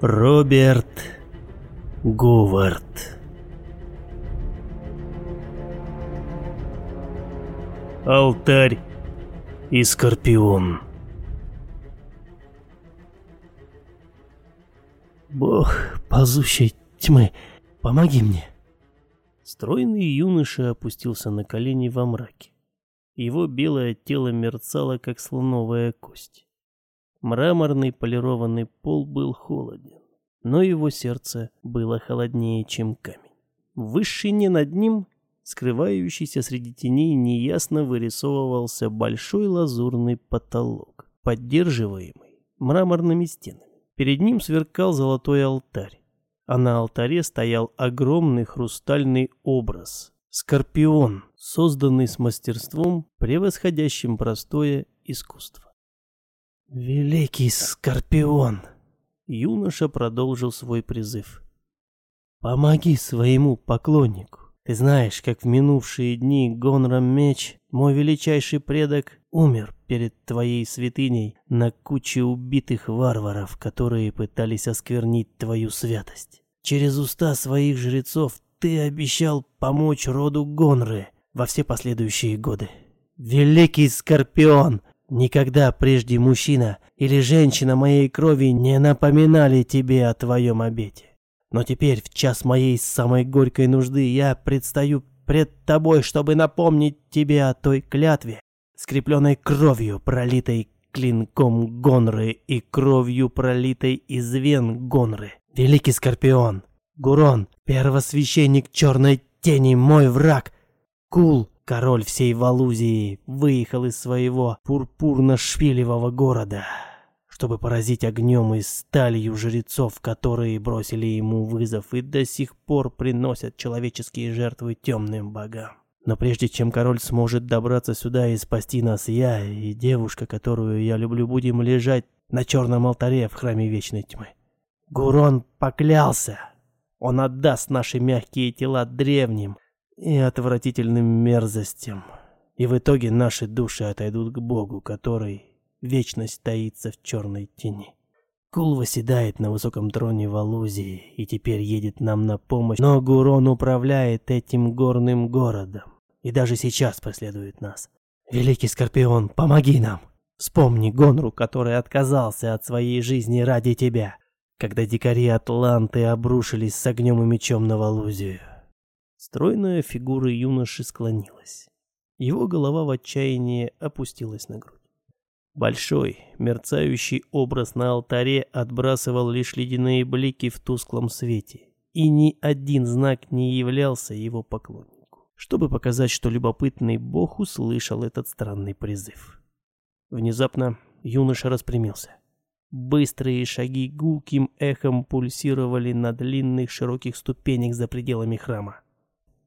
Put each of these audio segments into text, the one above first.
Роберт Говард. Алтарь и Скорпион. Бог ползущей тьмы, помоги мне. Стройный юноша опустился на колени во мраке. Его белое тело мерцало, как слоновая кость. Мраморный полированный пол был холоден, но его сердце было холоднее, чем камень. В вышине над ним, скрывающийся среди теней, неясно вырисовывался большой лазурный потолок, поддерживаемый мраморными стенами. Перед ним сверкал золотой алтарь, а на алтаре стоял огромный хрустальный образ. Скорпион, созданный с мастерством, превосходящим простое искусство. «Великий Скорпион!» Юноша продолжил свой призыв. «Помоги своему поклоннику. Ты знаешь, как в минувшие дни Гонрам Меч, мой величайший предок, умер перед твоей святыней на куче убитых варваров, которые пытались осквернить твою святость. Через уста своих жрецов ты обещал помочь роду Гонры во все последующие годы. Великий Скорпион! Никогда прежде мужчина или женщина моей крови не напоминали тебе о твоем обете. Но теперь, в час моей самой горькой нужды, я предстаю пред тобой, чтобы напомнить тебе о той клятве, скрепленной кровью, пролитой клинком Гонры и кровью, пролитой из вен Гонры. Великий Скорпион, Гурон, первосвященник черной тени, мой враг, Кул, король всей Валузии, выехал из своего пурпурно-шпилевого города, чтобы поразить огнем и сталью жрецов, которые бросили ему вызов и до сих пор приносят человеческие жертвы темным богам. Но прежде чем король сможет добраться сюда и спасти нас, я и девушка, которую я люблю, будем лежать на черном алтаре в храме Вечной Тьмы. Гурон поклялся. Он отдаст наши мягкие тела древним и отвратительным мерзостям. И в итоге наши души отойдут к Богу, который вечность таится в черной тени. Кул восседает на высоком троне в Алузии и теперь едет нам на помощь, но Гурон управляет этим горным городом и даже сейчас преследует нас. Великий Скорпион, помоги нам! Вспомни Гонру, который отказался от своей жизни ради тебя, когда дикари Атланты обрушились с огнем и мечом на Валузию. Стройная фигура юноши склонилась. Его голова в отчаянии опустилась на грудь. Большой, мерцающий образ на алтаре отбрасывал лишь ледяные блики в тусклом свете, и ни один знак не являлся его поклоннику, чтобы показать, что любопытный бог услышал этот странный призыв. Внезапно юноша распрямился. Быстрые шаги гулким эхом пульсировали на длинных широких ступенях за пределами храма.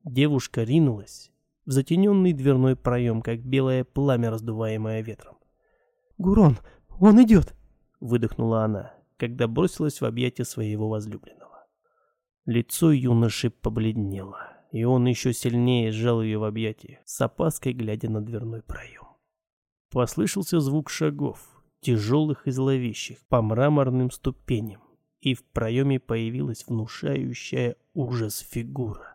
Девушка ринулась в затененный дверной проем, как белое пламя, раздуваемое ветром. «Гурон, он идет!» — выдохнула она, когда бросилась в объятия своего возлюбленного. Лицо юноши побледнело, и он еще сильнее сжал ее в объятия, с опаской глядя на дверной проем. Послышался звук шагов, тяжелых и зловещих, по мраморным ступеням, и в проеме появилась внушающая ужас фигура.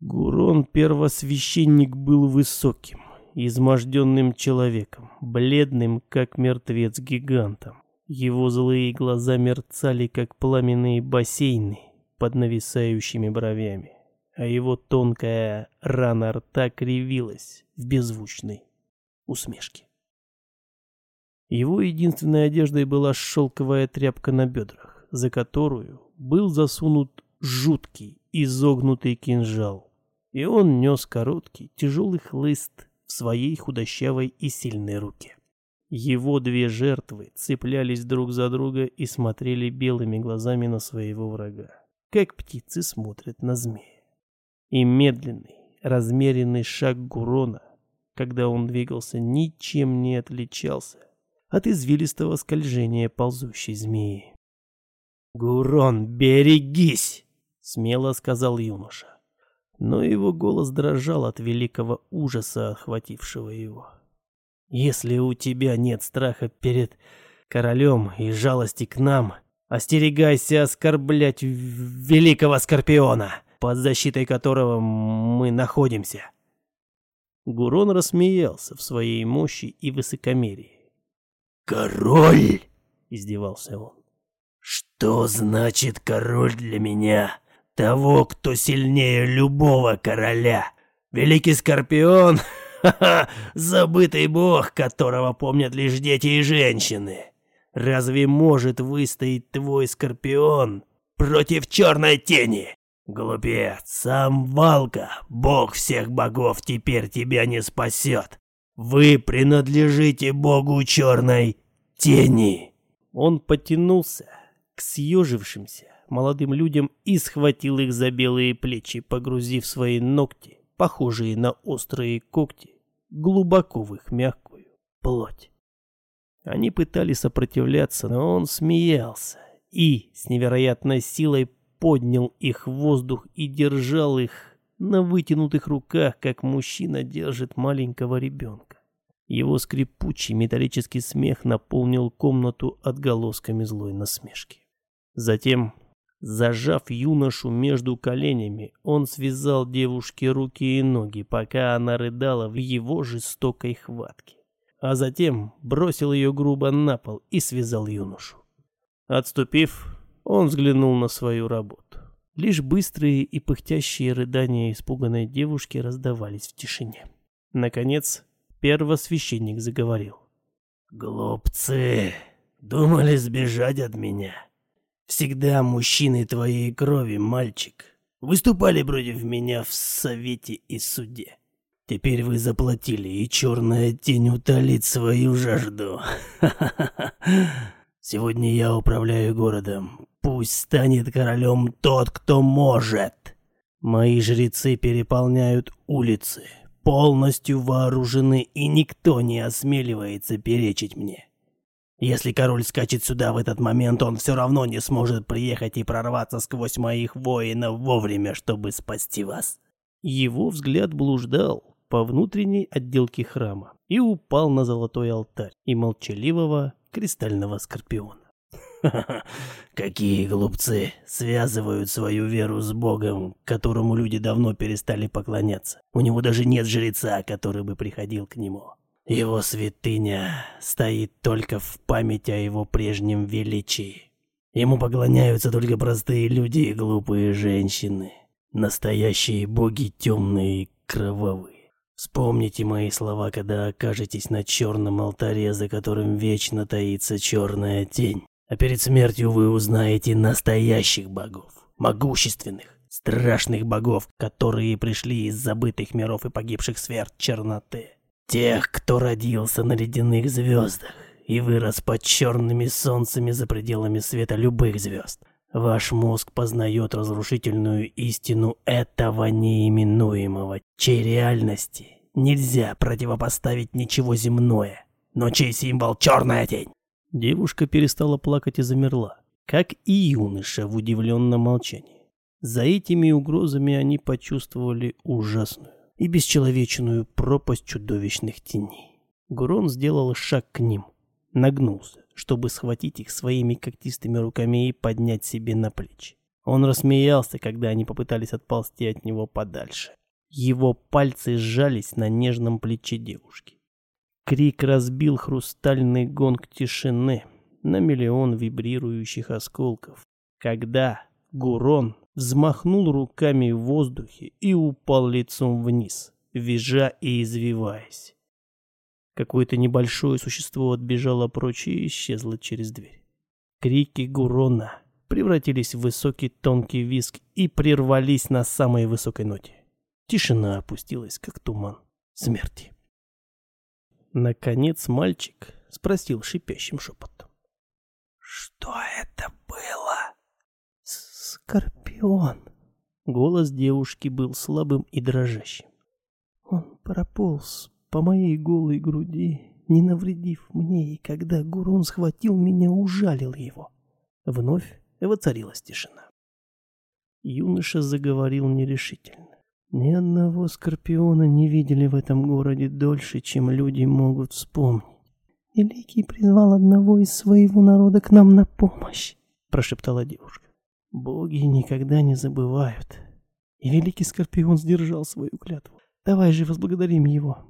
Гурон, первосвященник, был высоким, изможденным человеком, бледным, как мертвец гигантом. Его злые глаза мерцали, как пламенные бассейны под нависающими бровями, а его тонкая рана рта кривилась в беззвучной усмешке. Его единственной одеждой была шелковая тряпка на бедрах, за которую был засунут жуткий изогнутый кинжал, и он нес короткий тяжелый хлыст в своей худощавой и сильной руке. Его две жертвы цеплялись друг за друга и смотрели белыми глазами на своего врага, как птицы смотрят на змея. И медленный, размеренный шаг Гурона, когда он двигался, ничем не отличался от извилистого скольжения ползущей змеи. «Гурон, берегись!» — смело сказал юноша но его голос дрожал от великого ужаса, охватившего его. «Если у тебя нет страха перед королем и жалости к нам, Остерегайся оскорблять великого Скорпиона, под защитой которого мы находимся. Гурон рассмеялся в своей мощи и высокомерии. «Король!» — издевался он. «Что значит король для меня? Того, кто сильнее любого короля. Великий Скорпион забытый бог, которого помнят лишь дети и женщины. Разве может выстоять твой Скорпион против черной тени? Глупец, сам Валка, бог всех богов, теперь тебя не спасет. Вы принадлежите богу черной тени. Он потянулся к съежившимся молодым людям и схватил их за белые плечи, погрузив свои ногти похожие на острые когти, глубоко в их мягкую плоть. Они пытались сопротивляться, но он смеялся и с невероятной силой поднял их в воздух и держал их на вытянутых руках, как мужчина держит маленького ребенка. Его скрипучий металлический смех наполнил комнату отголосками злой насмешки. Затем Зажав юношу между коленями, он связал девушке руки и ноги, пока она рыдала в его жестокой хватке. А затем бросил ее грубо на пол и связал юношу. Отступив, он взглянул на свою работу. Лишь быстрые и пыхтящие рыдания испуганной девушки раздавались в тишине. Наконец, первосвященник заговорил. «Глупцы! Думали сбежать от меня?» Всегда мужчины твоей крови, мальчик, выступали против меня в совете и суде. Теперь вы заплатили, и черная тень утолит свою жажду. Сегодня я управляю городом. Пусть станет королем тот, кто может. Мои жрецы переполняют улицы, полностью вооружены, и никто не осмеливается перечить мне. Если король скачет сюда в этот момент, он все равно не сможет приехать и прорваться сквозь моих воинов вовремя, чтобы спасти вас. Его взгляд блуждал по внутренней отделке храма и упал на золотой алтарь и молчаливого кристального скорпиона. Какие глупцы связывают свою веру с Богом, которому люди давно перестали поклоняться. У него даже нет жреца, который бы приходил к нему. Его святыня стоит только в память о его прежнем величии. Ему поклоняются только простые люди и глупые женщины. Настоящие боги темные и кровавые. Вспомните мои слова, когда окажетесь на черном алтаре, за которым вечно таится черная тень. А перед смертью вы узнаете настоящих богов, могущественных, страшных богов, которые пришли из забытых миров и погибших сфер черноты. Тех, кто родился на ледяных звездах и вырос под черными солнцами за пределами света любых звезд. Ваш мозг познает разрушительную истину этого неименуемого, чьей реальности нельзя противопоставить ничего земное, но чей символ черная тень. Девушка перестала плакать и замерла, как и юноша в удивленном молчании. За этими угрозами они почувствовали ужасную и бесчеловечную пропасть чудовищных теней. Гурон сделал шаг к ним, нагнулся, чтобы схватить их своими когтистыми руками и поднять себе на плечи. Он рассмеялся, когда они попытались отползти от него подальше. Его пальцы сжались на нежном плече девушки. Крик разбил хрустальный гонг тишины на миллион вибрирующих осколков, когда Гурон взмахнул руками в воздухе и упал лицом вниз, визжа и извиваясь. Какое-то небольшое существо отбежало прочь и исчезло через дверь. Крики Гурона превратились в высокий тонкий виск и прервались на самой высокой ноте. Тишина опустилась, как туман смерти. Наконец мальчик спросил шипящим шепотом. «Что это было?» «Скорпион!» Голос девушки был слабым и дрожащим. Он прополз по моей голой груди, не навредив мне, и когда Гурон схватил меня, ужалил его. Вновь воцарилась тишина. Юноша заговорил нерешительно. Ни одного скорпиона не видели в этом городе дольше, чем люди могут вспомнить. Великий призвал одного из своего народа к нам на помощь. прошептала девушка. «Боги никогда не забывают. И великий Скорпион сдержал свою клятву. Давай же возблагодарим его».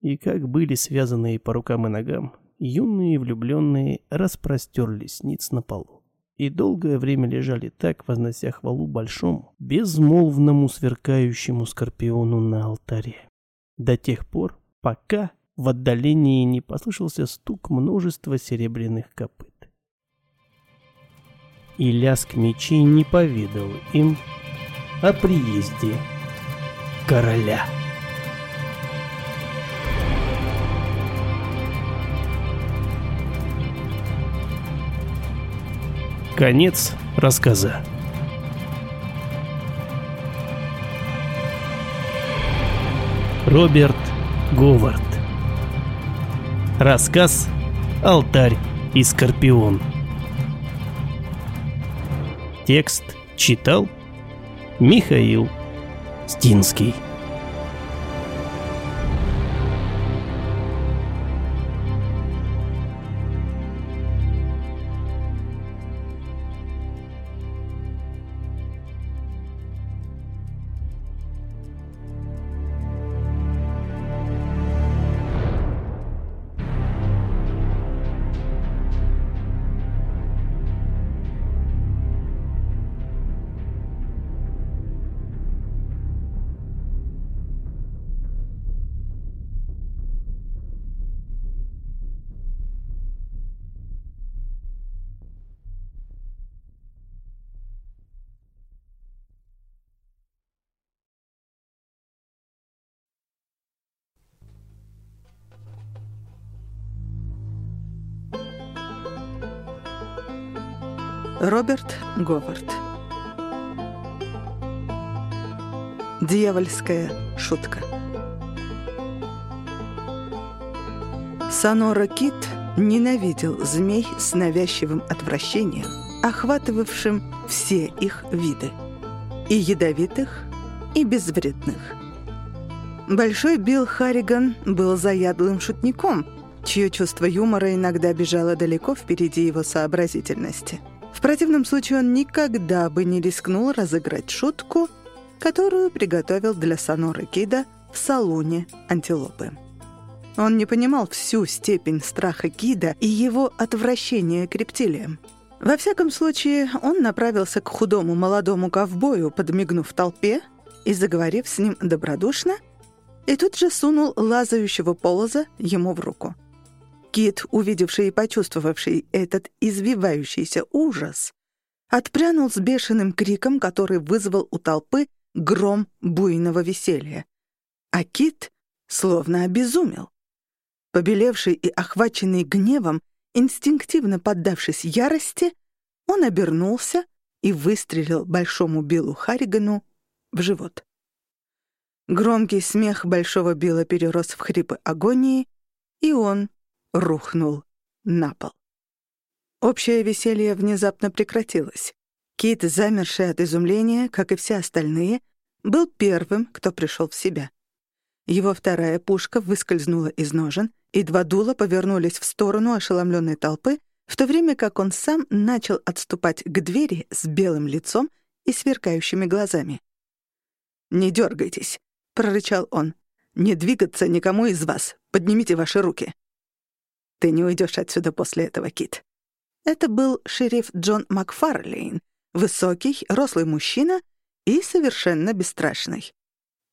И как были связанные по рукам и ногам, юные влюбленные распростерлись ниц на полу. И долгое время лежали так, вознося хвалу большому, безмолвному сверкающему Скорпиону на алтаре. До тех пор, пока в отдалении не послышался стук множества серебряных копыт и лязг мечей не поведал им о приезде короля. Конец рассказа. Роберт Говард. Рассказ «Алтарь и Скорпион». Текст читал Михаил Стинский. Говард Дьявольская шутка Сонора Кит ненавидел змей с навязчивым отвращением, охватывавшим все их виды. И ядовитых, и безвредных. Большой Билл Харриган был заядлым шутником, чье чувство юмора иногда бежало далеко впереди его сообразительности – противном случае он никогда бы не рискнул разыграть шутку, которую приготовил для Соноры Кида в салоне антилопы. Он не понимал всю степень страха Кида и его отвращения к рептилиям. Во всяком случае, он направился к худому молодому ковбою, подмигнув толпе и заговорив с ним добродушно, и тут же сунул лазающего полоза ему в руку. Кит, увидевший и почувствовавший этот извивающийся ужас, отпрянул с бешеным криком, который вызвал у толпы гром буйного веселья. А Кит словно обезумел. Побелевший и охваченный гневом, инстинктивно поддавшись ярости, он обернулся и выстрелил большому Биллу Харригану в живот. Громкий смех большого Билла перерос в хрипы агонии, и он рухнул на пол. Общее веселье внезапно прекратилось. Кит, замерший от изумления, как и все остальные, был первым, кто пришел в себя. Его вторая пушка выскользнула из ножен, и два дула повернулись в сторону ошеломленной толпы, в то время как он сам начал отступать к двери с белым лицом и сверкающими глазами. «Не дергайтесь», — прорычал он. «Не двигаться никому из вас. Поднимите ваши руки». Ты не уйдешь отсюда после этого, Кит». Это был шериф Джон Макфарлейн, высокий, рослый мужчина и совершенно бесстрашный.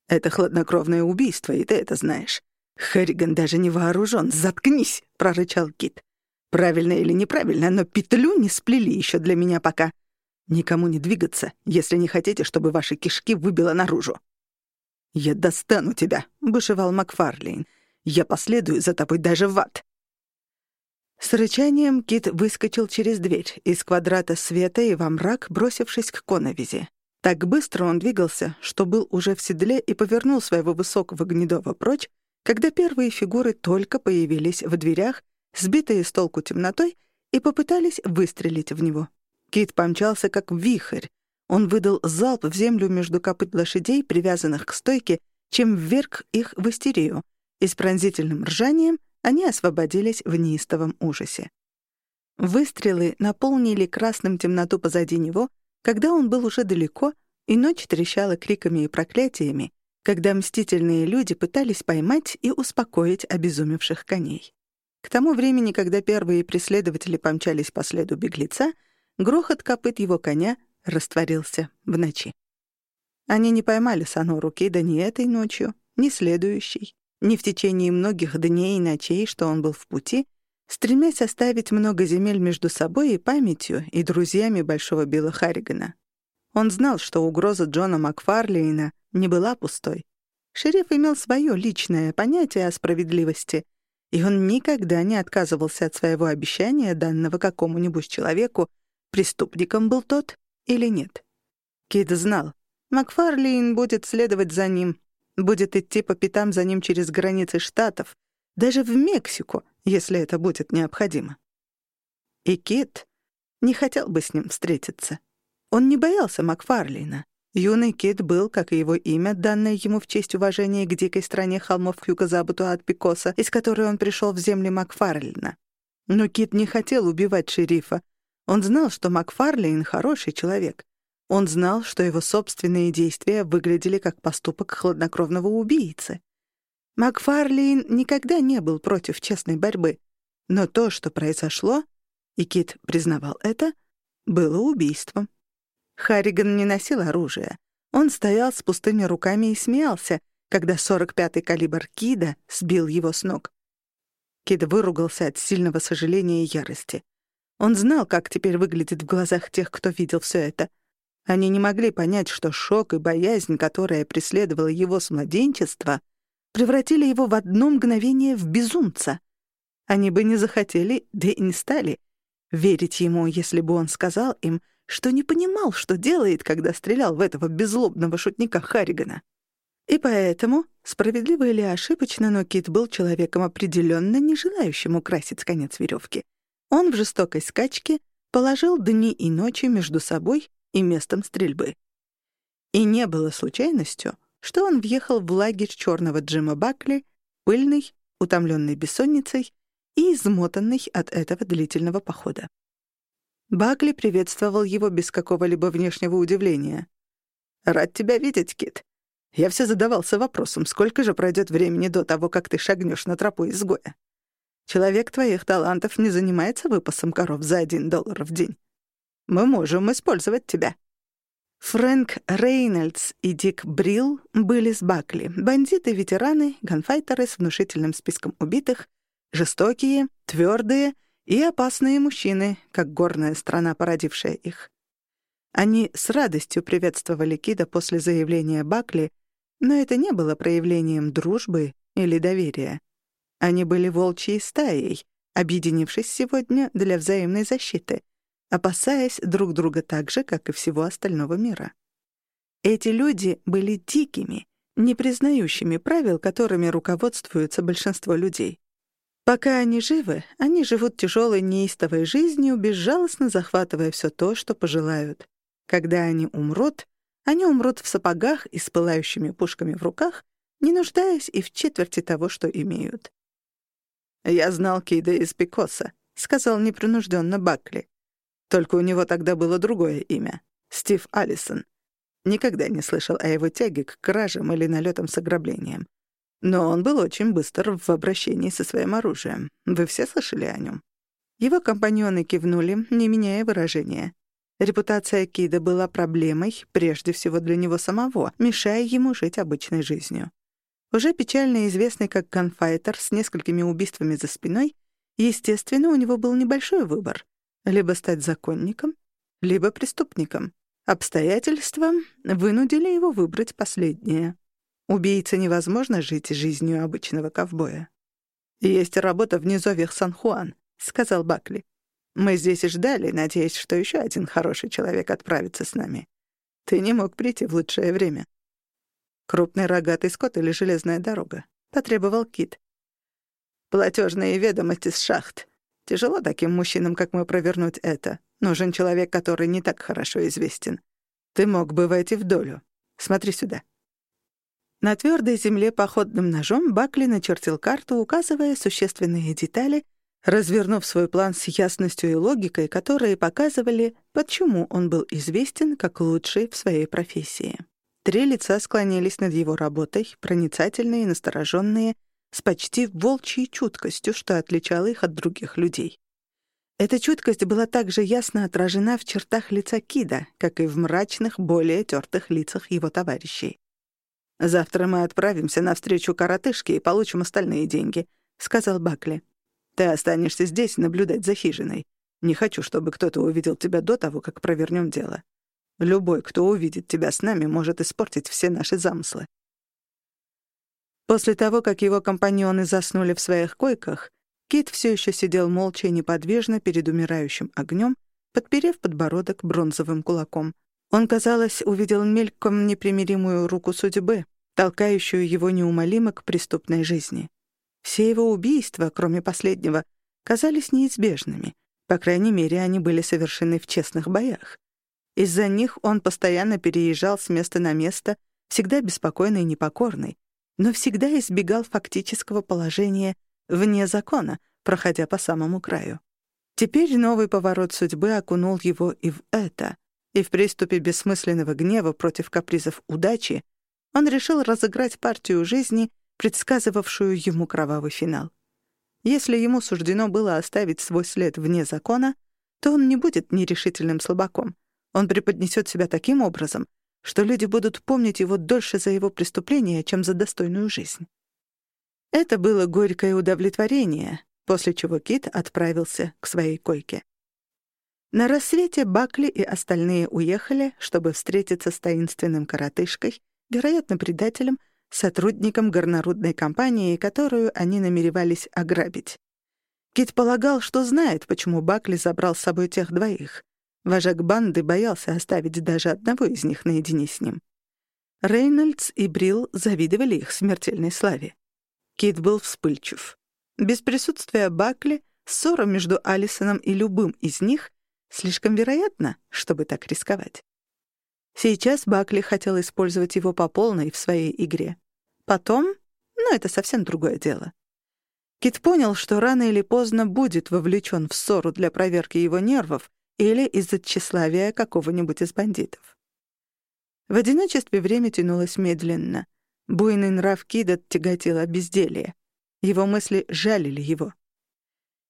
Это хладнокровное убийство, и ты это знаешь. Хэрриган даже не вооружен. Заткнись, прорычал Кит. Правильно или неправильно, но петлю не сплели еще для меня пока. Никому не двигаться, если не хотите, чтобы ваши кишки выбило наружу. «Я достану тебя», — бушевал Макфарлейн. «Я последую за тобой даже в ад. С рычанием Кит выскочил через дверь из квадрата света и во мрак, бросившись к коновизе. Так быстро он двигался, что был уже в седле и повернул своего высокого гнедого прочь, когда первые фигуры только появились в дверях, сбитые с толку темнотой, и попытались выстрелить в него. Кит помчался как вихрь. Он выдал залп в землю между копыт лошадей, привязанных к стойке, чем вверг их в истерию, и с пронзительным ржанием они освободились в неистовом ужасе. Выстрелы наполнили красным темноту позади него, когда он был уже далеко, и ночь трещала криками и проклятиями, когда мстительные люди пытались поймать и успокоить обезумевших коней. К тому времени, когда первые преследователи помчались по следу беглеца, грохот копыт его коня растворился в ночи. Они не поймали Сонору Кида ни этой ночью, ни следующей, ни в течение многих дней и ночей, что он был в пути, стремясь оставить много земель между собой и памятью и друзьями Большого Билла Харригана. Он знал, что угроза Джона Макфарлейна не была пустой. Шериф имел свое личное понятие о справедливости, и он никогда не отказывался от своего обещания, данного какому-нибудь человеку, преступником был тот или нет. Кид знал, Макфарлейн будет следовать за ним, будет идти по пятам за ним через границы штатов, даже в Мексику, если это будет необходимо. И Кит не хотел бы с ним встретиться. Он не боялся Макфарлейна. Юный Кит был, как и его имя, данное ему в честь уважения к дикой стране холмов к юго-западу от Пикоса, из которой он пришел в земли Макфарлейна. Но Кит не хотел убивать шерифа. Он знал, что Макфарлейн — хороший человек. Он знал, что его собственные действия выглядели как поступок хладнокровного убийцы. Макфарлейн никогда не был против честной борьбы, но то, что произошло, и Кит признавал это, было убийством. Харриган не носил оружия. Он стоял с пустыми руками и смеялся, когда 45-й калибр Кида сбил его с ног. Кид выругался от сильного сожаления и ярости. Он знал, как теперь выглядит в глазах тех, кто видел все это. Они не могли понять, что шок и боязнь, которая преследовала его с младенчества, превратили его в одно мгновение в безумца. Они бы не захотели, да и не стали, верить ему, если бы он сказал им, что не понимал, что делает, когда стрелял в этого беззлобного шутника Харригана. И поэтому, справедливо или ошибочно, но Кит был человеком определенно не желающим украсить конец веревки. Он в жестокой скачке положил дни и ночи между собой и местом стрельбы. И не было случайностью, что он въехал в лагерь черного Джима Бакли, пыльный, утомленный бессонницей и измотанный от этого длительного похода. Бакли приветствовал его без какого-либо внешнего удивления. «Рад тебя видеть, Кит. Я все задавался вопросом, сколько же пройдет времени до того, как ты шагнешь на тропу изгоя. Человек твоих талантов не занимается выпасом коров за один доллар в день. Мы можем использовать тебя». Фрэнк Рейнольдс и Дик Брилл были с Бакли, бандиты-ветераны, ганфайтеры с внушительным списком убитых, жестокие, твердые и опасные мужчины, как горная страна, породившая их. Они с радостью приветствовали Кида после заявления Бакли, но это не было проявлением дружбы или доверия. Они были волчьей стаей, объединившись сегодня для взаимной защиты — опасаясь друг друга так же, как и всего остального мира. Эти люди были дикими, не признающими правил, которыми руководствуются большинство людей. Пока они живы, они живут тяжелой неистовой жизнью, безжалостно захватывая все то, что пожелают. Когда они умрут, они умрут в сапогах и с пылающими пушками в руках, не нуждаясь и в четверти того, что имеют. «Я знал Кейда из Пикоса», — сказал непринужденно Бакли. Только у него тогда было другое имя — Стив Алисон. Никогда не слышал о его тяге к кражам или налетам с ограблением. Но он был очень быстр в обращении со своим оружием. Вы все слышали о нем? Его компаньоны кивнули, не меняя выражения. Репутация Кида была проблемой, прежде всего для него самого, мешая ему жить обычной жизнью. Уже печально известный как ганфайтер с несколькими убийствами за спиной, естественно, у него был небольшой выбор — либо стать законником, либо преступником. Обстоятельства вынудили его выбрать последнее. Убийце невозможно жить жизнью обычного ковбоя. «Есть работа в низовьях Сан-Хуан», — сказал Бакли. «Мы здесь и ждали, надеясь, что еще один хороший человек отправится с нами. Ты не мог прийти в лучшее время». «Крупный рогатый скот или железная дорога?» — потребовал Кит. «Платежные ведомости с шахт. Тяжело таким мужчинам, как мы, провернуть это. Нужен человек, который не так хорошо известен. Ты мог бы войти в долю. Смотри сюда». На твердой земле походным ножом Бакли начертил карту, указывая существенные детали, развернув свой план с ясностью и логикой, которые показывали, почему он был известен как лучший в своей профессии. Три лица склонились над его работой, проницательные настороженные, с почти волчьей чуткостью, что отличало их от других людей. Эта чуткость была также ясно отражена в чертах лица Кида, как и в мрачных, более тертых лицах его товарищей. «Завтра мы отправимся на встречу коротышке и получим остальные деньги», — сказал Бакли. «Ты останешься здесь наблюдать за хижиной. Не хочу, чтобы кто-то увидел тебя до того, как провернем дело. Любой, кто увидит тебя с нами, может испортить все наши замыслы». После того, как его компаньоны заснули в своих койках, Кит все еще сидел молча и неподвижно перед умирающим огнем, подперев подбородок бронзовым кулаком. Он, казалось, увидел мельком непримиримую руку судьбы, толкающую его неумолимо к преступной жизни. Все его убийства, кроме последнего, казались неизбежными. По крайней мере, они были совершены в честных боях. Из-за них он постоянно переезжал с места на место, всегда беспокойный и непокорный, но всегда избегал фактического положения вне закона, проходя по самому краю. Теперь новый поворот судьбы окунул его и в это, и в приступе бессмысленного гнева против капризов удачи он решил разыграть партию жизни, предсказывавшую ему кровавый финал. Если ему суждено было оставить свой след вне закона, то он не будет нерешительным слабаком. Он преподнесет себя таким образом, что люди будут помнить его дольше за его преступление, чем за достойную жизнь. Это было горькое удовлетворение, после чего Кит отправился к своей койке. На рассвете Бакли и остальные уехали, чтобы встретиться с таинственным коротышкой, вероятно, предателем, сотрудником горнорудной компании, которую они намеревались ограбить. Кит полагал, что знает, почему Бакли забрал с собой тех двоих. Вожак банды боялся оставить даже одного из них наедине с ним. Рейнольдс и Брил завидовали их смертельной славе. Кит был вспыльчив. Без присутствия Бакли ссора между Алисоном и любым из них слишком вероятна, чтобы так рисковать. Сейчас Бакли хотел использовать его по полной в своей игре. Потом, ну, это совсем другое дело. Кит понял, что рано или поздно будет вовлечен в ссору для проверки его нервов, или из-за тщеславия какого-нибудь из бандитов. В одиночестве время тянулось медленно. Буйный нрав Кида тяготил безделие. Его мысли жалили его.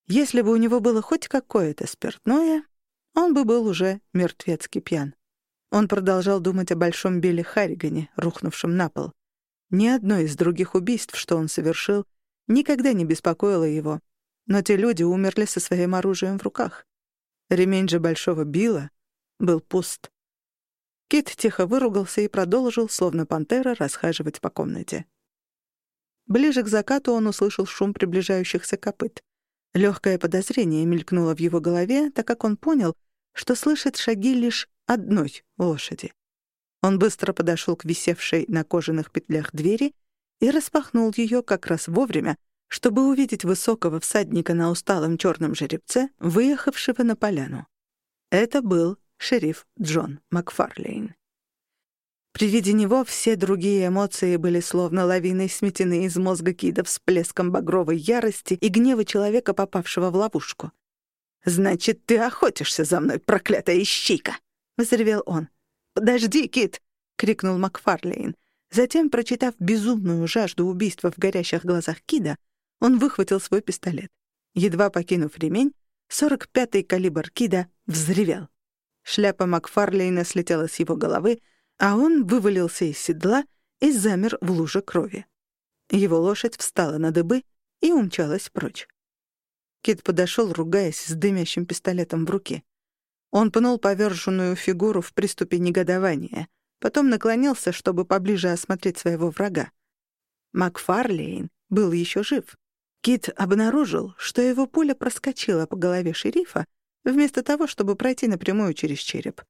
Если бы у него было хоть какое-то спиртное, он бы был уже мертвецки пьян. Он продолжал думать о большом Билли Харригане, рухнувшем на пол. Ни одно из других убийств, что он совершил, никогда не беспокоило его, но те люди умерли со своим оружием в руках. Ремень же большого Билла был пуст. Кит тихо выругался и продолжил, словно пантера, расхаживать по комнате. Ближе к закату он услышал шум приближающихся копыт. Легкое подозрение мелькнуло в его голове, так как он понял, что слышит шаги лишь одной лошади. Он быстро подошел к висевшей на кожаных петлях двери и распахнул ее как раз вовремя, чтобы увидеть высокого всадника на усталом черном жеребце, выехавшего на поляну. Это был шериф Джон Макфарлейн. При виде него все другие эмоции были словно лавиной сметены из мозга Кида всплеском багровой ярости и гнева человека, попавшего в ловушку. «Значит, ты охотишься за мной, проклятая ищейка!» — взревел он. «Подожди, Кит!» — крикнул Макфарлейн. Затем, прочитав безумную жажду убийства в горящих глазах Кида, он выхватил свой пистолет. Едва покинув ремень, 45-й калибр Кида взревел. Шляпа Макфарлейна слетела с его головы, а он вывалился из седла и замер в луже крови. Его лошадь встала на дыбы и умчалась прочь. Кит подошел, ругаясь, с дымящим пистолетом в руке. Он пнул поверженную фигуру в приступе негодования, потом наклонился, чтобы поближе осмотреть своего врага. Макфарлейн был еще жив. Кит обнаружил, что его пуля проскочила по голове шерифа, вместо того, чтобы пройти напрямую через череп.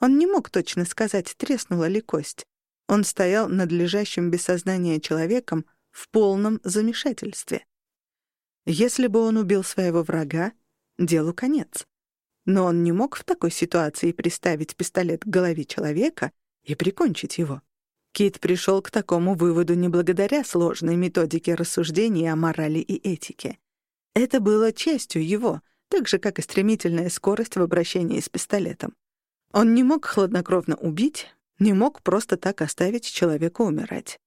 Он не мог точно сказать, треснула ли кость. Он стоял над лежащим без сознания человеком в полном замешательстве. Если бы он убил своего врага, делу конец. Но он не мог в такой ситуации приставить пистолет к голове человека и прикончить его. Кит пришел к такому выводу не благодаря сложной методике рассуждения о морали и этике. Это было частью его, так же, как и стремительная скорость в обращении с пистолетом. Он не мог хладнокровно убить, не мог просто так оставить человека умирать.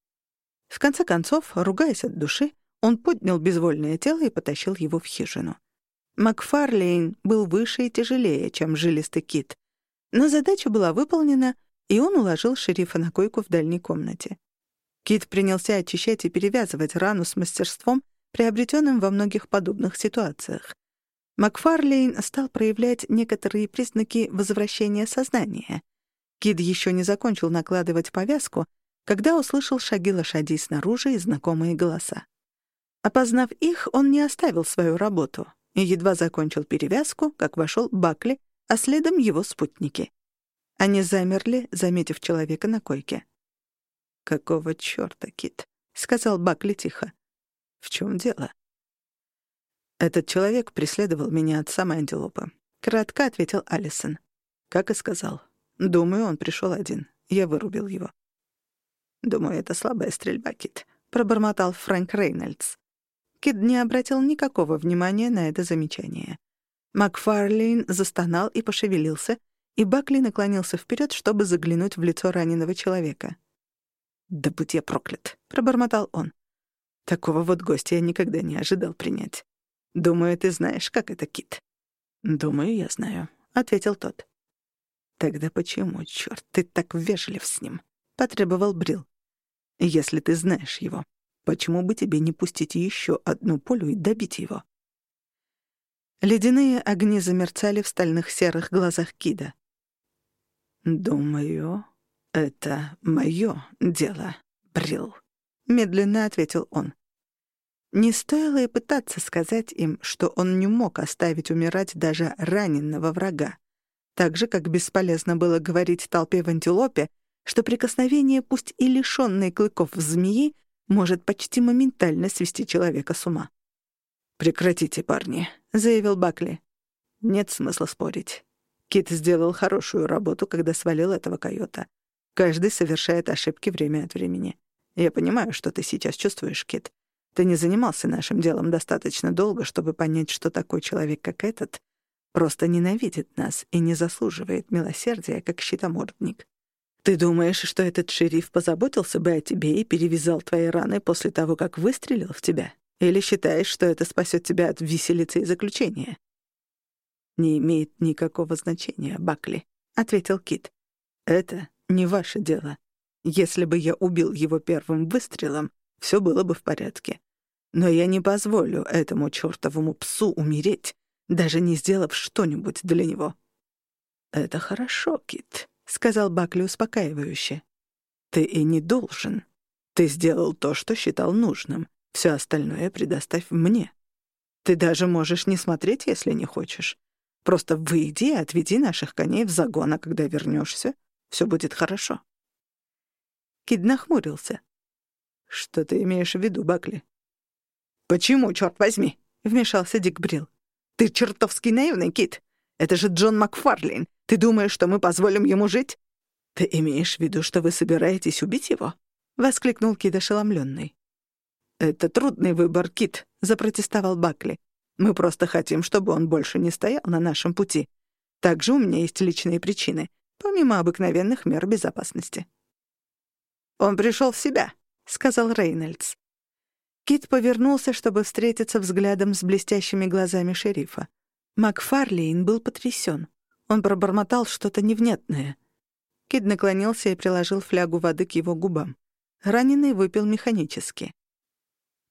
В конце концов, ругаясь от души, он поднял безвольное тело и потащил его в хижину. Макфарлейн был выше и тяжелее, чем жилистый кит. Но задача была выполнена, и он уложил шерифа на койку в дальней комнате. Кит принялся очищать и перевязывать рану с мастерством, приобретенным во многих подобных ситуациях. Макфарлейн стал проявлять некоторые признаки возвращения сознания. Кид еще не закончил накладывать повязку, когда услышал шаги лошадей снаружи и знакомые голоса. Опознав их, он не оставил свою работу и едва закончил перевязку, как вошел Бакли, а следом его спутники. Они замерли, заметив человека на койке. «Какого чёрта, Кит?» — сказал Бакли тихо. «В чем дело?» «Этот человек преследовал меня от самой антилопы», — кратко ответил Алисон. Как и сказал. Думаю, он пришел один. Я вырубил его. «Думаю, это слабая стрельба, Кит», — пробормотал Фрэнк Рейнольдс. Кит не обратил никакого внимания на это замечание. Макфарлейн застонал и пошевелился, и Бакли наклонился вперед, чтобы заглянуть в лицо раненого человека. «Да будь я проклят», — пробормотал он. «Такого вот гостя я никогда не ожидал принять. Думаю, ты знаешь, как это, Кит». «Думаю, я знаю», — ответил тот. «Тогда почему, чёрт, ты так вежлив с ним?» — потребовал Брил. «Если ты знаешь его, Почему бы тебе не пустить еще одну пулю и добить его? Ледяные огни замерцали в стальных серых глазах Кида. «Думаю, это мое дело, Брил», — медленно ответил он. Не стоило и пытаться сказать им, что он не мог оставить умирать даже раненного врага. Так же, как бесполезно было говорить толпе в антилопе, что прикосновение, пусть и лишённой клыков змеи, может почти моментально свести человека с ума. «Прекратите, парни», — заявил Бакли. «Нет смысла спорить. Кит сделал хорошую работу, когда свалил этого койота. Каждый совершает ошибки время от времени. Я понимаю, что ты сейчас чувствуешь, Кит. Ты не занимался нашим делом достаточно долго, чтобы понять, что такой человек, как этот, просто ненавидит нас и не заслуживает милосердия, как щитомордник. Ты думаешь, что этот шериф позаботился бы о тебе и перевязал твои раны после того, как выстрелил в тебя? Или считаешь, что это спасет тебя от виселицы и заключения?» «Не имеет никакого значения, Бакли», — ответил Кит. «Это не ваше дело. Если бы я убил его первым выстрелом, все было бы в порядке. Но я не позволю этому чертовому псу умереть, даже не сделав что-нибудь для него». «Это хорошо, Кит», — сказал Бакли успокаивающе. «Ты и не должен. Ты сделал то, что считал нужным. Все остальное предоставь мне. Ты даже можешь не смотреть, если не хочешь. Просто выйди и отведи наших коней в загон, а когда вернешься, все будет хорошо». Кид нахмурился. «Что ты имеешь в виду, Бакли?» «Почему, черт возьми?» — вмешался Дик Брил. «Ты чертовски наивный, Кит. Это же Джон Макфарлейн. Ты думаешь, что мы позволим ему жить?» «Ты имеешь в виду, что вы собираетесь убить его?» — воскликнул Кит ошеломлённый. «Это трудный выбор, Кит», — запротестовал Бакли. «Мы просто хотим, чтобы он больше не стоял на нашем пути. Также у меня есть личные причины, помимо обыкновенных мер безопасности». «Он пришел в себя», — сказал Рейнольдс. Кит повернулся, чтобы встретиться взглядом с блестящими глазами шерифа. Макфарлейн был потрясен. Он пробормотал что-то невнятное. Кид наклонился и приложил флягу воды к его губам. Раненый выпил механически.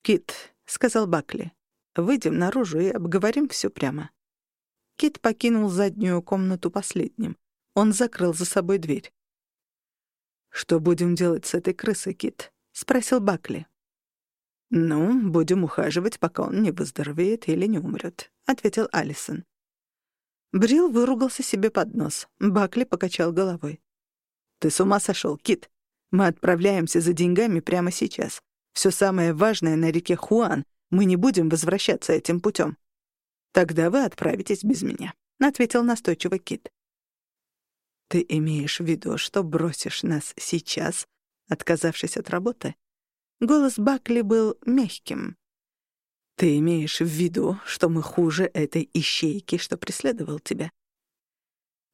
«Кит», — сказал Бакли, — «выйдем наружу и обговорим все прямо». Кит покинул заднюю комнату последним. Он закрыл за собой дверь. «Что будем делать с этой крысой, Кит?» — спросил Бакли. «Ну, будем ухаживать, пока он не выздоровеет или не умрет», — ответил Алисон. Брил выругался себе под нос. Бакли покачал головой. «Ты с ума сошел, Кит? Мы отправляемся за деньгами прямо сейчас. Все самое важное на реке Хуан. Мы не будем возвращаться этим путем. Тогда вы отправитесь без меня», — ответил настойчиво Кит. «Ты имеешь в виду, что бросишь нас сейчас, отказавшись от работы?» Голос Бакли был мягким. Ты имеешь в виду, что мы хуже этой ищейки, что преследовал тебя?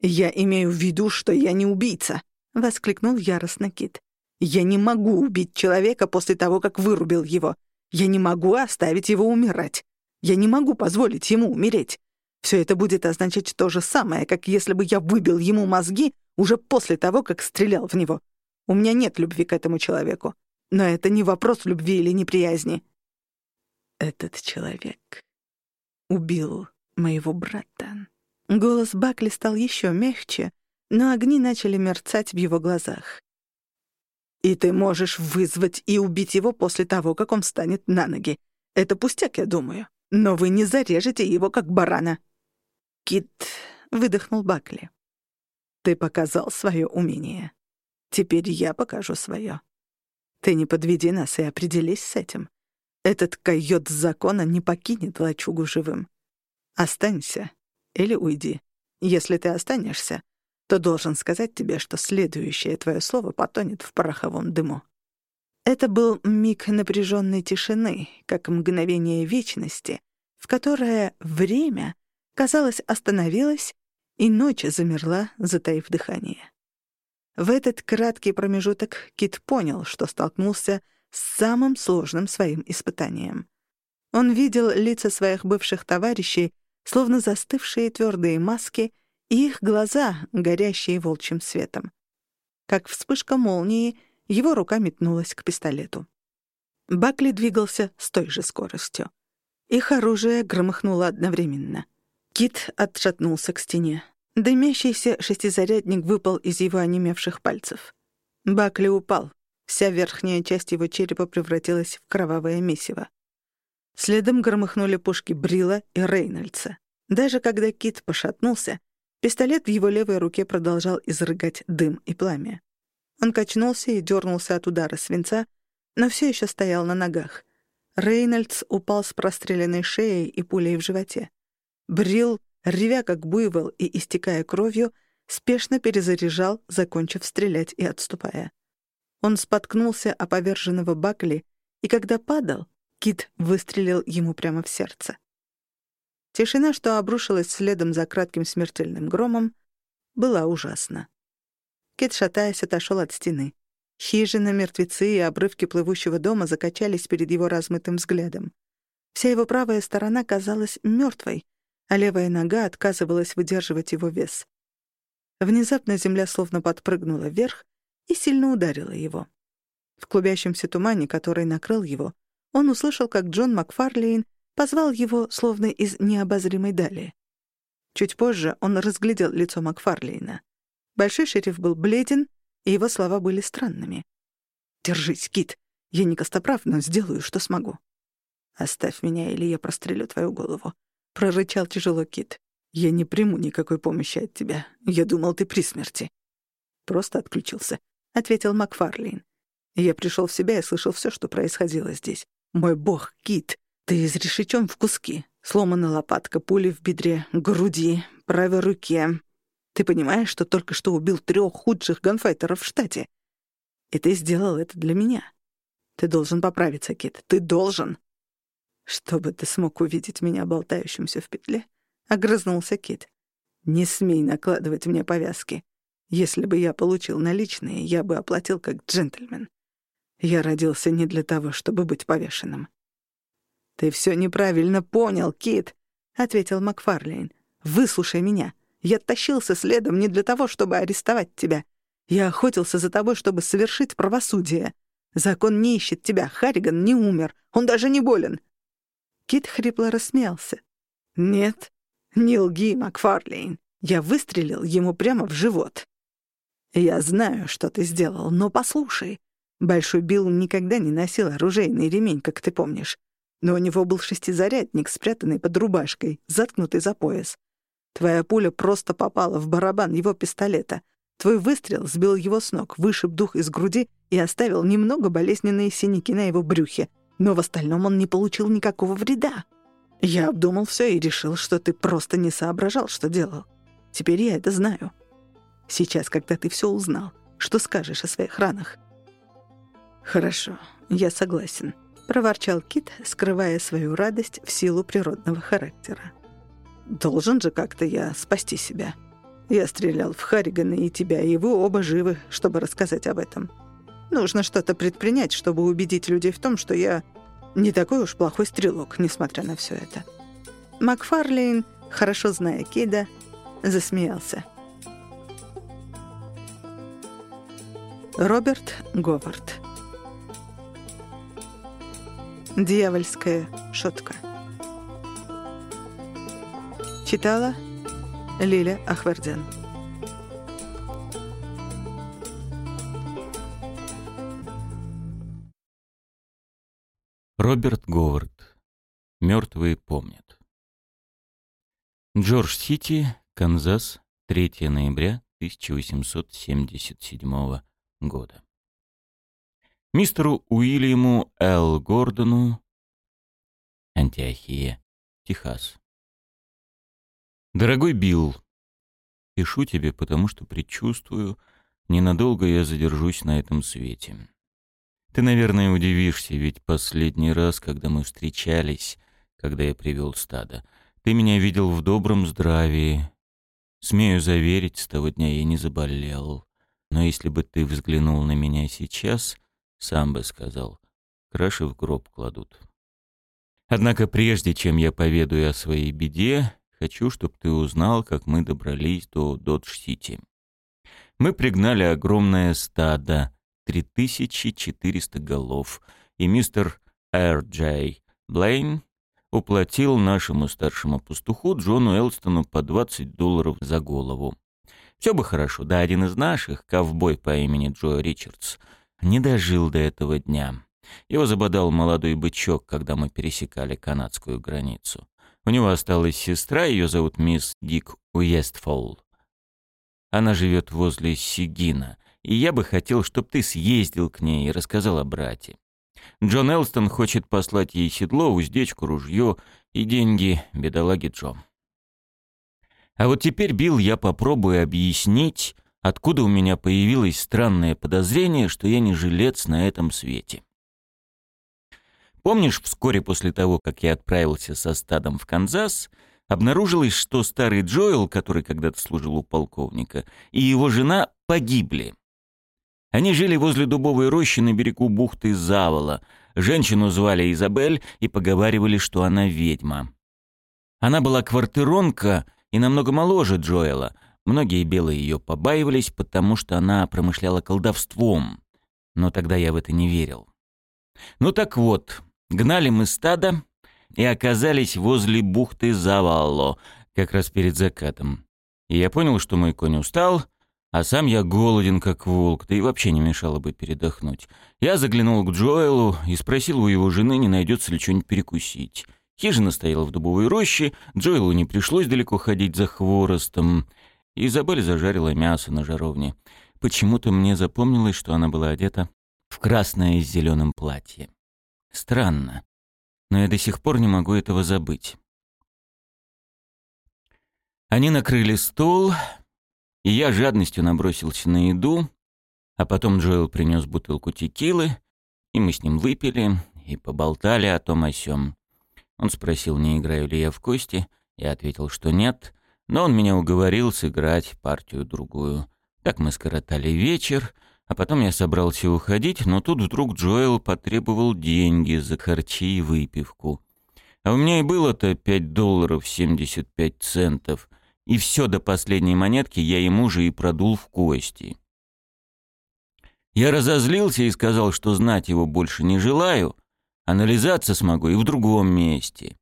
Я имею в виду, что я не убийца, воскликнул яростно Кит. Я не могу убить человека после того, как вырубил его. Я не могу оставить его умирать. Я не могу позволить ему умереть. Все это будет означать то же самое, как если бы я выбил ему мозги уже после того, как стрелял в него. У меня нет любви к этому человеку. Но это не вопрос любви или неприязни. Этот человек убил моего брата. Голос Бакли стал еще мягче, но огни начали мерцать в его глазах. И ты можешь вызвать и убить его после того, как он встанет на ноги. Это пустяк, я думаю. Но вы не зарежете его, как барана. Кит выдохнул Бакли. Ты показал свое умение. Теперь я покажу свое. Ты не подведи нас и определись с этим. Этот койот закона не покинет лачугу живым. Останься или уйди. Если ты останешься, то должен сказать тебе, что следующее твое слово потонет в пороховом дыму. Это был миг напряженной тишины, как мгновение вечности, в которое время, казалось, остановилось, и ночь замерла, затаив дыхание. В этот краткий промежуток Кит понял, что столкнулся с самым сложным своим испытанием. Он видел лица своих бывших товарищей, словно застывшие твердые маски — их глаза, горящие волчьим светом. Как вспышка молнии, его рука метнулась к пистолету. Бакли двигался с той же скоростью. Их оружие громыхнуло одновременно. Кит отшатнулся к стене. Дымящийся шестизарядник выпал из его онемевших пальцев. Бакли упал. Вся верхняя часть его черепа превратилась в кровавое месиво. Следом громыхнули пушки Брила и Рейнольдса. Даже когда Кит пошатнулся, Пистолет в его левой руке продолжал изрыгать дым и пламя. Он качнулся и дернулся от удара свинца, но все еще стоял на ногах. Рейнольдс упал с простреленной шеей и пулей в животе. Брил, ревя как буйвол и истекая кровью, спешно перезаряжал, закончив стрелять и отступая. Он споткнулся о поверженного Бакли, и когда падал, Кит выстрелил ему прямо в сердце. Тишина, что обрушилась следом за кратким смертельным громом, была ужасна. Кит, шатаясь, отошел от стены. Хижина, мертвецы и обрывки плывущего дома закачались перед его размытым взглядом. Вся его правая сторона казалась мертвой, а левая нога отказывалась выдерживать его вес. Внезапно земля словно подпрыгнула вверх и сильно ударила его. В клубящемся тумане, который накрыл его, он услышал, как Джон Макфарлейн позвал его словно из необозримой дали. Чуть позже он разглядел лицо Макфарлейна. Большой шериф был бледен, и его слова были странными. «Держись, Кит. Я не костоправ, но сделаю, что смогу». «Оставь меня, или я прострелю твою голову», — прорычал тяжело Кит. «Я не приму никакой помощи от тебя. Я думал, ты при смерти». «Просто отключился», — ответил Макфарлейн. Я пришел в себя и слышал все, что происходило здесь. «Мой бог, Кит, ты изрешечен в куски. Сломана лопатка, пули в бедре, груди, правой руке. Ты понимаешь, что только что убил трех худших ганфайтеров в штате? И ты сделал это для меня. Ты должен поправиться, Кит. Ты должен. Чтобы ты смог увидеть меня болтающимся в петле, огрызнулся Кит. Не смей накладывать мне повязки. Если бы я получил наличные, я бы оплатил как джентльмен. Я родился не для того, чтобы быть повешенным. «Ты все неправильно понял, Кит», — ответил Макфарлейн. «Выслушай меня. Я тащился следом не для того, чтобы арестовать тебя. Я охотился за тобой, чтобы совершить правосудие. Закон не ищет тебя. Харриган не умер. Он даже не болен». Кит хрипло рассмеялся. «Нет, не лги, Макфарлейн. Я выстрелил ему прямо в живот. Я знаю, что ты сделал, но послушай. Большой Билл никогда не носил оружейный ремень, как ты помнишь но у него был шестизарядник, спрятанный под рубашкой, заткнутый за пояс. Твоя пуля просто попала в барабан его пистолета. Твой выстрел сбил его с ног, вышиб дух из груди и оставил немного болезненные синяки на его брюхе, но в остальном он не получил никакого вреда. Я обдумал все и решил, что ты просто не соображал, что делал. Теперь я это знаю. Сейчас, когда ты все узнал, что скажешь о своих ранах? Хорошо, я согласен. — проворчал Кит, скрывая свою радость в силу природного характера. «Должен же как-то я спасти себя. Я стрелял в Харригана и тебя, и вы оба живы, чтобы рассказать об этом. Нужно что-то предпринять, чтобы убедить людей в том, что я не такой уж плохой стрелок, несмотря на все это». Макфарлейн, хорошо зная Кида, засмеялся. Роберт Говард Дьявольская шутка. Читала Лиля Ахвардян. Роберт Говард. Мертвые помнят. Джордж-Сити, Канзас, 3 ноября 1877 года мистеру Уильяму Л. Гордону, Антиохия, Техас. Дорогой Билл, пишу тебе, потому что предчувствую, ненадолго я задержусь на этом свете. Ты, наверное, удивишься, ведь последний раз, когда мы встречались, когда я привел стадо, ты меня видел в добром здравии. Смею заверить, с того дня я не заболел. Но если бы ты взглянул на меня сейчас, сам бы сказал. Краши в гроб кладут. Однако прежде, чем я поведаю о своей беде, хочу, чтобы ты узнал, как мы добрались до Додж-Сити. Мы пригнали огромное стадо, 3400 голов, и мистер Р. Джей Блейн уплатил нашему старшему пастуху Джону Элстону по 20 долларов за голову. Все бы хорошо, да один из наших, ковбой по имени Джо Ричардс, не дожил до этого дня. Его забодал молодой бычок, когда мы пересекали канадскую границу. У него осталась сестра, ее зовут мисс Дик Уэстфолл. Она живет возле Сигина, и я бы хотел, чтобы ты съездил к ней и рассказал о брате. Джон Элстон хочет послать ей седло, уздечку, ружье и деньги бедолаги Джо. А вот теперь, Билл, я попробую объяснить, откуда у меня появилось странное подозрение, что я не жилец на этом свете. Помнишь, вскоре после того, как я отправился со стадом в Канзас, обнаружилось, что старый Джоэл, который когда-то служил у полковника, и его жена погибли. Они жили возле дубовой рощи на берегу бухты Завола. Женщину звали Изабель и поговаривали, что она ведьма. Она была квартиронка и намного моложе Джоэла — Многие белые ее побаивались, потому что она промышляла колдовством. Но тогда я в это не верил. Ну так вот, гнали мы стадо и оказались возле бухты Завало, как раз перед закатом. И я понял, что мой конь устал, а сам я голоден, как волк, да и вообще не мешало бы передохнуть. Я заглянул к Джоэлу и спросил у его жены, не найдется ли что-нибудь перекусить. Хижина стояла в дубовой роще, Джоэлу не пришлось далеко ходить за хворостом. Изабель зажарила мясо на жаровне. Почему-то мне запомнилось, что она была одета в красное с зеленым платье. Странно, но я до сих пор не могу этого забыть. Они накрыли стол, и я жадностью набросился на еду, а потом Джоэл принес бутылку текилы, и мы с ним выпили и поболтали о том о сём. Он спросил, не играю ли я в кости, я ответил, что нет, но он меня уговорил сыграть партию-другую. Так мы скоротали вечер, а потом я собрался уходить, но тут вдруг Джоэл потребовал деньги за харчи и выпивку. А у меня и было-то 5 долларов 75 центов, и все до последней монетки я ему же и продул в кости. Я разозлился и сказал, что знать его больше не желаю, а нализаться смогу и в другом месте.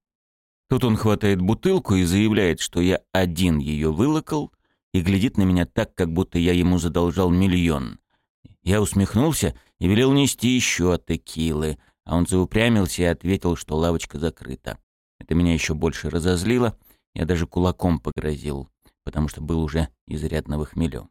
Тут он хватает бутылку и заявляет, что я один ее вылокал, и глядит на меня так, как будто я ему задолжал миллион. Я усмехнулся и велел нести еще текилы, а он заупрямился и ответил, что лавочка закрыта. Это меня еще больше разозлило, я даже кулаком погрозил, потому что был уже изрядно в хмелю.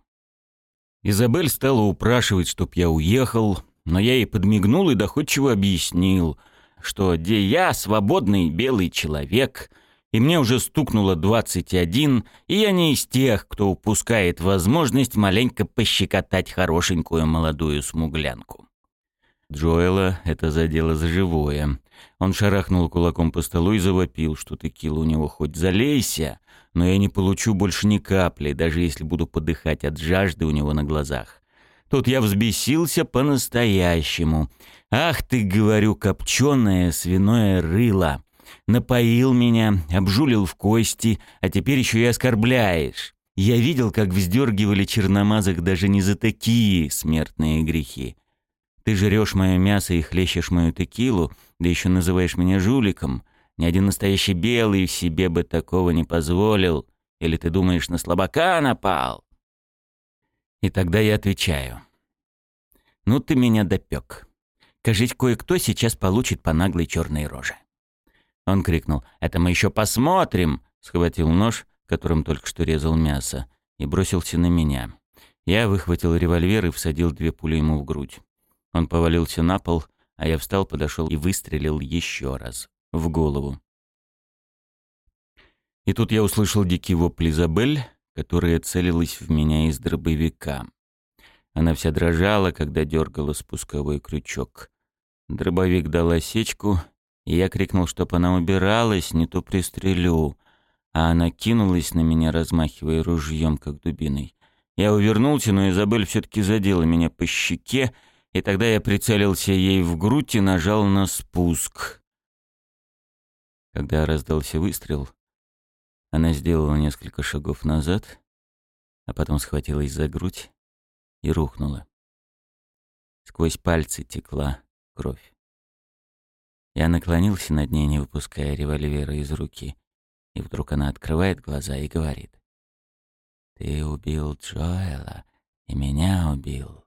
Изабель стала упрашивать, чтоб я уехал, но я ей подмигнул и доходчиво объяснил — что где я свободный белый человек, и мне уже стукнуло 21, и я не из тех, кто упускает возможность маленько пощекотать хорошенькую молодую смуглянку. Джоэла это задело за живое. Он шарахнул кулаком по столу и завопил, что текила у него хоть залейся, но я не получу больше ни капли, даже если буду подыхать от жажды у него на глазах. Тут я взбесился по-настоящему. «Ах ты, — говорю, — копченое свиное рыло! Напоил меня, обжулил в кости, а теперь еще и оскорбляешь!» Я видел, как вздергивали черномазых даже не за такие смертные грехи. Ты жрешь мое мясо и хлещешь мою текилу, да еще называешь меня жуликом. Ни один настоящий белый себе бы такого не позволил. Или ты думаешь, на слабака напал? И тогда я отвечаю. Ну ты меня допек. Кажись, кое-кто сейчас получит по наглой черной роже. Он крикнул. «Это мы еще посмотрим!» Схватил нож, которым только что резал мясо, и бросился на меня. Я выхватил револьвер и всадил две пули ему в грудь. Он повалился на пол, а я встал, подошел и выстрелил еще раз. В голову. И тут я услышал дикий вопль Изабель, которая целилась в меня из дробовика. Она вся дрожала, когда дергала спусковой крючок. Дробовик дал осечку, и я крикнул, чтоб она убиралась, не то пристрелю. А она кинулась на меня, размахивая ружьем, как дубиной. Я увернулся, но Изабель все-таки задела меня по щеке, и тогда я прицелился ей в грудь и нажал на спуск. Когда раздался выстрел, она сделала несколько шагов назад, а потом схватилась за грудь и рухнула. Сквозь пальцы текла кровь. Я наклонился над ней, не выпуская револьвера из руки, и вдруг она открывает глаза и говорит. «Ты убил Джоэла и меня убил.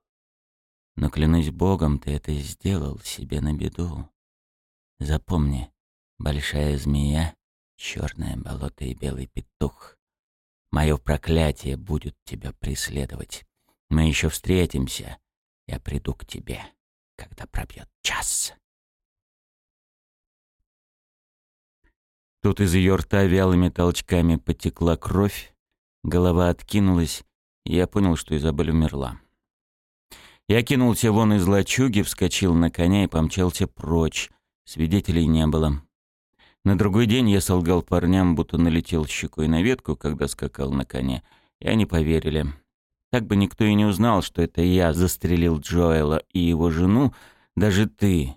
Но клянусь Богом, ты это сделал себе на беду. Запомни, большая змея черное болото и белый петух. Мое проклятие будет тебя преследовать. Мы еще встретимся. Я приду к тебе, когда пробьет час. Тут из ее рта вялыми толчками потекла кровь, голова откинулась, и я понял, что Изабель умерла. Я кинулся вон из лачуги, вскочил на коня и помчался прочь. Свидетелей не было. На другой день я солгал парням, будто налетел щекой на ветку, когда скакал на коне, и они поверили. Так бы никто и не узнал, что это я застрелил Джоэла и его жену, даже ты.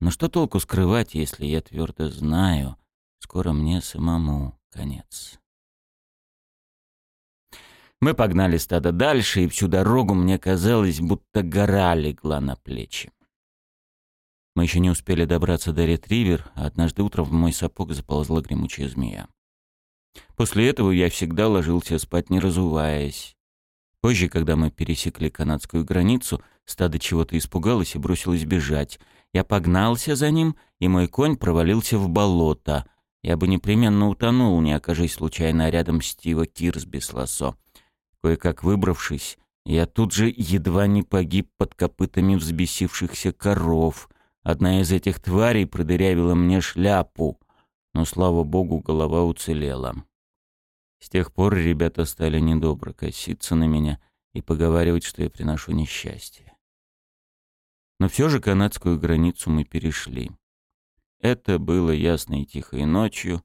Но что толку скрывать, если я твердо знаю, скоро мне самому конец. Мы погнали стадо дальше, и всю дорогу мне казалось, будто гора легла на плечи. Мы еще не успели добраться до ретривер, а однажды утром в мой сапог заползла гремучая змея. После этого я всегда ложился спать, не разуваясь. Позже, когда мы пересекли канадскую границу, стадо чего-то испугалось и бросилось бежать. Я погнался за ним, и мой конь провалился в болото. Я бы непременно утонул, не окажись случайно рядом Стива Кирсби с лосо. Кое-как выбравшись, я тут же едва не погиб под копытами взбесившихся коров — Одна из этих тварей продырявила мне шляпу, но, слава богу, голова уцелела. С тех пор ребята стали недобро коситься на меня и поговаривать, что я приношу несчастье. Но все же канадскую границу мы перешли. Это было ясной и тихой ночью.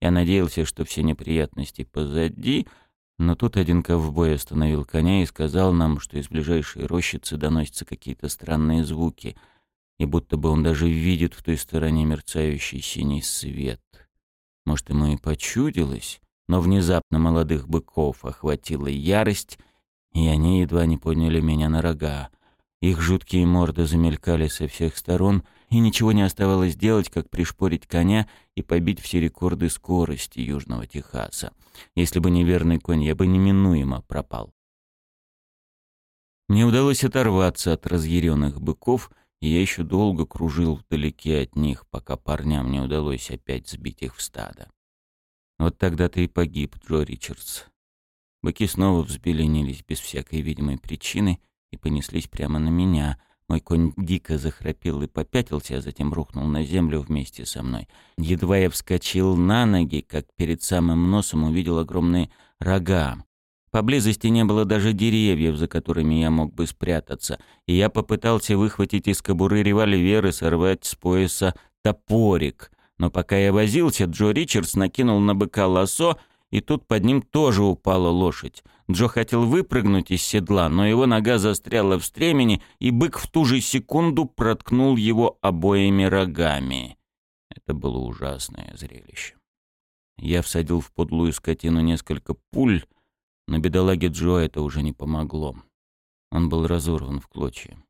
Я надеялся, что все неприятности позади, но тут один ковбой остановил коня и сказал нам, что из ближайшей рощицы доносятся какие-то странные звуки — и будто бы он даже видит в той стороне мерцающий синий свет. Может, ему и почудилось, но внезапно молодых быков охватила ярость, и они едва не подняли меня на рога. Их жуткие морды замелькали со всех сторон, и ничего не оставалось делать, как пришпорить коня и побить все рекорды скорости Южного Техаса. Если бы не верный конь, я бы неминуемо пропал. Мне удалось оторваться от разъяренных быков и я еще долго кружил вдалеке от них, пока парням не удалось опять сбить их в стадо. Вот тогда ты и погиб, Джо Ричардс. Быки снова взбеленились без всякой видимой причины и понеслись прямо на меня. Мой конь дико захрапел и попятился, а затем рухнул на землю вместе со мной. Едва я вскочил на ноги, как перед самым носом увидел огромные рога. Поблизости не было даже деревьев, за которыми я мог бы спрятаться, и я попытался выхватить из кобуры револьвер и сорвать с пояса топорик. Но пока я возился, Джо Ричардс накинул на быка лосо, и тут под ним тоже упала лошадь. Джо хотел выпрыгнуть из седла, но его нога застряла в стремени, и бык в ту же секунду проткнул его обоими рогами. Это было ужасное зрелище. Я всадил в подлую скотину несколько пуль, но бедолаге Джо это уже не помогло. Он был разорван в клочья.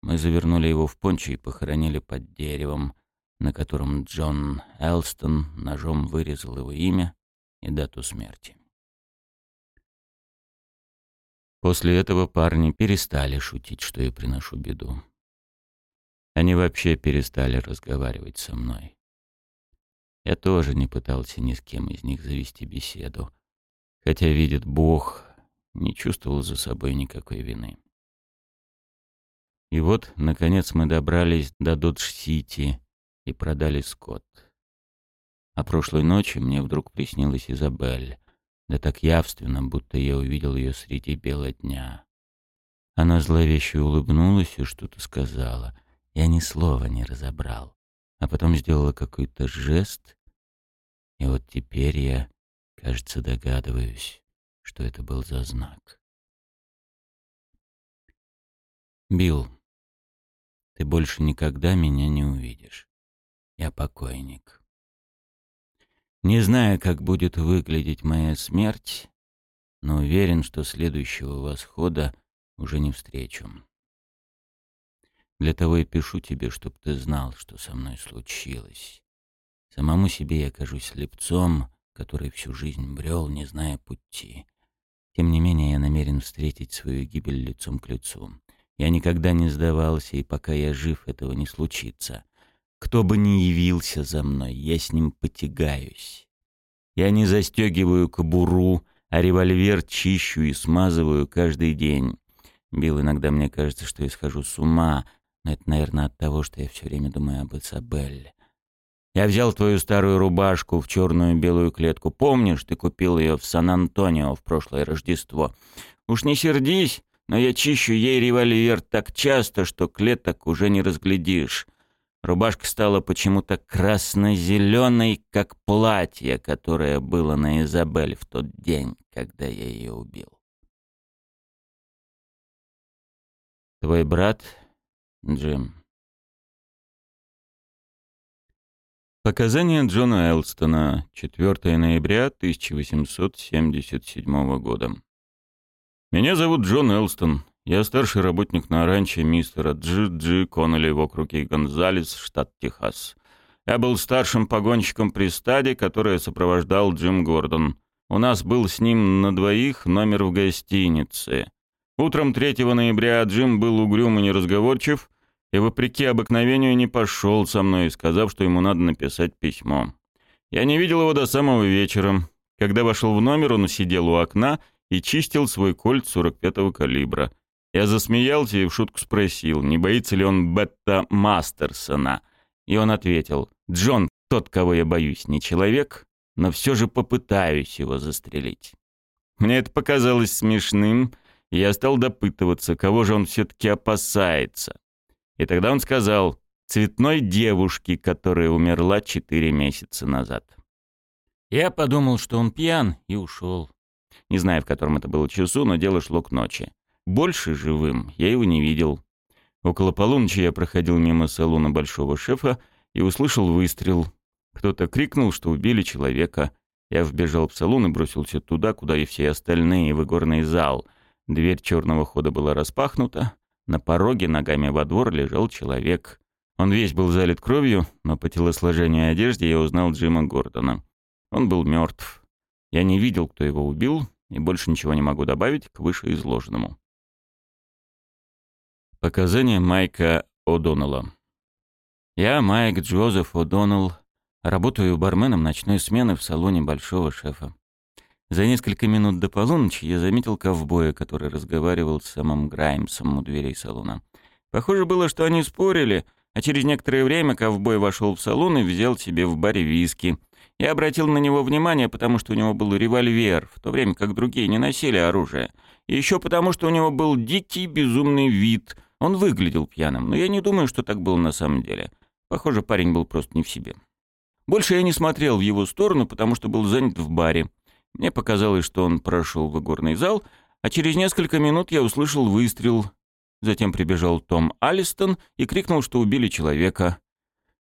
Мы завернули его в пончо и похоронили под деревом, на котором Джон Элстон ножом вырезал его имя и дату смерти. После этого парни перестали шутить, что я приношу беду. Они вообще перестали разговаривать со мной. Я тоже не пытался ни с кем из них завести беседу, хотя, видит Бог, не чувствовал за собой никакой вины. И вот, наконец, мы добрались до Додж-Сити и продали скот. А прошлой ночью мне вдруг приснилась Изабель, да так явственно, будто я увидел ее среди бела дня. Она зловеще улыбнулась и что-то сказала. Я ни слова не разобрал. А потом сделала какой-то жест, и вот теперь я, кажется, догадываюсь, что это был за знак. Билл, ты больше никогда меня не увидишь. Я покойник. Не знаю, как будет выглядеть моя смерть, но уверен, что следующего восхода уже не встречу. Для того и пишу тебе, чтобы ты знал, что со мной случилось. Самому себе я кажусь слепцом, который всю жизнь брел, не зная пути. Тем не менее, я намерен встретить свою гибель лицом к лицу. Я никогда не сдавался, и пока я жив, этого не случится. Кто бы ни явился за мной, я с ним потягаюсь. Я не застегиваю кобуру, а револьвер чищу и смазываю каждый день. Билл, иногда мне кажется, что я схожу с ума, но это, наверное, от того, что я все время думаю об Изабелле. Я взял твою старую рубашку в черную белую клетку. Помнишь, ты купил ее в Сан-Антонио в прошлое Рождество? Уж не сердись, но я чищу ей револьвер так часто, что клеток уже не разглядишь. Рубашка стала почему-то красно-зеленой, как платье, которое было на Изабель в тот день, когда я ее убил. Твой брат, Джим. Показания Джона Элстона, 4 ноября 1877 года. Меня зовут Джон Элстон. Я старший работник на ранче мистера Джи Джи Коннелли в округе Гонзалес, штат Техас. Я был старшим погонщиком при стаде, которое сопровождал Джим Гордон. У нас был с ним на двоих номер в гостинице. Утром 3 ноября Джим был угрюм и неразговорчив, и, вопреки обыкновению, не пошел со мной, сказав, что ему надо написать письмо. Я не видел его до самого вечера. Когда вошел в номер, он сидел у окна и чистил свой кольт 45-го калибра — я засмеялся и в шутку спросил, не боится ли он Бетта Мастерсона. И он ответил, «Джон, тот, кого я боюсь, не человек, но все же попытаюсь его застрелить». Мне это показалось смешным, и я стал допытываться, кого же он все-таки опасается. И тогда он сказал, «Цветной девушки, которая умерла четыре месяца назад». Я подумал, что он пьян, и ушел. Не знаю, в котором это было часу, но дело шло к ночи. Больше живым я его не видел. Около полуночи я проходил мимо салона большого шефа и услышал выстрел. Кто-то крикнул, что убили человека. Я вбежал в салон и бросился туда, куда и все остальные, в игорный зал. Дверь черного хода была распахнута. На пороге ногами во двор лежал человек. Он весь был залит кровью, но по телосложению и одежде я узнал Джима Гордона. Он был мертв. Я не видел, кто его убил, и больше ничего не могу добавить к вышеизложенному. Показания Майка О'Доннелла. Я, Майк Джозеф О'Доннелл, работаю барменом ночной смены в салоне большого шефа. За несколько минут до полуночи я заметил ковбоя, который разговаривал с самым Граймсом у дверей салона. Похоже было, что они спорили, а через некоторое время ковбой вошел в салон и взял себе в баре виски. Я обратил на него внимание, потому что у него был револьвер, в то время как другие не носили оружие. И еще потому, что у него был дикий безумный вид. Он выглядел пьяным, но я не думаю, что так было на самом деле. Похоже, парень был просто не в себе. Больше я не смотрел в его сторону, потому что был занят в баре. Мне показалось, что он прошел в игорный зал, а через несколько минут я услышал выстрел. Затем прибежал Том Алистон и крикнул, что убили человека.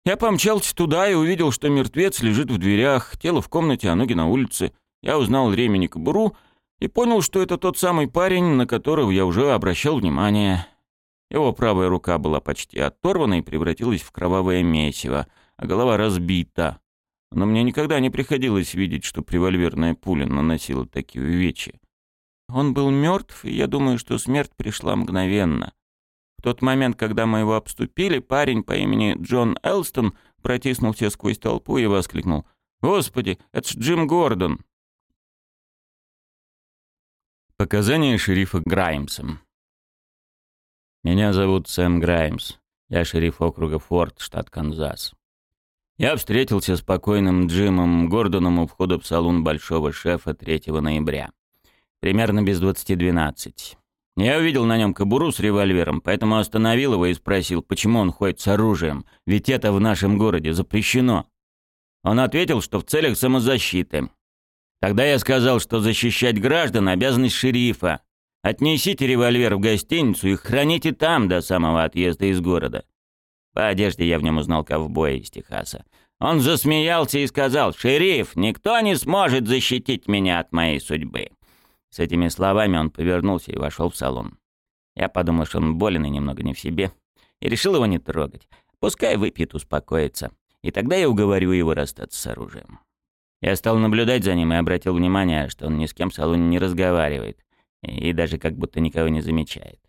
Я помчался туда и увидел, что мертвец лежит в дверях, тело в комнате, а ноги на улице. Я узнал ремень и кобуру и понял, что это тот самый парень, на которого я уже обращал внимание. Его правая рука была почти оторвана и превратилась в кровавое месиво, а голова разбита. Но мне никогда не приходилось видеть, что револьверная пуля наносила такие увечья. Он был мертв, и я думаю, что смерть пришла мгновенно. В тот момент, когда мы его обступили, парень по имени Джон Элстон протиснулся сквозь толпу и воскликнул. «Господи, это ж Джим Гордон!» Показания шерифа Граймса «Меня зовут Сэм Граймс. Я шериф округа Форт, штат Канзас. Я встретился с покойным Джимом Гордоном у входа в салон Большого Шефа 3 ноября. Примерно без 20.12. Я увидел на нем кобуру с револьвером, поэтому остановил его и спросил, почему он ходит с оружием, ведь это в нашем городе запрещено. Он ответил, что в целях самозащиты. Тогда я сказал, что защищать граждан – обязанность шерифа. Отнесите револьвер в гостиницу и храните там до самого отъезда из города. По одежде я в нем узнал ковбоя из Техаса. Он засмеялся и сказал, «Шериф, никто не сможет защитить меня от моей судьбы». С этими словами он повернулся и вошел в салон. Я подумал, что он болен и немного не в себе, и решил его не трогать. Пускай выпьет, успокоится. И тогда я уговорю его расстаться с оружием. Я стал наблюдать за ним и обратил внимание, что он ни с кем в салоне не разговаривает и даже как будто никого не замечает.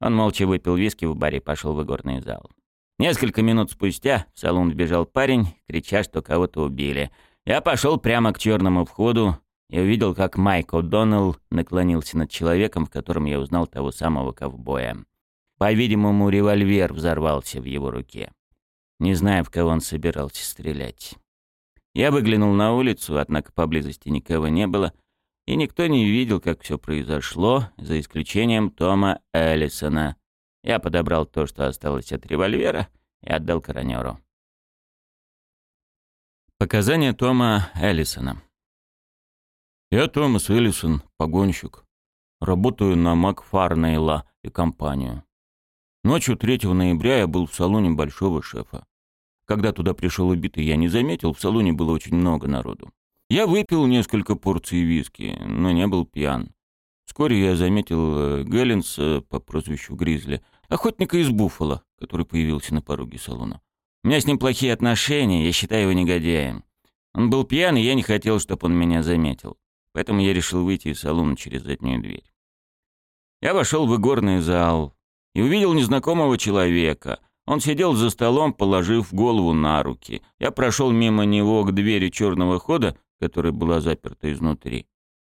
Он молча выпил виски в баре и пошел в игорный зал. Несколько минут спустя в салон вбежал парень, крича, что кого-то убили. Я пошел прямо к черному входу, и увидел, как Майк О'Доннелл наклонился над человеком, в котором я узнал того самого ковбоя. По-видимому, револьвер взорвался в его руке. Не знаю, в кого он собирался стрелять. Я выглянул на улицу, однако поблизости никого не было, и никто не видел, как все произошло, за исключением Тома Эллисона. Я подобрал то, что осталось от револьвера, и отдал коронеру. Показания Тома Эллисона. Я Томас Эллисон, погонщик. Работаю на Макфарнейла и компанию. Ночью 3 ноября я был в салоне Большого Шефа. Когда туда пришел убитый, я не заметил, в салоне было очень много народу. Я выпил несколько порций виски, но не был пьян. Вскоре я заметил э, Геллинса по прозвищу Гризли, охотника из Буффало, который появился на пороге салона. У меня с ним плохие отношения, я считаю его негодяем. Он был пьян, и я не хотел, чтобы он меня заметил. Поэтому я решил выйти из салона через заднюю дверь. Я вошел в игорный зал и увидел незнакомого человека. Он сидел за столом, положив голову на руки. Я прошел мимо него к двери черного хода, которая была заперта изнутри.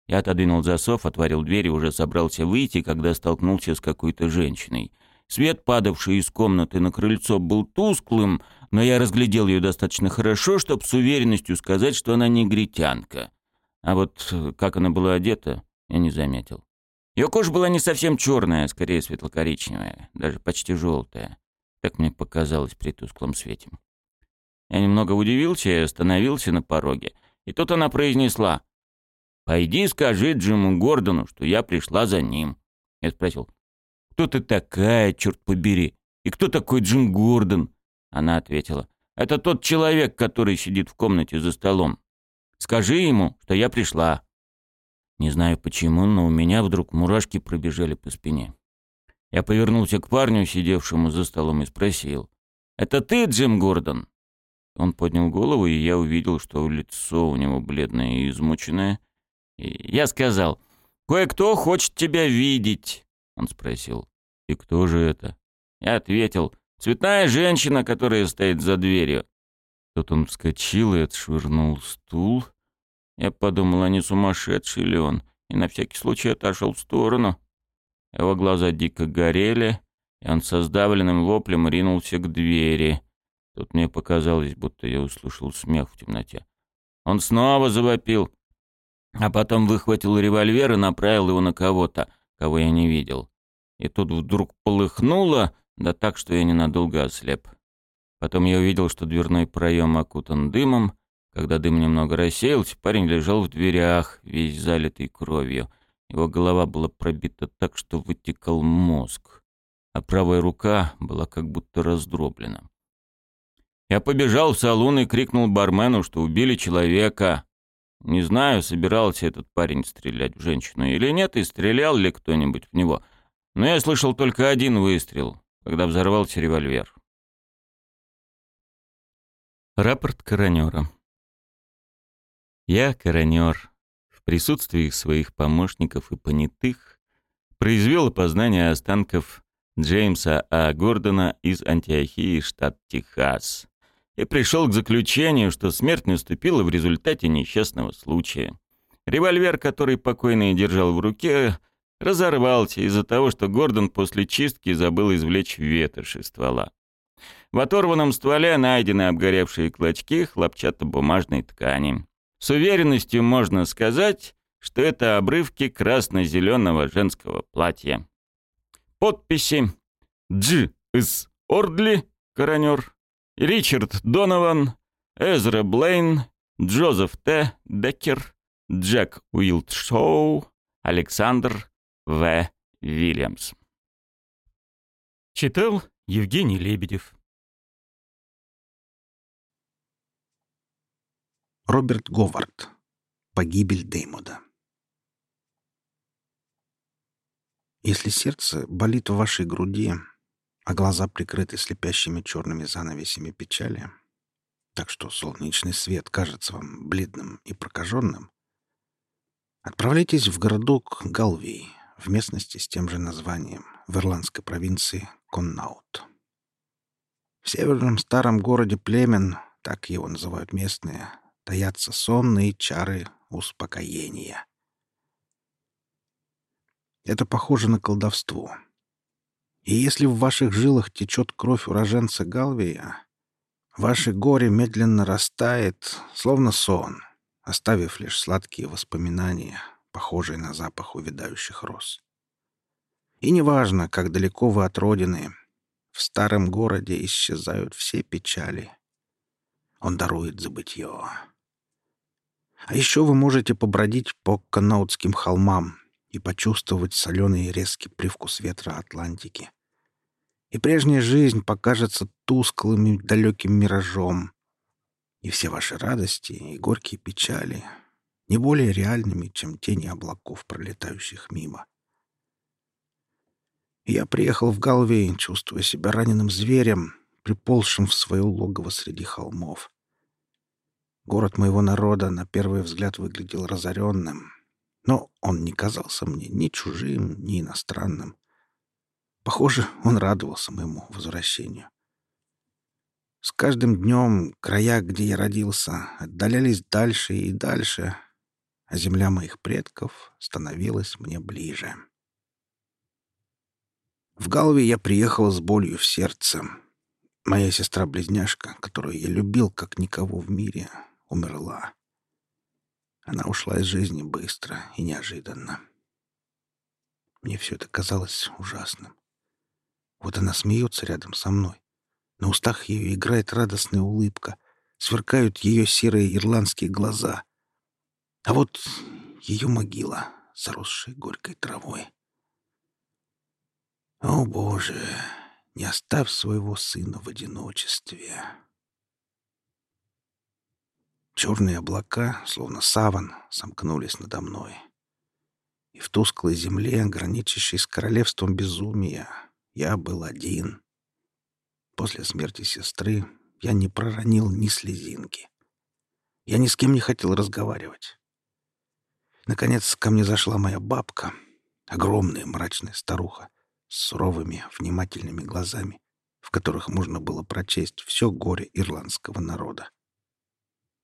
Я отодвинул засов, отворил дверь и уже собрался выйти, когда столкнулся с какой-то женщиной. Свет, падавший из комнаты на крыльцо, был тусклым, но я разглядел ее достаточно хорошо, чтобы с уверенностью сказать, что она негритянка. А вот э, как она была одета, я не заметил. Ее кожа была не совсем черная, скорее светло-коричневая, даже почти желтая. Так мне показалось при тусклом свете. Я немного удивился и остановился на пороге. И тут она произнесла, «Пойди скажи Джиму Гордону, что я пришла за ним». Я спросил, «Кто ты такая, черт побери? И кто такой Джим Гордон?» Она ответила, «Это тот человек, который сидит в комнате за столом. Скажи ему, что я пришла». Не знаю почему, но у меня вдруг мурашки пробежали по спине. Я повернулся к парню, сидевшему за столом, и спросил. «Это ты, Джим Гордон?» Он поднял голову, и я увидел, что лицо у него бледное и измученное. И я сказал, «Кое-кто хочет тебя видеть», — он спросил. «И кто же это?» Я ответил, «Цветная женщина, которая стоит за дверью». Тут он вскочил и отшвырнул стул. Я подумал, а не сумасшедший ли он, и на всякий случай отошел в сторону. Его глаза дико горели, и он со сдавленным воплем ринулся к двери. Тут мне показалось, будто я услышал смех в темноте. Он снова завопил, а потом выхватил револьвер и направил его на кого-то, кого я не видел. И тут вдруг полыхнуло, да так, что я ненадолго ослеп. Потом я увидел, что дверной проем окутан дымом. Когда дым немного рассеялся, парень лежал в дверях, весь залитый кровью. Его голова была пробита так, что вытекал мозг, а правая рука была как будто раздроблена. Я побежал в салон и крикнул бармену, что убили человека. Не знаю, собирался этот парень стрелять в женщину или нет, и стрелял ли кто-нибудь в него. Но я слышал только один выстрел, когда взорвался револьвер. Рапорт коронера. Я, коронер, в присутствии своих помощников и понятых, произвел опознание останков Джеймса А. Гордона из Антиохии, штат Техас, и пришел к заключению, что смерть наступила в результате несчастного случая. Револьвер, который покойный держал в руке, разорвался из-за того, что Гордон после чистки забыл извлечь ветошь из ствола. В оторванном стволе найдены обгоревшие клочки хлопчатобумажной ткани. С уверенностью можно сказать, что это обрывки красно-зеленого женского платья. Подписи Дж. С. Ордли, коронер, Ричард Донован, Эзра Блейн, Джозеф Т. Деккер, Джек Уилдшоу, Александр В. Вильямс. Читал Евгений Лебедев. Роберт Говард. Погибель Деймода. Если сердце болит в вашей груди, а глаза прикрыты слепящими черными занавесями печали, так что солнечный свет кажется вам бледным и прокаженным, отправляйтесь в городок Галвей, в местности с тем же названием, в ирландской провинции Коннаут. В северном старом городе Племен, так его называют местные, таятся сонные чары успокоения. Это похоже на колдовство. И если в ваших жилах течет кровь уроженца Галвия, ваше горе медленно растает, словно сон, оставив лишь сладкие воспоминания, похожие на запах увядающих роз. И неважно, как далеко вы от родины, в старом городе исчезают все печали. Он дарует забытье. А еще вы можете побродить по канаутским холмам и почувствовать соленый резкий привкус ветра Атлантики и прежняя жизнь покажется тусклым и далеким миражом, и все ваши радости и горькие печали не более реальными, чем тени облаков, пролетающих мимо. я приехал в Галвей, чувствуя себя раненым зверем, приползшим в свое логово среди холмов. Город моего народа на первый взгляд выглядел разоренным, но он не казался мне ни чужим, ни иностранным. Похоже, он радовался моему возвращению. С каждым днем края, где я родился, отдалялись дальше и дальше, а земля моих предков становилась мне ближе. В Галве я приехал с болью в сердце. Моя сестра-близняшка, которую я любил как никого в мире, умерла. Она ушла из жизни быстро и неожиданно. Мне все это казалось ужасным. Вот она смеется рядом со мной. На устах ее играет радостная улыбка. Сверкают ее серые ирландские глаза. А вот ее могила, заросшая горькой травой. О, Боже, не оставь своего сына в одиночестве. Черные облака, словно саван, сомкнулись надо мной. И в тусклой земле, граничащей с королевством безумия, я был один. После смерти сестры я не проронил ни слезинки. Я ни с кем не хотел разговаривать. Наконец ко мне зашла моя бабка, огромная мрачная старуха с суровыми, внимательными глазами, в которых можно было прочесть все горе ирландского народа.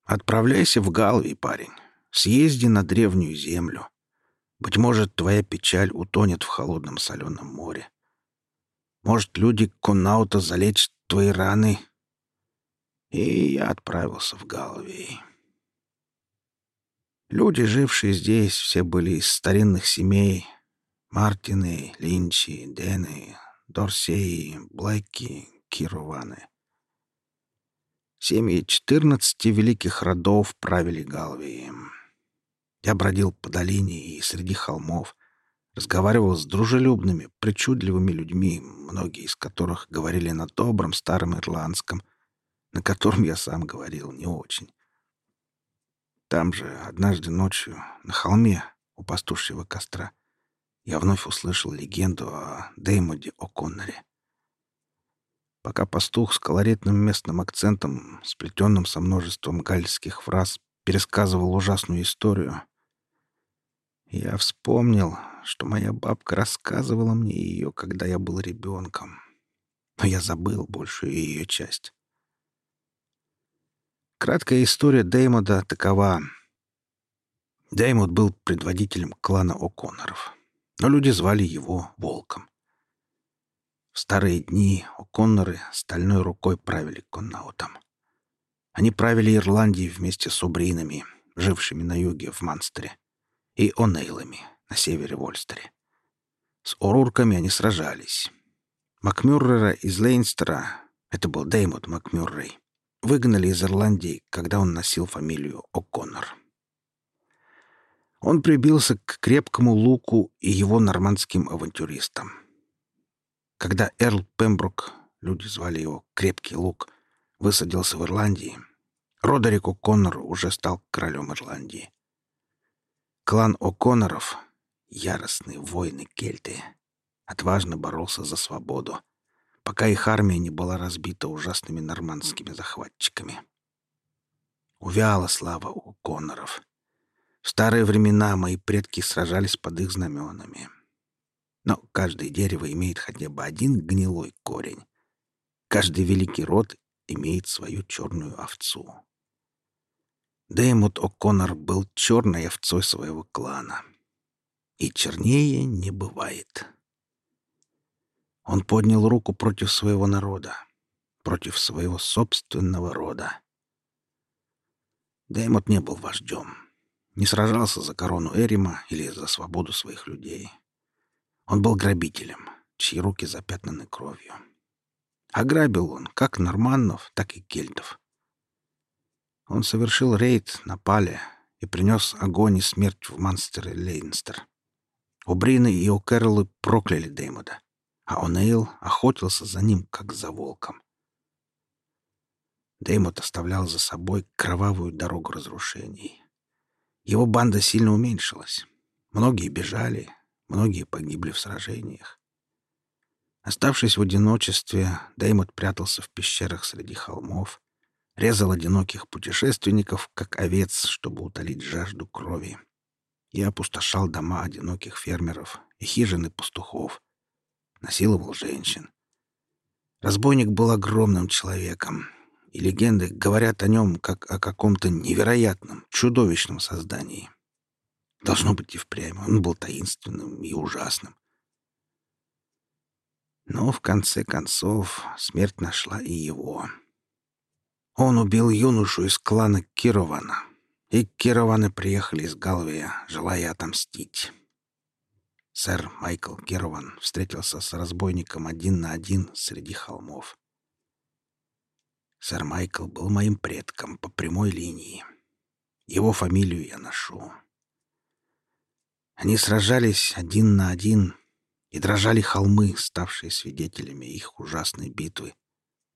«Отправляйся в Галвий, парень. Съезди на древнюю землю. Быть может, твоя печаль утонет в холодном соленом море. Может, люди Конаута залечат твои раны?» И я отправился в Галвей. Люди, жившие здесь, все были из старинных семей. Мартины, Линчи, Дены, Дорсеи, Блэки, Кированы. Семьи четырнадцати великих родов правили Галвием. Я бродил по долине и среди холмов, разговаривал с дружелюбными, причудливыми людьми, многие из которых говорили на добром старом ирландском, на котором я сам говорил не очень. Там же, однажды ночью, на холме у пастушьего костра, я вновь услышал легенду о Деймоде О'Конноре. Пока пастух с колоритным местным акцентом, сплетенным со множеством гальских фраз, пересказывал ужасную историю, я вспомнил, что моя бабка рассказывала мне ее, когда я был ребенком. Но я забыл большую ее часть. Краткая история Деймода такова. Деймод был предводителем клана О'Конноров, но люди звали его Волком. В старые дни О'Конноры стальной рукой правили Коннаутом. Они правили Ирландией вместе с Убринами, жившими на юге в Манстере и О'Нейлами на севере в Ольстере. С Орурками они сражались. Макмюррера из Лейнстера, это был Деймот Макмюррей, выгнали из Ирландии, когда он носил фамилию О'Коннор. Он прибился к крепкому луку и его нормандским авантюристам. Когда Эрл Пембрук, люди звали его Крепкий Лук, высадился в Ирландии, Родерик О'Коннор уже стал королем Ирландии. Клан О'Конноров, яростные воины-кельты, отважно боролся за свободу, пока их армия не была разбита ужасными нормандскими захватчиками. Увяла слава О'Конноров. В старые времена мои предки сражались под их знаменами. Но каждое дерево имеет хотя бы один гнилой корень. Каждый великий род имеет свою черную овцу. Дэймут О'Коннор был черной овцой своего клана. И чернее не бывает. Он поднял руку против своего народа, против своего собственного рода. Дэймот не был вождем, не сражался за корону Эрима или за свободу своих людей. Он был грабителем, чьи руки запятнаны кровью. Ограбил он как норманнов, так и кельтов. Он совершил рейд на Пале и принес огонь и смерть в Манстер и Лейнстер. Убрины и О'Кэрроллы прокляли Деймода, а О'Нейл охотился за ним, как за волком. Деймод оставлял за собой кровавую дорогу разрушений. Его банда сильно уменьшилась. Многие бежали, многие погибли в сражениях. Оставшись в одиночестве, Деймод прятался в пещерах среди холмов, резал одиноких путешественников, как овец, чтобы утолить жажду крови. Я опустошал дома одиноких фермеров и хижины пастухов, насиловал женщин. Разбойник был огромным человеком, и легенды говорят о нем как о каком-то невероятном, чудовищном создании. Должно быть и впрямь, он был таинственным и ужасным. Но в конце концов смерть нашла и его. Он убил юношу из клана Кирована, и Кированы приехали из Галвия, желая отомстить. Сэр Майкл Кирован встретился с разбойником один на один среди холмов. Сэр Майкл был моим предком по прямой линии. Его фамилию я ношу. Они сражались один на один, и дрожали холмы, ставшие свидетелями их ужасной битвы,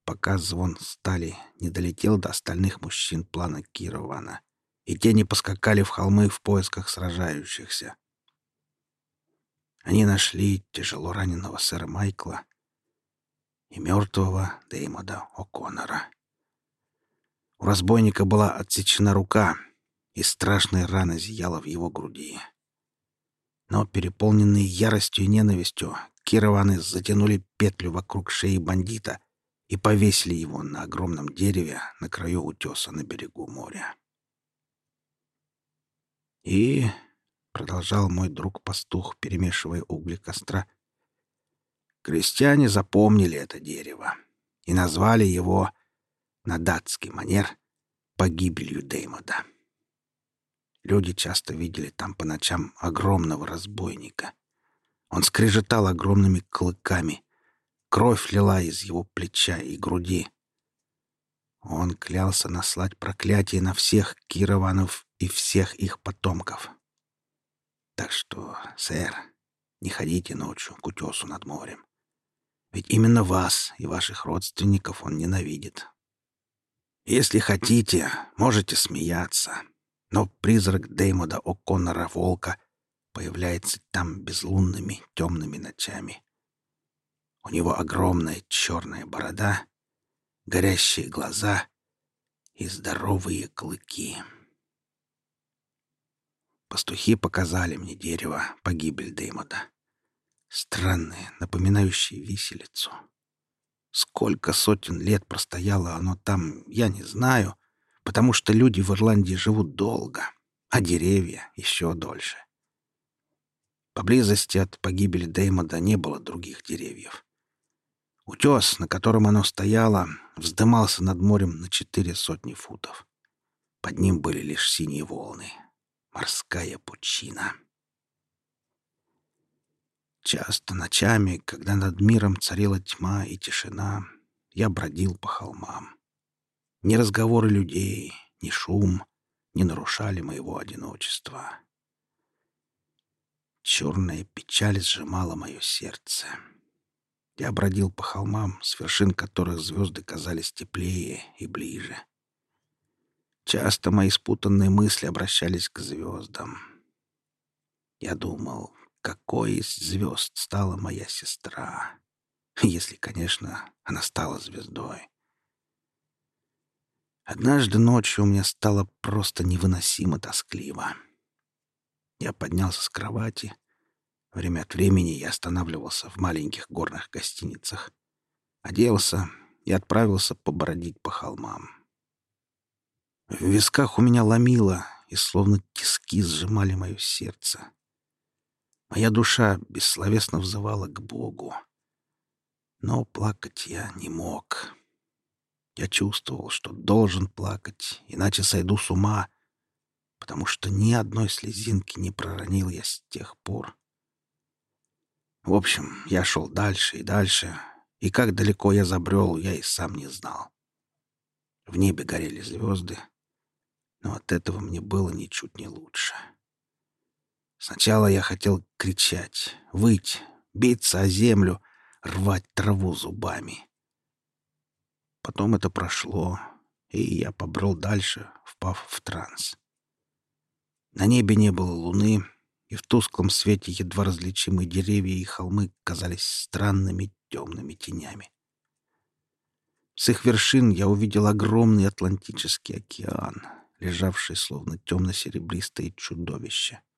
пока звон стали не долетел до остальных мужчин плана Кирована, и те не поскакали в холмы в поисках сражающихся. Они нашли тяжело раненого сэра Майкла и мертвого Деймода О'Коннора. У разбойника была отсечена рука, и страшная рана зияла в его груди. Но, переполненные яростью и ненавистью, Кированы затянули петлю вокруг шеи бандита и повесили его на огромном дереве на краю утеса на берегу моря. И, — продолжал мой друг-пастух, перемешивая угли костра, — крестьяне запомнили это дерево и назвали его на датский манер погибелью Деймода. Люди часто видели там по ночам огромного разбойника. Он скрежетал огромными клыками. Кровь лила из его плеча и груди. Он клялся наслать проклятие на всех Кированов и всех их потомков. Так что, сэр, не ходите ночью к утесу над морем. Ведь именно вас и ваших родственников он ненавидит. Если хотите, можете смеяться, но призрак Деймода О'Коннора Волка появляется там безлунными темными ночами. У него огромная черная борода, горящие глаза и здоровые клыки. Пастухи показали мне дерево, погибель Деймода. Странное, напоминающее виселицу. Сколько сотен лет простояло оно там, я не знаю, потому что люди в Ирландии живут долго, а деревья еще дольше. Поблизости от погибели Деймода не было других деревьев. Утес, на котором оно стояло, вздымался над морем на четыре сотни футов. Под ним были лишь синие волны. Морская пучина. Часто ночами, когда над миром царила тьма и тишина, я бродил по холмам. Ни разговоры людей, ни шум не нарушали моего одиночества. Черная печаль сжимала мое сердце. Я бродил по холмам, с вершин которых звезды казались теплее и ближе. Часто мои спутанные мысли обращались к звездам. Я думал, какой из звезд стала моя сестра. Если, конечно, она стала звездой. Однажды ночью мне стало просто невыносимо тоскливо. Я поднялся с кровати. Время от времени я останавливался в маленьких горных гостиницах. Оделся и отправился побродить по холмам. В висках у меня ломило, и словно тиски сжимали мое сердце. Моя душа бессловесно взывала к Богу. Но плакать я не мог. Я чувствовал, что должен плакать, иначе сойду с ума, потому что ни одной слезинки не проронил я с тех пор. В общем, я шел дальше и дальше, и как далеко я забрел, я и сам не знал. В небе горели звезды, но от этого мне было ничуть не лучше. Сначала я хотел кричать, выть, биться о землю, рвать траву зубами. Потом это прошло, и я побрел дальше, впав в транс. На небе не было луны, и в тусклом свете едва различимые деревья и холмы казались странными темными тенями. С их вершин я увидел огромный Атлантический океан, лежавший словно темно-серебристое чудовище —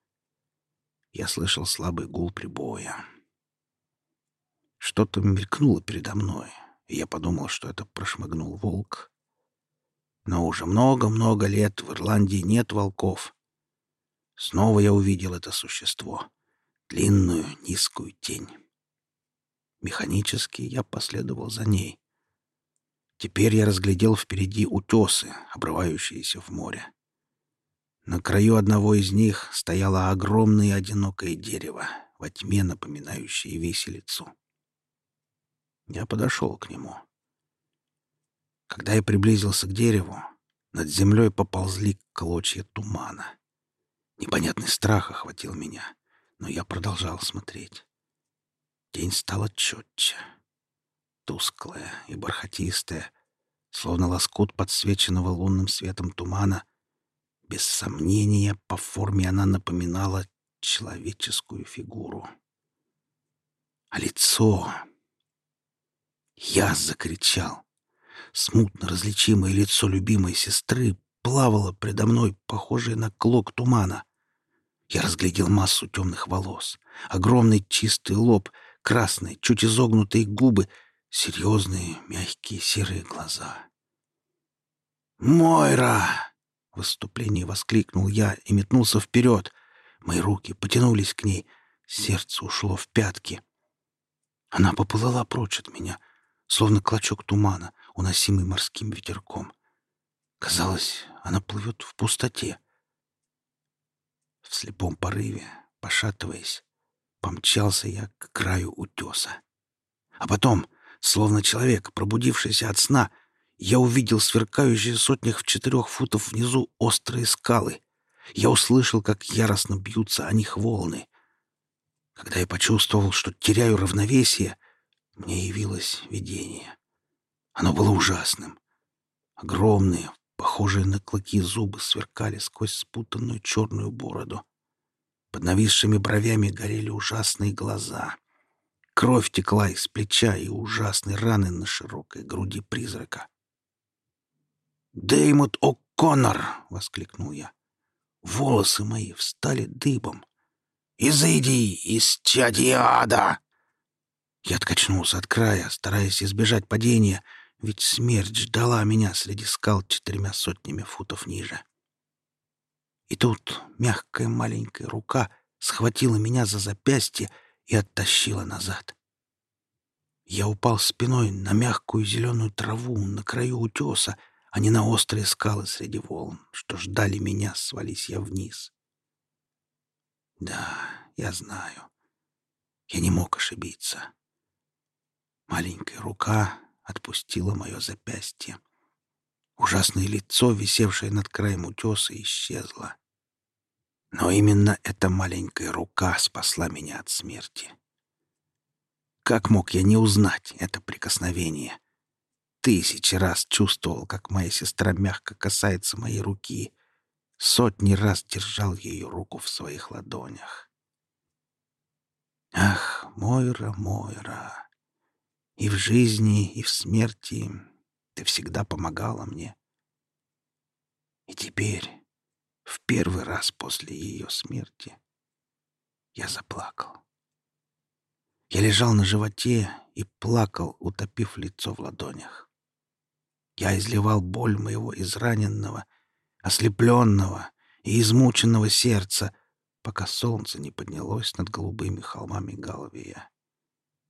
я слышал слабый гул прибоя. Что-то мелькнуло передо мной, и я подумал, что это прошмыгнул волк. Но уже много-много лет в Ирландии нет волков. Снова я увидел это существо — длинную низкую тень. Механически я последовал за ней. Теперь я разглядел впереди утесы, обрывающиеся в море. На краю одного из них стояло огромное одинокое дерево, во тьме напоминающее виселицу. Я подошел к нему. Когда я приблизился к дереву, над землей поползли клочья тумана. Непонятный страх охватил меня, но я продолжал смотреть. День стал четче, тусклая и бархатистая, словно лоскут подсвеченного лунным светом тумана — без сомнения, по форме она напоминала человеческую фигуру. А лицо... Я закричал. Смутно различимое лицо любимой сестры плавало предо мной, похожее на клок тумана. Я разглядел массу темных волос, огромный чистый лоб, красные, чуть изогнутые губы, серьезные, мягкие серые глаза. «Мойра!» В выступлении воскликнул я и метнулся вперед. Мои руки потянулись к ней, сердце ушло в пятки. Она поплыла прочь от меня, словно клочок тумана, уносимый морским ветерком. Казалось, она плывет в пустоте. В слепом порыве, пошатываясь, помчался я к краю утеса. А потом, словно человек, пробудившийся от сна, я увидел сверкающие сотнях в четырех футов внизу острые скалы. Я услышал, как яростно бьются о них волны. Когда я почувствовал, что теряю равновесие, мне явилось видение. Оно было ужасным. Огромные, похожие на клыки зубы сверкали сквозь спутанную черную бороду. Под нависшими бровями горели ужасные глаза. Кровь текла из плеча и ужасные раны на широкой груди призрака. «Дэймот О'Коннор!» — воскликнул я. Волосы мои встали дыбом. «Изыди из чадиада!» Я откачнулся от края, стараясь избежать падения, ведь смерть ждала меня среди скал четырьмя сотнями футов ниже. И тут мягкая маленькая рука схватила меня за запястье и оттащила назад. Я упал спиной на мягкую зеленую траву на краю утеса, а не на острые скалы среди волн, что ждали меня, свались я вниз. Да, я знаю. Я не мог ошибиться. Маленькая рука отпустила мое запястье. Ужасное лицо, висевшее над краем утеса, исчезло. Но именно эта маленькая рука спасла меня от смерти. Как мог я не узнать это прикосновение? Тысячи раз чувствовал, как моя сестра мягко касается моей руки. Сотни раз держал ее руку в своих ладонях. Ах, Мойра, Мойра, и в жизни, и в смерти ты всегда помогала мне. И теперь, в первый раз после ее смерти, я заплакал. Я лежал на животе и плакал, утопив лицо в ладонях. Я изливал боль моего израненного, ослепленного и измученного сердца, пока солнце не поднялось над голубыми холмами Галвия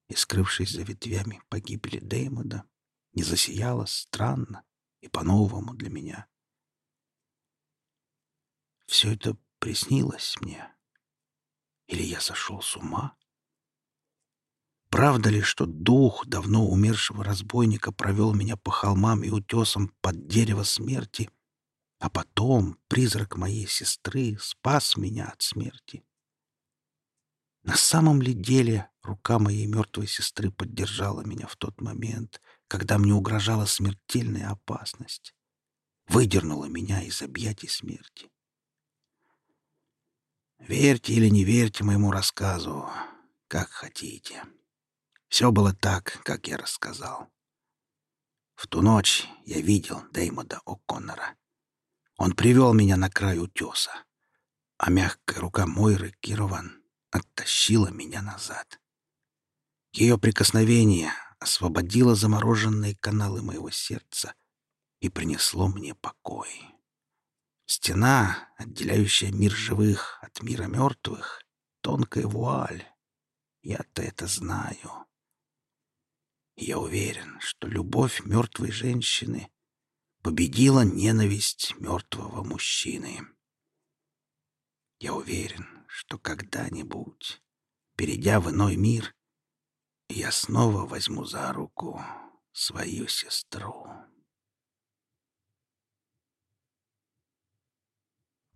и, скрывшись за ветвями погибели Деймода, не засияло странно и по-новому для меня. Все это приснилось мне. Или я сошел с ума? Правда ли, что дух давно умершего разбойника провел меня по холмам и утесам под дерево смерти, а потом призрак моей сестры спас меня от смерти? На самом ли деле рука моей мертвой сестры поддержала меня в тот момент, когда мне угрожала смертельная опасность, выдернула меня из объятий смерти? Верьте или не верьте моему рассказу, как хотите. Все было так, как я рассказал. В ту ночь я видел Деймода О'Коннора. Он привел меня на край утеса, а мягкая рука Мойры Кирован оттащила меня назад. Ее прикосновение освободило замороженные каналы моего сердца и принесло мне покой. Стена, отделяющая мир живых от мира мертвых, тонкая вуаль. Я-то это знаю. Я уверен, что любовь мертвой женщины победила ненависть мертвого мужчины. Я уверен, что когда-нибудь, перейдя в иной мир, я снова возьму за руку свою сестру.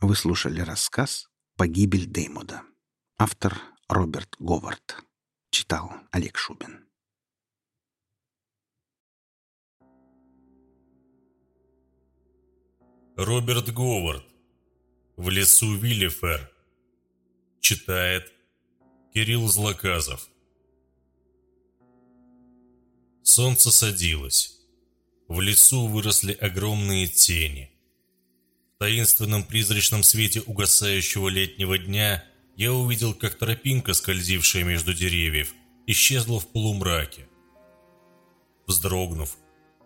Вы слушали рассказ «Погибель Деймода». Автор Роберт Говард. Читал Олег Шубин. Роберт Говард. В лесу Виллифер. Читает Кирилл Злоказов. Солнце садилось. В лесу выросли огромные тени. В таинственном призрачном свете угасающего летнего дня я увидел, как тропинка, скользившая между деревьев, исчезла в полумраке. Вздрогнув,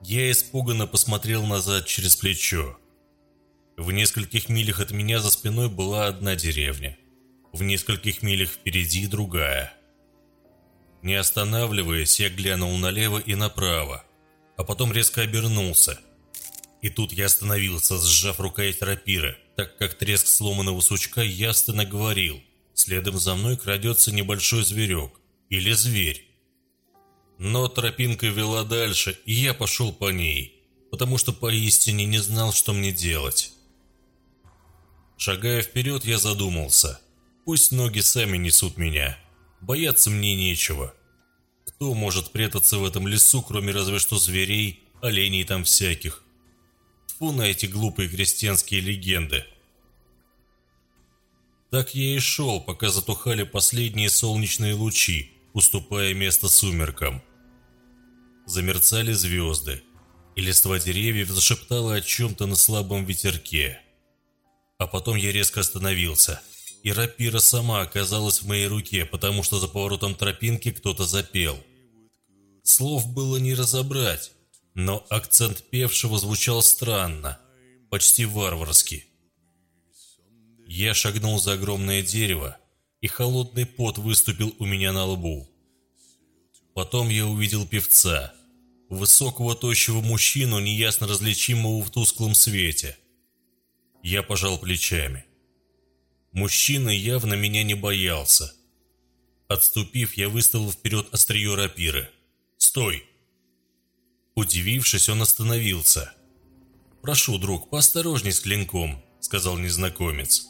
я испуганно посмотрел назад через плечо. В нескольких милях от меня за спиной была одна деревня. В нескольких милях впереди другая. Не останавливаясь, я глянул налево и направо, а потом резко обернулся. И тут я остановился, сжав рукоять рапиры, так как треск сломанного сучка явственно говорил. Следом за мной крадется небольшой зверек. Или зверь. Но тропинка вела дальше, и я пошел по ней, потому что поистине не знал, что мне делать. Шагая вперед, я задумался. Пусть ноги сами несут меня. Бояться мне нечего. Кто может прятаться в этом лесу, кроме разве что зверей, оленей там всяких? Тьфу на эти глупые крестьянские легенды. Так я и шел, пока затухали последние солнечные лучи, уступая место сумеркам. Замерцали звезды, и листва деревьев зашептала о чем-то на слабом ветерке. А потом я резко остановился, и рапира сама оказалась в моей руке, потому что за поворотом тропинки кто-то запел. Слов было не разобрать, но акцент певшего звучал странно, почти варварски. Я шагнул за огромное дерево, и холодный пот выступил у меня на лбу. Потом я увидел певца, высокого тощего мужчину, неясно различимого в тусклом свете. Я пожал плечами. Мужчина явно меня не боялся. Отступив, я выставил вперед острие рапиры. «Стой!» Удивившись, он остановился. «Прошу, друг, поосторожней с клинком», — сказал незнакомец.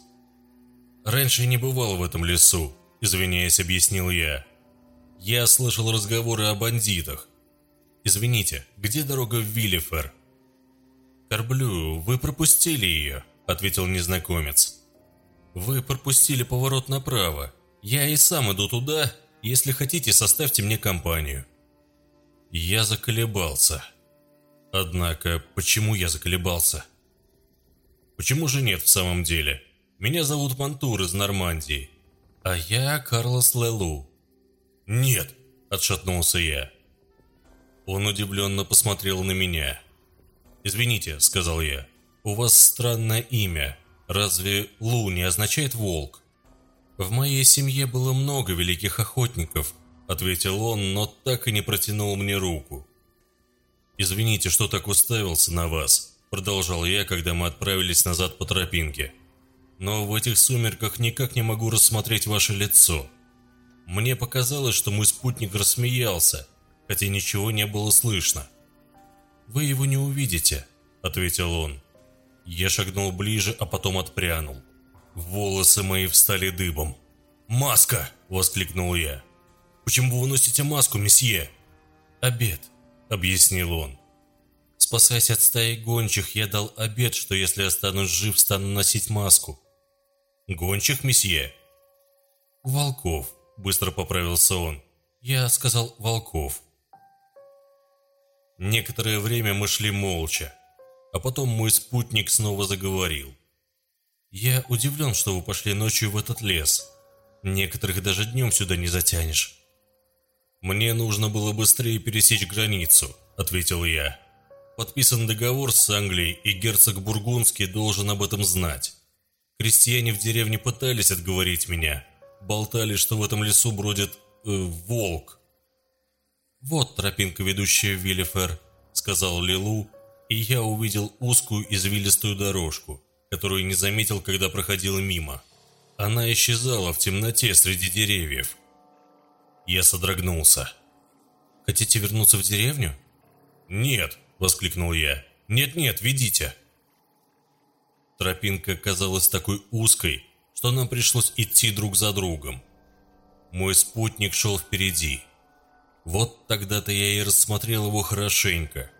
«Раньше не бывал в этом лесу», — извиняясь, объяснил я. «Я слышал разговоры о бандитах. Извините, где дорога в Виллифер?» «Корблю, вы пропустили ее», — ответил незнакомец. «Вы пропустили поворот направо. Я и сам иду туда. Если хотите, составьте мне компанию». Я заколебался. Однако, почему я заколебался? Почему же нет в самом деле? Меня зовут Мантур из Нормандии, а я Карлос Лелу. Нет, отшатнулся я. Он удивленно посмотрел на меня. «Извините», — сказал я, — «у вас странное имя. Разве Лу не означает волк?» «В моей семье было много великих охотников», — ответил он, но так и не протянул мне руку. «Извините, что так уставился на вас», — продолжал я, когда мы отправились назад по тропинке. «Но в этих сумерках никак не могу рассмотреть ваше лицо. Мне показалось, что мой спутник рассмеялся, хотя ничего не было слышно». «Вы его не увидите», — ответил он. Я шагнул ближе, а потом отпрянул. Волосы мои встали дыбом. «Маска!» — воскликнул я. «Почему вы носите маску, месье?» «Обед», — объяснил он. Спасаясь от стаи гончих, я дал обед, что если останусь жив, стану носить маску. «Гончих, месье?» «Волков», — быстро поправился он. «Я сказал волков». Некоторое время мы шли молча, а потом мой спутник снова заговорил. «Я удивлен, что вы пошли ночью в этот лес. Некоторых даже днем сюда не затянешь. «Мне нужно было быстрее пересечь границу», — ответил я. «Подписан договор с Англией, и герцог Бургундский должен об этом знать. Крестьяне в деревне пытались отговорить меня. Болтали, что в этом лесу бродит... Э, волк». «Вот тропинка, ведущая в Виллифер», — сказал Лилу, и я увидел узкую извилистую дорожку, которую не заметил, когда проходил мимо. Она исчезала в темноте среди деревьев. Я содрогнулся. «Хотите вернуться в деревню?» «Нет!» — воскликнул я. «Нет-нет, ведите!» Тропинка казалась такой узкой, что нам пришлось идти друг за другом. Мой спутник шел впереди. Вот тогда-то я и рассмотрел его хорошенько.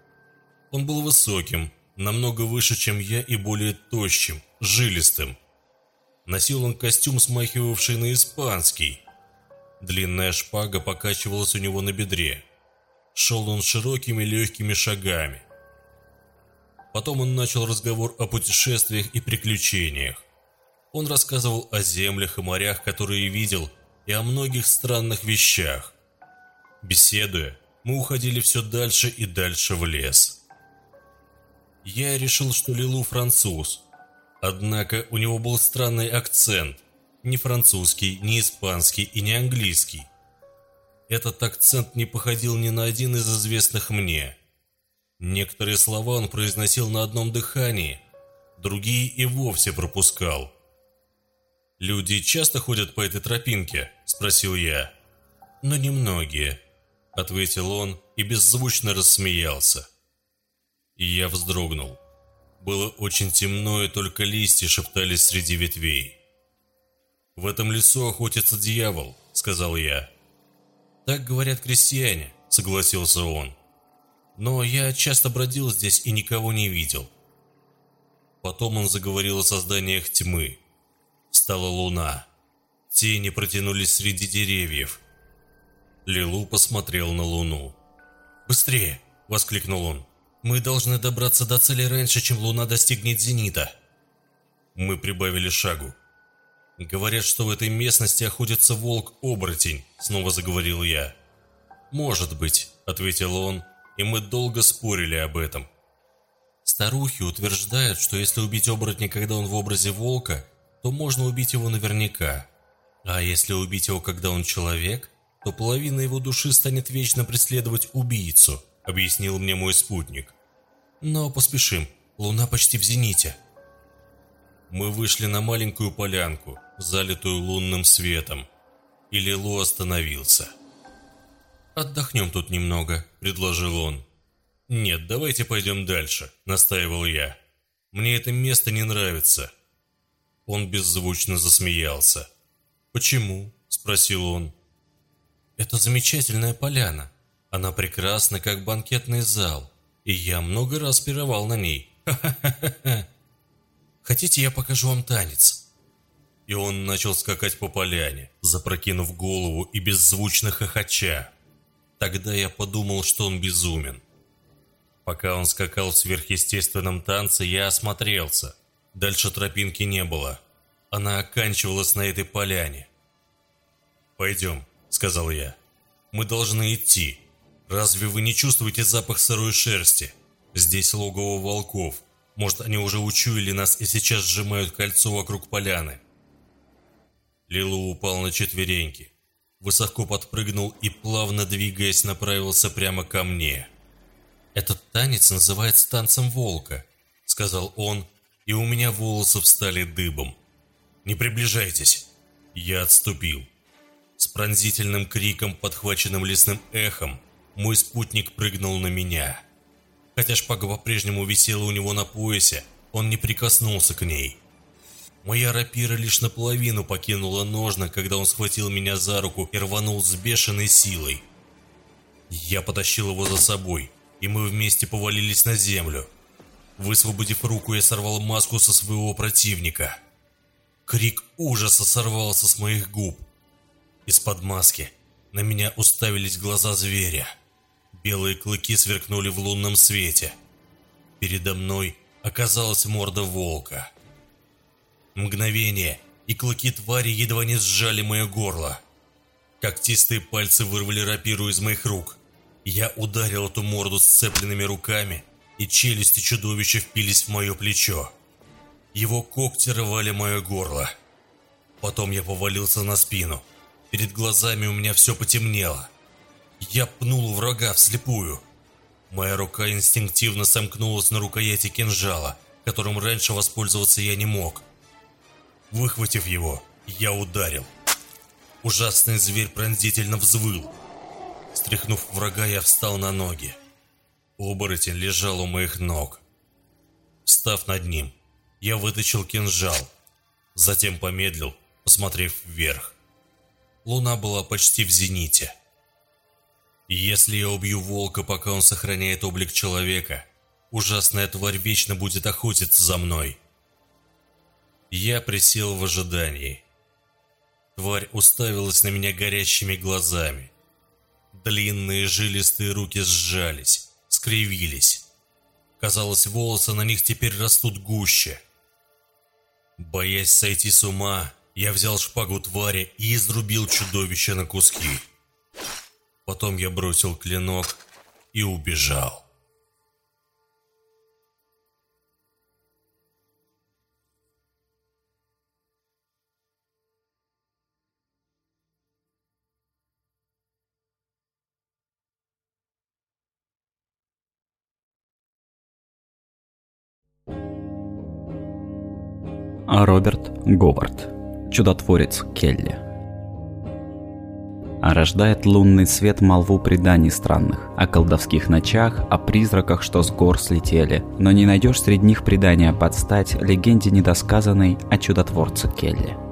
Он был высоким, намного выше, чем я, и более тощим, жилистым. Носил он костюм, смахивавший на испанский, Длинная шпага покачивалась у него на бедре. Шел он широкими легкими шагами. Потом он начал разговор о путешествиях и приключениях. Он рассказывал о землях и морях, которые видел, и о многих странных вещах. Беседуя, мы уходили все дальше и дальше в лес. Я решил, что Лилу француз. Однако у него был странный акцент, ни французский, ни испанский и не английский. Этот акцент не походил ни на один из известных мне. Некоторые слова он произносил на одном дыхании, другие и вовсе пропускал. «Люди часто ходят по этой тропинке?» – спросил я. «Но немногие», – ответил он и беззвучно рассмеялся. Я вздрогнул. Было очень темно, и только листья шептались среди ветвей. «В этом лесу охотится дьявол», — сказал я. «Так говорят крестьяне», — согласился он. «Но я часто бродил здесь и никого не видел». Потом он заговорил о созданиях тьмы. Стала луна. Тени протянулись среди деревьев. Лилу посмотрел на луну. «Быстрее!» — воскликнул он. «Мы должны добраться до цели раньше, чем луна достигнет зенита». Мы прибавили шагу. «Говорят, что в этой местности охотится волк-оборотень», — снова заговорил я. «Может быть», — ответил он, и мы долго спорили об этом. Старухи утверждают, что если убить оборотня, когда он в образе волка, то можно убить его наверняка. А если убить его, когда он человек, то половина его души станет вечно преследовать убийцу, объяснил мне мой спутник. Но поспешим, луна почти в зените. Мы вышли на маленькую полянку, залитую лунным светом, и Лилу остановился. «Отдохнем тут немного», — предложил он. «Нет, давайте пойдем дальше», — настаивал я. «Мне это место не нравится». Он беззвучно засмеялся. «Почему?» — спросил он. «Это замечательная поляна. Она прекрасна, как банкетный зал, и я много раз пировал на ней. Ха-ха-ха-ха! Хотите, я покажу вам танец?» И он начал скакать по поляне, запрокинув голову и беззвучно хохоча. Тогда я подумал, что он безумен. Пока он скакал в сверхъестественном танце, я осмотрелся. Дальше тропинки не было. Она оканчивалась на этой поляне. «Пойдем», — сказал я. «Мы должны идти. Разве вы не чувствуете запах сырой шерсти? Здесь логово волков. Может, они уже учуяли нас и сейчас сжимают кольцо вокруг поляны. Лилу упал на четвереньки, высоко подпрыгнул и, плавно двигаясь, направился прямо ко мне. «Этот танец называется танцем волка», — сказал он, и у меня волосы встали дыбом. «Не приближайтесь!» Я отступил. С пронзительным криком, подхваченным лесным эхом, мой спутник прыгнул на меня. Хотя шпага по-прежнему висела у него на поясе, он не прикоснулся к ней. Моя рапира лишь наполовину покинула ножны, когда он схватил меня за руку и рванул с бешеной силой. Я потащил его за собой, и мы вместе повалились на землю. Высвободив руку, я сорвал маску со своего противника. Крик ужаса сорвался с моих губ. Из-под маски на меня уставились глаза зверя. Белые клыки сверкнули в лунном свете. Передо мной оказалась морда волка. Мгновение, и клыки твари едва не сжали мое горло. Когтистые пальцы вырвали рапиру из моих рук. Я ударил эту морду сцепленными руками, и челюсти чудовища впились в мое плечо. Его когти рвали мое горло. Потом я повалился на спину. Перед глазами у меня все потемнело. Я пнул врага вслепую. Моя рука инстинктивно сомкнулась на рукояти кинжала, которым раньше воспользоваться я не мог. Выхватив его, я ударил. Ужасный зверь пронзительно взвыл. Стряхнув врага, я встал на ноги. Оборотень лежал у моих ног. Встав над ним, я вытащил кинжал. Затем помедлил, посмотрев вверх. Луна была почти в зените. Если я убью волка, пока он сохраняет облик человека, ужасная тварь вечно будет охотиться за мной. Я присел в ожидании. Тварь уставилась на меня горящими глазами. Длинные жилистые руки сжались, скривились. Казалось, волосы на них теперь растут гуще. Боясь сойти с ума, я взял шпагу твари и изрубил чудовище на куски. Потом я бросил клинок и убежал. Роберт Говард. Чудотворец Келли. А рождает лунный свет молву преданий странных, о колдовских ночах, о призраках, что с гор слетели, но не найдешь среди них предания подстать легенде недосказанной о чудотворце Келли.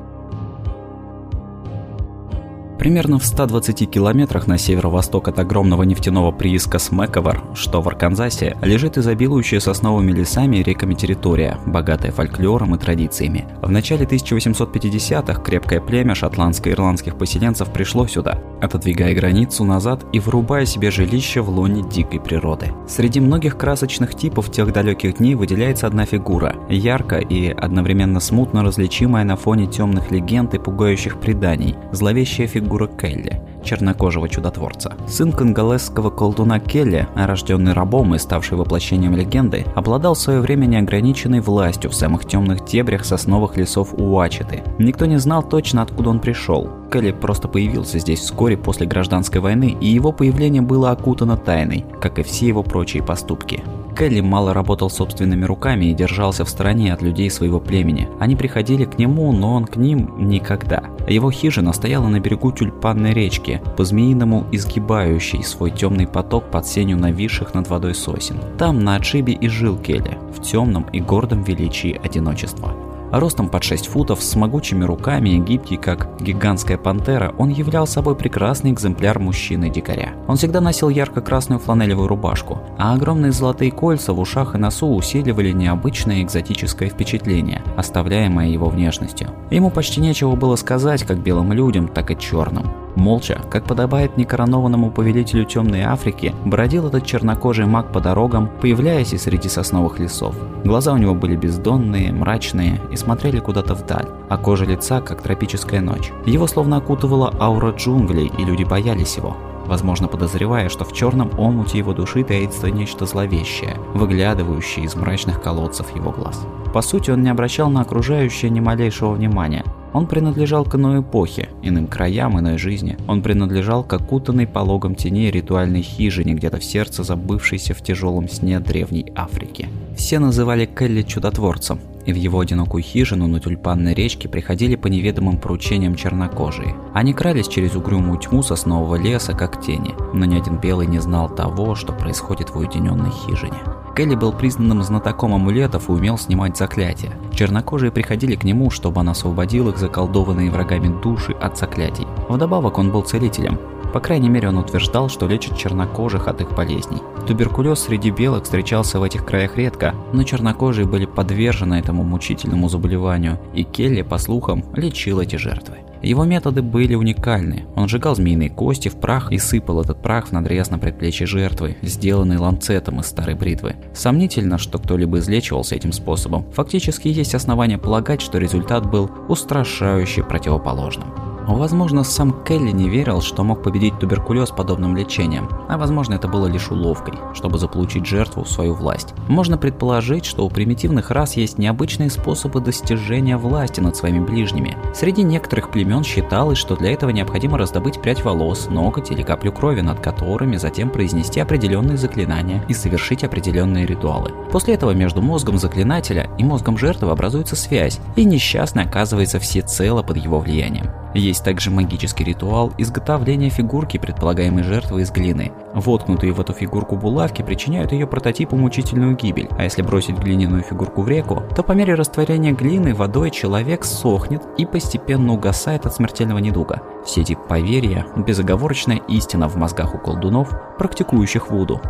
Примерно в 120 километрах на северо-восток от огромного нефтяного прииска Смековар, что в Арканзасе, лежит изобилующая сосновыми лесами и реками территория, богатая фольклором и традициями. В начале 1850-х крепкое племя шотландско-ирландских поселенцев пришло сюда, отодвигая границу назад и вырубая себе жилище в лоне дикой природы. Среди многих красочных типов тех далеких дней выделяется одна фигура, ярко и одновременно смутно различимая на фоне темных легенд и пугающих преданий, зловещая фигура фигура Келли, чернокожего чудотворца. Сын конголезского колдуна Келли, рожденный рабом и ставший воплощением легенды, обладал в свое время неограниченной властью в самых темных дебрях сосновых лесов Уачеты. Никто не знал точно, откуда он пришел. Келли просто появился здесь вскоре после гражданской войны, и его появление было окутано тайной, как и все его прочие поступки. Келли мало работал собственными руками и держался в стороне от людей своего племени. Они приходили к нему, но он к ним никогда. Его хижина стояла на берегу тюльпанной речки, по-змеиному изгибающей свой темный поток под сенью нависших над водой сосен. Там на отшибе и жил Келли, в темном и гордом величии одиночества. Ростом под 6 футов, с могучими руками и гибкий, как гигантская пантера, он являл собой прекрасный экземпляр мужчины-дикаря. Он всегда носил ярко-красную фланелевую рубашку, а огромные золотые кольца в ушах и носу усиливали необычное экзотическое впечатление, оставляемое его внешностью. Ему почти нечего было сказать как белым людям, так и черным. Молча, как подобает некоронованному повелителю Темной Африки, бродил этот чернокожий маг по дорогам, появляясь и среди сосновых лесов. Глаза у него были бездонные, мрачные и смотрели куда-то вдаль, а кожа лица, как тропическая ночь. Его словно окутывала аура джунглей, и люди боялись его возможно подозревая, что в черном омуте его души таится нечто зловещее, выглядывающее из мрачных колодцев его глаз. По сути, он не обращал на окружающее ни малейшего внимания. Он принадлежал к иной эпохе, иным краям, иной жизни. Он принадлежал к окутанной пологом теней ритуальной хижине где-то в сердце забывшейся в тяжелом сне древней Африки. Все называли Келли чудотворцем, и в его одинокую хижину на тюльпанной речке приходили по неведомым поручениям чернокожие. Они крались через угрюмую тьму соснового леса, как тени, но ни один белый не знал того, что происходит в уединенной хижине. Келли был признанным знатоком амулетов и умел снимать заклятия. Чернокожие приходили к нему, чтобы он освободил их заколдованные врагами души от заклятий. Вдобавок он был целителем, по крайней мере, он утверждал, что лечит чернокожих от их болезней. Туберкулез среди белых встречался в этих краях редко, но чернокожие были подвержены этому мучительному заболеванию, и Келли, по слухам, лечил эти жертвы. Его методы были уникальны. Он сжигал змеиные кости в прах и сыпал этот прах в надрез на предплечье жертвы, сделанный ланцетом из старой бритвы. Сомнительно, что кто-либо излечивался этим способом. Фактически есть основания полагать, что результат был устрашающе противоположным. Возможно, сам Келли не верил, что мог победить туберкулез подобным лечением, а возможно это было лишь уловкой, чтобы заполучить жертву в свою власть. Можно предположить, что у примитивных рас есть необычные способы достижения власти над своими ближними. Среди некоторых племен считалось, что для этого необходимо раздобыть прядь волос, ноготь или каплю крови, над которыми затем произнести определенные заклинания и совершить определенные ритуалы. После этого между мозгом заклинателя и мозгом жертвы образуется связь, и несчастный оказывается всецело под его влиянием. Есть также магический ритуал изготовления фигурки предполагаемой жертвы из глины. Воткнутые в эту фигурку булавки причиняют ее прототипу мучительную гибель, а если бросить глиняную фигурку в реку, то по мере растворения глины водой человек сохнет и постепенно угасает от смертельного недуга. Все эти поверья – безоговорочная истина в мозгах у колдунов, практикующих вуду.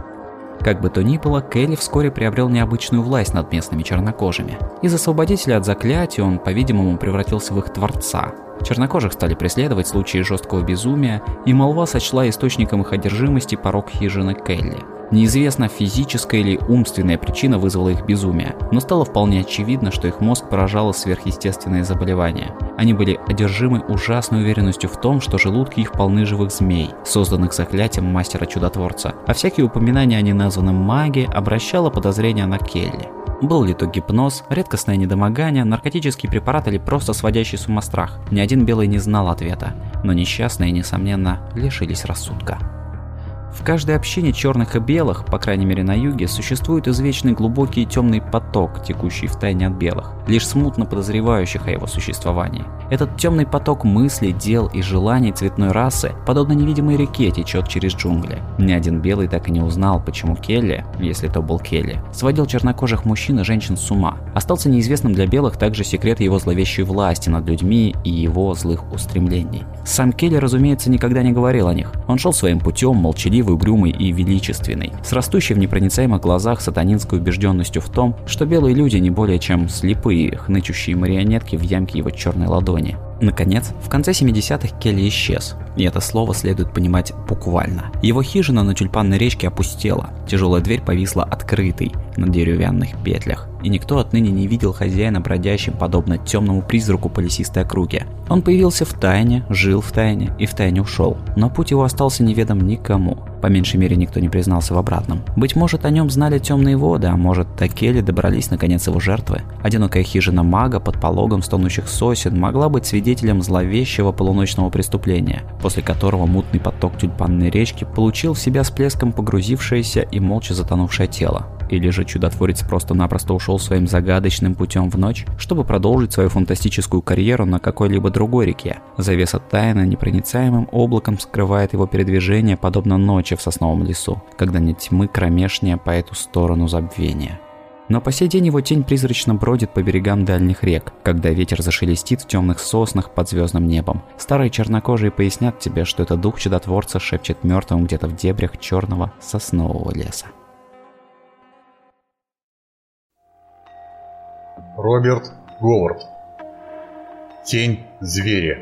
Как бы то ни было, Келли вскоре приобрел необычную власть над местными чернокожими. Из освободителя от заклятия он, по-видимому, превратился в их творца, Чернокожих стали преследовать случаи жесткого безумия, и молва сочла источником их одержимости порог хижины Келли. Неизвестна, физическая или умственная причина вызвала их безумие, но стало вполне очевидно, что их мозг поражало сверхъестественное заболевание. Они были одержимы ужасной уверенностью в том, что желудки их полны живых змей, созданных заклятием мастера-чудотворца, а всякие упоминания о неназванном маге обращало подозрения на Келли. Был ли то гипноз, редкостное недомогание, наркотический препарат или просто сводящий с ума страх? Ни один белый не знал ответа, но несчастные, несомненно, лишились рассудка. В каждой общине черных и белых, по крайней мере на юге, существует извечный глубокий темный поток, текущий в тайне от белых, лишь смутно подозревающих о его существовании. Этот темный поток мыслей, дел и желаний цветной расы, подобно невидимой реке, течет через джунгли. Ни один белый так и не узнал, почему Келли, если то был Келли, сводил чернокожих мужчин и женщин с ума. Остался неизвестным для белых также секрет его зловещей власти над людьми и его злых устремлений. Сам Келли, разумеется, никогда не говорил о них. Он шел своим путем, молчаливый, угрюмый и величественный, с растущей в непроницаемых глазах сатанинской убежденностью в том, что белые люди не более чем слепые, хнычущие марионетки в ямке его черной ладони. Наконец, в конце 70-х Келли исчез. И это слово следует понимать буквально. Его хижина на тюльпанной речке опустела. Тяжелая дверь повисла открытой на деревянных петлях. И никто отныне не видел хозяина бродящим подобно темному призраку по лесистой округе. Он появился в тайне, жил в тайне и в тайне ушел. Но путь его остался неведом никому. По меньшей мере никто не признался в обратном. Быть может о нем знали темные воды, а может до Келли добрались наконец его жертвы. Одинокая хижина мага под пологом стонущих сосен могла быть свидетелем зловещего полуночного преступления, после которого мутный поток тюльпанной речки получил в себя с плеском погрузившееся и молча затонувшее тело. Или же чудотворец просто-напросто ушел своим загадочным путем в ночь, чтобы продолжить свою фантастическую карьеру на какой-либо другой реке. Завеса тайны непроницаемым облаком скрывает его передвижение, подобно ночи в сосновом лесу, когда нет тьмы кромешнее по эту сторону забвения. Но по сей день его тень призрачно бродит по берегам дальних рек, когда ветер зашелестит в темных соснах под звездным небом. Старые чернокожие пояснят тебе, что это дух чудотворца шепчет мертвым где-то в дебрях черного соснового леса. Роберт Говард. Тень зверя.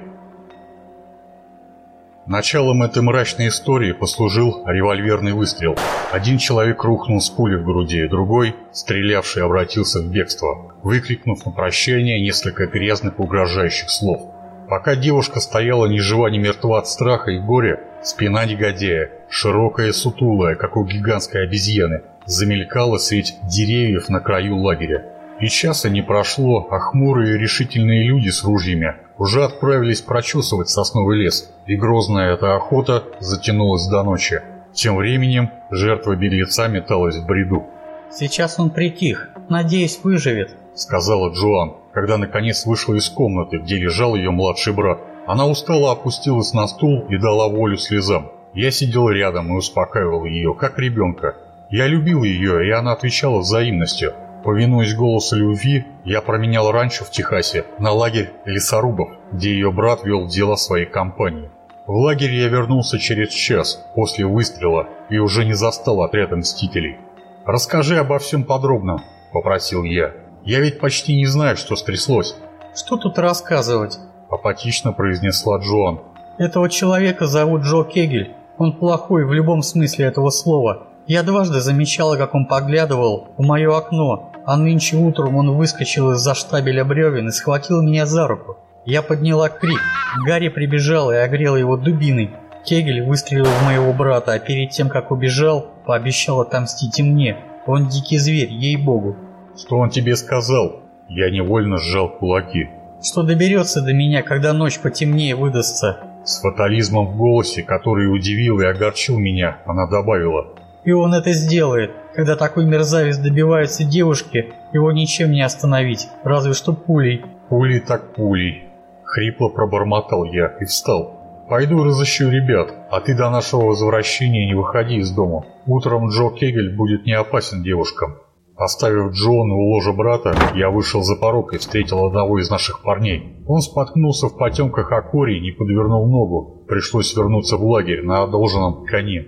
Началом этой мрачной истории послужил револьверный выстрел. Один человек рухнул с пулей в груди, другой, стрелявший, обратился в бегство, выкрикнув на прощание несколько грязных угрожающих слов. Пока девушка стояла ни жива, ни мертва от страха и горя, спина негодяя, широкая и сутулая, как у гигантской обезьяны, замелькала средь деревьев на краю лагеря. И часа не прошло, а хмурые решительные люди с ружьями уже отправились прочесывать сосновый лес, и грозная эта охота затянулась до ночи. Тем временем жертва беглеца металась в бреду. «Сейчас он притих. Надеюсь, выживет», — сказала Джоан, когда наконец вышла из комнаты, где лежал ее младший брат. Она устало опустилась на стул и дала волю слезам. Я сидел рядом и успокаивал ее, как ребенка. Я любил ее, и она отвечала взаимностью. Повинуясь голосу любви, я променял ранчо в Техасе на лагерь лесорубов, где ее брат вел дела своей компании. В лагерь я вернулся через час после выстрела и уже не застал отряд мстителей. «Расскажи обо всем подробно», — попросил я. «Я ведь почти не знаю, что стряслось». «Что тут рассказывать?» — апатично произнесла Джоан. «Этого человека зовут Джо Кегель. Он плохой в любом смысле этого слова. Я дважды замечала, как он поглядывал в мое окно, а нынче утром он выскочил из-за штабеля бревен и схватил меня за руку. Я подняла крик. Гарри прибежал и огрел его дубиной. Кегель выстрелил в моего брата, а перед тем, как убежал, пообещал отомстить и мне. Он дикий зверь, ей-богу. Что он тебе сказал? Я невольно сжал кулаки. Что доберется до меня, когда ночь потемнее выдастся. С фатализмом в голосе, который удивил и огорчил меня, она добавила. И он это сделает. Когда такой мерзавец добивается девушки, его ничем не остановить, разве что пулей. Пулей так пулей. Хрипло пробормотал я и встал. Пойду разыщу ребят, а ты до нашего возвращения не выходи из дома. Утром Джо Кегель будет не опасен девушкам. Оставив Джона у ложа брата, я вышел за порог и встретил одного из наших парней. Он споткнулся в потемках о корень и подвернул ногу. Пришлось вернуться в лагерь на одолженном коне.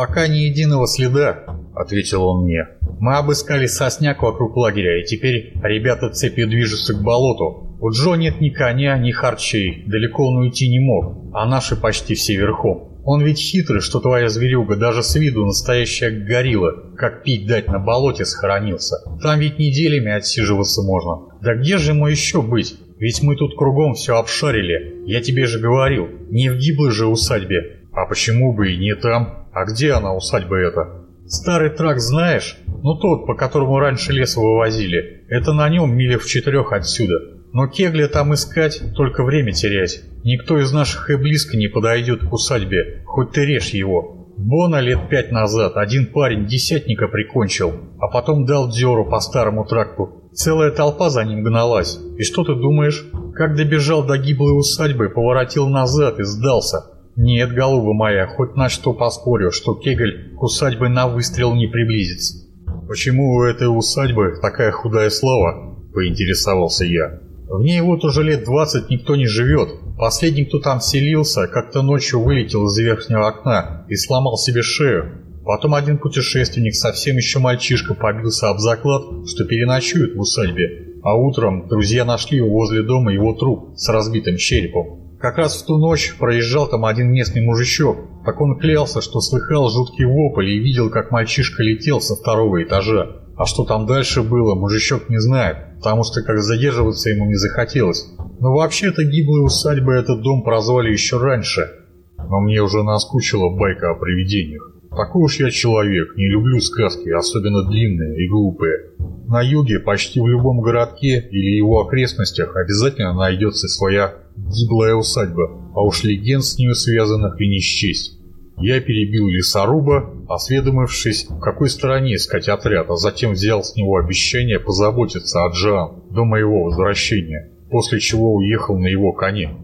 «Пока ни единого следа», — ответил он мне. «Мы обыскали сосняк вокруг лагеря, и теперь ребята цепью движутся к болоту. У Джо нет ни коня, ни харчей, далеко он уйти не мог, а наши почти все верхом. Он ведь хитрый, что твоя зверюга даже с виду настоящая горилла, как пить дать на болоте схоронился. Там ведь неделями отсиживаться можно. Да где же ему еще быть? Ведь мы тут кругом все обшарили. Я тебе же говорил, не в гиблой же усадьбе. А почему бы и не там?» А где она, усадьба эта? Старый трак знаешь? Ну тот, по которому раньше лес вывозили. Это на нем мили в четырех отсюда. Но кегля там искать, только время терять. Никто из наших и близко не подойдет к усадьбе, хоть ты режь его. Бона лет пять назад один парень десятника прикончил, а потом дал дёру по старому тракту. Целая толпа за ним гналась. И что ты думаешь? Как добежал до гиблой усадьбы, поворотил назад и сдался. Нет, голуба моя, хоть на что поспорю, что Кегель к усадьбе на выстрел не приблизится. Почему у этой усадьбы такая худая слава? Поинтересовался я. В ней вот уже лет двадцать никто не живет. Последний, кто там селился, как-то ночью вылетел из верхнего окна и сломал себе шею. Потом один путешественник, совсем еще мальчишка, побился об заклад, что переночует в усадьбе. А утром друзья нашли возле дома его труп с разбитым черепом. Как раз в ту ночь проезжал там один местный мужичок. Так он клялся, что слыхал жуткий вопль и видел, как мальчишка летел со второго этажа. А что там дальше было, мужичок не знает, потому что как задерживаться ему не захотелось. Но вообще-то гиблой усадьбой этот дом прозвали еще раньше. Но мне уже наскучила байка о привидениях. Такой уж я человек, не люблю сказки, особенно длинные и глупые. На юге, почти в любом городке или его окрестностях обязательно найдется своя гиблая усадьба, а уж легенд с ними связанных и не счесть. Я перебил лесоруба, осведомившись, в какой стороне искать отряд, а затем взял с него обещание позаботиться о Джоан до моего возвращения, после чего уехал на его коне.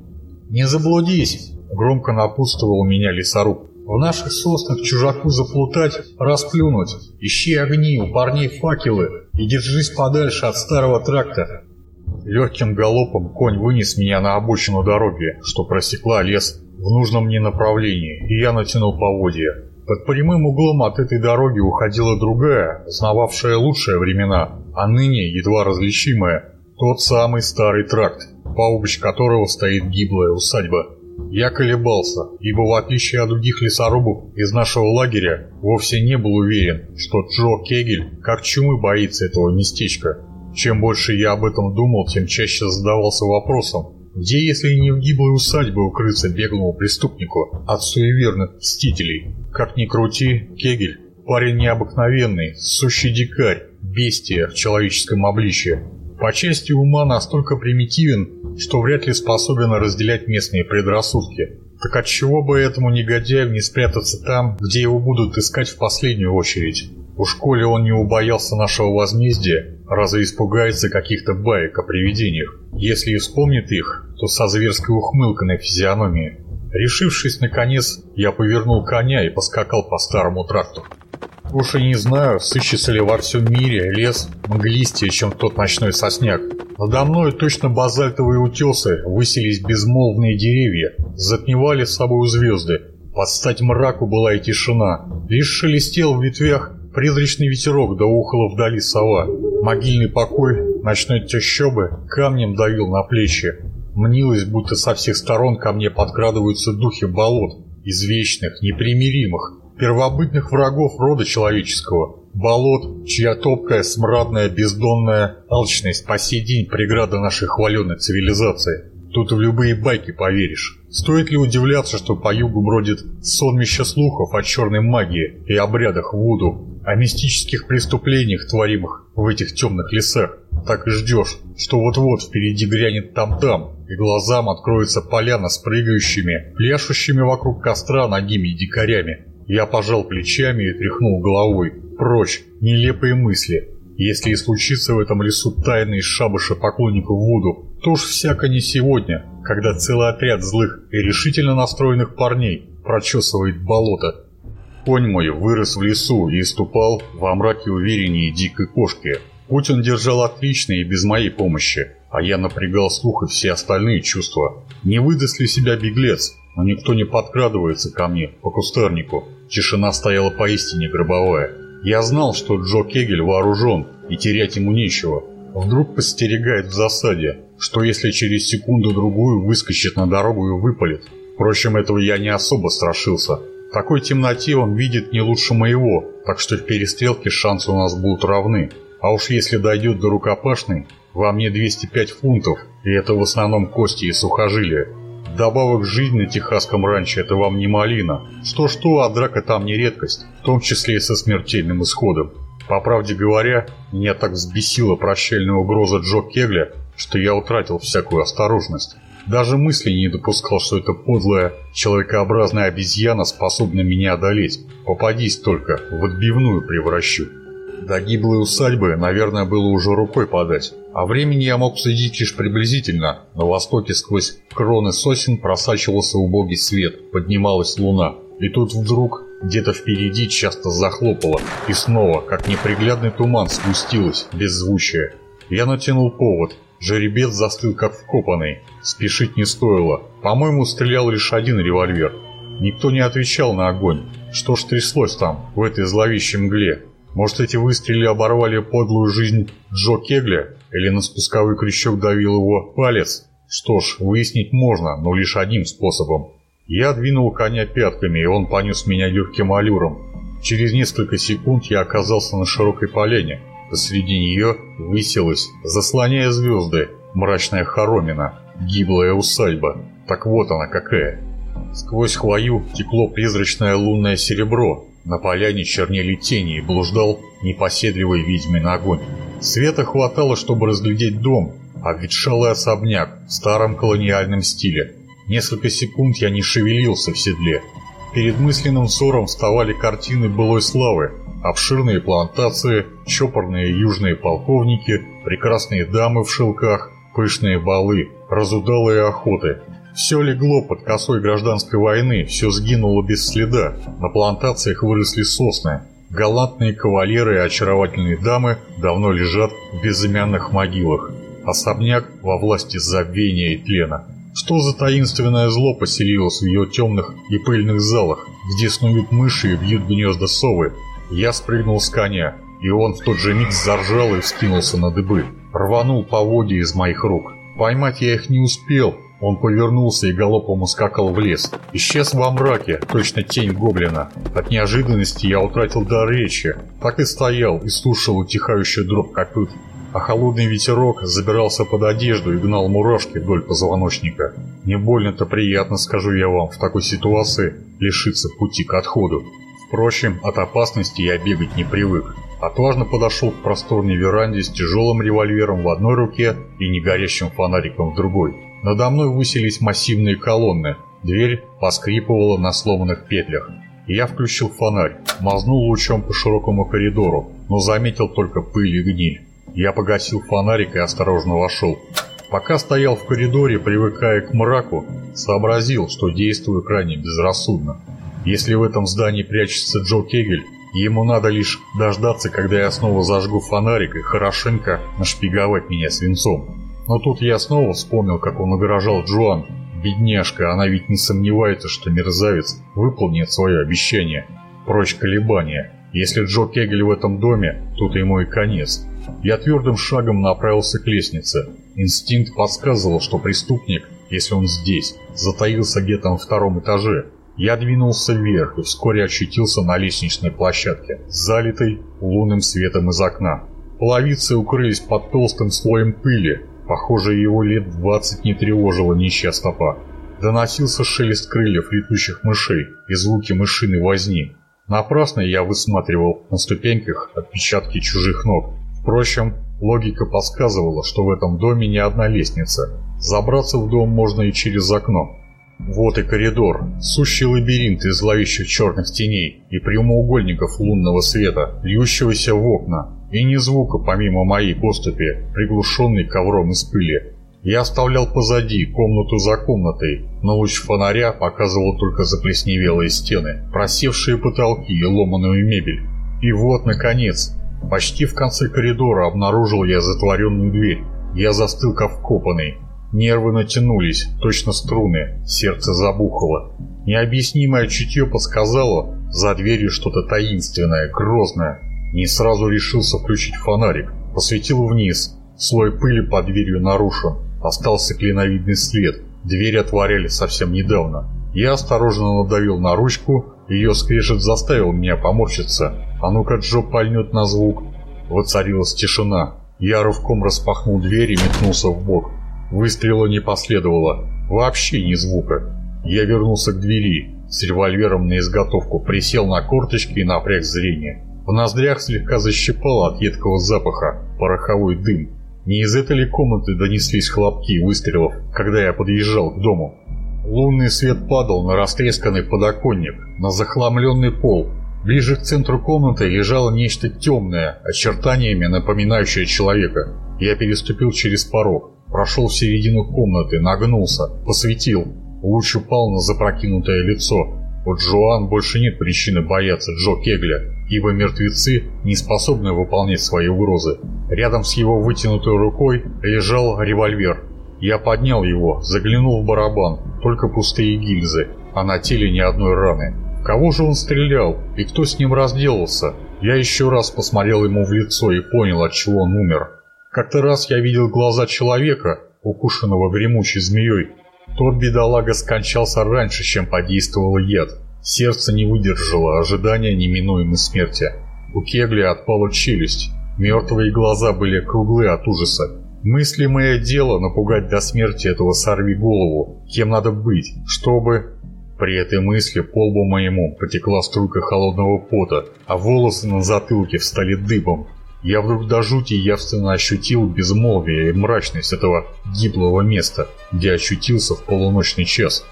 «Не заблудись!» — громко напутствовал меня лесоруб. «В наших соснах чужаку заплутать, расплюнуть. Ищи огни, у парней факелы и держись подальше от старого тракта». Легким галопом конь вынес меня на обочину дороги, что просекла лес в нужном мне направлении, и я натянул поводья. Под прямым углом от этой дороги уходила другая, знававшая лучшие времена, а ныне едва различимая, тот самый старый тракт, по обочь которого стоит гиблая усадьба. Я колебался, ибо в отличие от других лесорубов из нашего лагеря, вовсе не был уверен, что Джо Кегель как чумы боится этого местечка. Чем больше я об этом думал, тем чаще задавался вопросом, где, если не в гиблой усадьбе, укрыться беглому преступнику от суеверных мстителей? Как ни крути, Кегель – парень необыкновенный, сущий дикарь, бестия в человеческом обличье. По части ума настолько примитивен, что вряд ли способен разделять местные предрассудки. Так отчего бы этому негодяю не спрятаться там, где его будут искать в последнюю очередь? Уж коли он не убоялся нашего возмездия, разве испугается каких-то баек о привидениях? Если и вспомнит их, то со зверской ухмылкой на физиономии. Решившись наконец, я повернул коня и поскакал по старому тракту. Уж и не знаю, сыщется ли во всем мире лес мглистее, чем тот ночной сосняк. Надо мной точно базальтовые утесы высились безмолвные деревья, затмевали с собой звезды. Под стать мраку была и тишина. Лишь шелестел в ветвях Призрачный ветерок да ухала вдали сова. Могильный покой ночной тещобы камнем давил на плечи. Мнилось, будто со всех сторон ко мне подкрадываются духи болот, извечных, непримиримых, первобытных врагов рода человеческого. Болот, чья топкая, смрадная, бездонная алчность по сей день преграда нашей хваленной цивилизации. Тут в любые байки поверишь. Стоит ли удивляться, что по югу бродит сонмище слухов о черной магии и обрядах Вуду, о мистических преступлениях, творимых в этих темных лесах. Так и ждешь, что вот-вот впереди грянет там-там, и глазам откроется поляна с прыгающими, пляшущими вокруг костра ногими дикарями. Я пожал плечами и тряхнул головой. Прочь, нелепые мысли. Если и случится в этом лесу тайный шабаша поклонников Вуду, то уж всяко не сегодня, когда целый отряд злых и решительно настроенных парней прочесывает болото Конь мой вырос в лесу и ступал во мраке увереннее дикой кошки. Путь он держал отличный и без моей помощи, а я напрягал слух и все остальные чувства. Не выдаст ли себя беглец, но никто не подкрадывается ко мне, по кустарнику. Тишина стояла поистине гробовая. Я знал, что Джо Кегель вооружен, и терять ему нечего. Вдруг постерегает в засаде, что если через секунду-другую выскочит на дорогу и выпалит. Впрочем, этого я не особо страшился. В такой темноте он видит не лучше моего, так что в перестрелке шансы у нас будут равны. А уж если дойдет до рукопашной, во мне 205 фунтов, и это в основном кости и сухожилия. Добавок жизни на техасском ранчо – это вам не малина. Что-что, а драка там не редкость, в том числе и со смертельным исходом. По правде говоря, меня так взбесила прощальная угроза Джо Кегля, что я утратил всякую осторожность. Даже мысли не допускал, что эта подлая, человекообразная обезьяна способна меня одолеть. Попадись только, в отбивную превращу. До гиблой усадьбы, наверное, было уже рукой подать. А времени я мог судить лишь приблизительно. На востоке сквозь кроны сосен просачивался убогий свет, поднималась луна. И тут вдруг где-то впереди часто захлопало, и снова, как неприглядный туман, спустилось, беззвучие. Я натянул повод, жеребец застыл как вкопанный. Спешить не стоило. По-моему, стрелял лишь один револьвер. Никто не отвечал на огонь. Что ж тряслось там, в этой зловещей мгле? Может, эти выстрелы оборвали подлую жизнь Джо Кегля? Или на спусковой крючок давил его палец? Что ж, выяснить можно, но лишь одним способом. Я двинул коня пятками, и он понес меня легким аллюром. Через несколько секунд я оказался на широкой полене. Посреди нее высилась, заслоняя звезды, мрачная хоромина, гиблая усадьба. Так вот она какая. Сквозь хвою текло призрачное лунное серебро, на поляне чернели тени и блуждал непоседливый ведьмин огонь. Света хватало, чтобы разглядеть дом, обветшалый особняк в старом колониальном стиле. Несколько секунд я не шевелился в седле. Перед мысленным взором вставали картины былой славы, обширные плантации, чопорные южные полковники, прекрасные дамы в шелках, пышные балы, разудалые охоты, все легло под косой гражданской войны, все сгинуло без следа. На плантациях выросли сосны. Галантные кавалеры и очаровательные дамы давно лежат в безымянных могилах. Особняк во власти забвения и тлена. Что за таинственное зло поселилось в ее темных и пыльных залах, где снуют мыши и бьют гнезда совы? Я спрыгнул с коня, и он в тот же миг заржал и вскинулся на дыбы. Рванул поводья из моих рук. Поймать я их не успел, он повернулся и галопом ускакал в лес. Исчез во мраке, точно тень гоблина. От неожиданности я утратил дар речи. Так и стоял и слушал утихающую дробь копыт. А холодный ветерок забирался под одежду и гнал мурашки вдоль позвоночника. Не больно-то приятно, скажу я вам, в такой ситуации лишиться пути к отходу. Впрочем, от опасности я бегать не привык. Отважно подошел к просторной веранде с тяжелым револьвером в одной руке и негорящим фонариком в другой. Надо мной высились массивные колонны. Дверь поскрипывала на сломанных петлях. Я включил фонарь, мазнул лучом по широкому коридору, но заметил только пыль и гниль. Я погасил фонарик и осторожно вошел. Пока стоял в коридоре, привыкая к мраку, сообразил, что действую крайне безрассудно. Если в этом здании прячется Джо Кегель, ему надо лишь дождаться, когда я снова зажгу фонарик и хорошенько нашпиговать меня свинцом. Но тут я снова вспомнил, как он угрожал Джоан. Бедняжка, она ведь не сомневается, что мерзавец выполнит свое обещание. Прочь колебания. Если Джо Кегель в этом доме, тут ему и конец. Я твердым шагом направился к лестнице. Инстинкт подсказывал, что преступник, если он здесь, затаился где-то на втором этаже. Я двинулся вверх и вскоре очутился на лестничной площадке, залитой лунным светом из окна. Половицы укрылись под толстым слоем пыли, Похоже, его лет двадцать не тревожила нищая стопа. Доносился шелест крыльев летучих мышей и звуки мышиной возни. Напрасно я высматривал на ступеньках отпечатки чужих ног. Впрочем, логика подсказывала, что в этом доме не одна лестница. Забраться в дом можно и через окно. Вот и коридор, сущий лабиринт из зловещих черных теней и прямоугольников лунного света, льющегося в окна, и ни звука помимо моей поступи, приглушенной ковром из пыли. Я оставлял позади комнату за комнатой, но луч фонаря показывал только заплесневелые стены, просевшие потолки и ломаную мебель. И вот, наконец, почти в конце коридора обнаружил я затворенную дверь. Я застыл как вкопанный. Нервы натянулись, точно струны, сердце забухало. Необъяснимое чутье подсказало, за дверью что-то таинственное, грозное, не сразу решился включить фонарик. Посветил вниз. Слой пыли под дверью нарушен. Остался клиновидный след. Дверь отворяли совсем недавно. Я осторожно надавил на ручку. Ее скрежет заставил меня поморщиться. А ну-ка Джо пальнет на звук. Воцарилась тишина. Я рывком распахнул дверь и метнулся в бок. Выстрела не последовало. Вообще ни звука. Я вернулся к двери. С револьвером на изготовку присел на корточки и напряг зрение. В ноздрях слегка защипало от едкого запаха, пороховой дым. Не из этой ли комнаты донеслись хлопки выстрелов, когда я подъезжал к дому? Лунный свет падал на растресканный подоконник, на захламленный пол. Ближе к центру комнаты лежало нечто темное, очертаниями напоминающее человека. Я переступил через порог, прошел в середину комнаты, нагнулся, посветил. Луч упал на запрокинутое лицо. У Джоан больше нет причины бояться Джо Кегля, ибо мертвецы не способны выполнять свои угрозы. Рядом с его вытянутой рукой лежал револьвер. Я поднял его, заглянул в барабан, только пустые гильзы, а на теле ни одной раны. Кого же он стрелял и кто с ним разделался? Я еще раз посмотрел ему в лицо и понял, от чего он умер. Как-то раз я видел глаза человека, укушенного гремучей змеей. Тот бедолага скончался раньше, чем подействовал яд. Сердце не выдержало ожидания неминуемой смерти. У Кегля отпала челюсть. Мертвые глаза были круглые от ужаса. Мыслимое дело напугать до смерти этого сорви голову. Кем надо быть, чтобы... При этой мысли по лбу моему потекла струйка холодного пота, а волосы на затылке встали дыбом. Я вдруг до жути явственно ощутил безмолвие и мрачность этого гиблого места, где ощутился в полуночный час.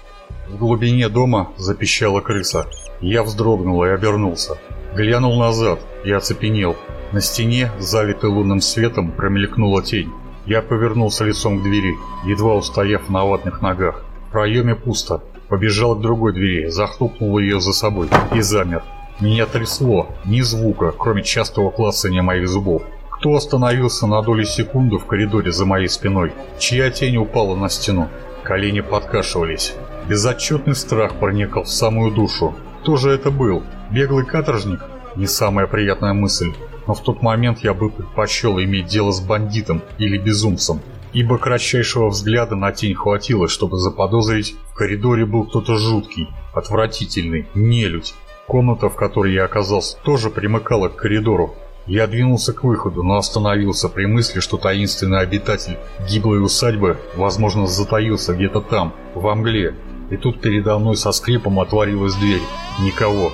В глубине дома запищала крыса. Я вздрогнул и обернулся. Глянул назад и оцепенел. На стене, залитой лунным светом, промелькнула тень. Я повернулся лицом к двери, едва устояв на ватных ногах. В проеме пусто. Побежал к другой двери, захлопнул ее за собой и замер. Меня трясло, ни звука, кроме частого клацания моих зубов. Кто остановился на долю секунды в коридоре за моей спиной? Чья тень упала на стену? Колени подкашивались. Безотчетный страх проникал в самую душу. Кто же это был? Беглый каторжник? Не самая приятная мысль но в тот момент я бы предпочел иметь дело с бандитом или безумцем, ибо кратчайшего взгляда на тень хватило, чтобы заподозрить, в коридоре был кто-то жуткий, отвратительный, нелюдь. Комната, в которой я оказался, тоже примыкала к коридору. Я двинулся к выходу, но остановился при мысли, что таинственный обитатель гиблой усадьбы, возможно, затаился где-то там, во мгле. И тут передо мной со скрипом отворилась дверь. Никого.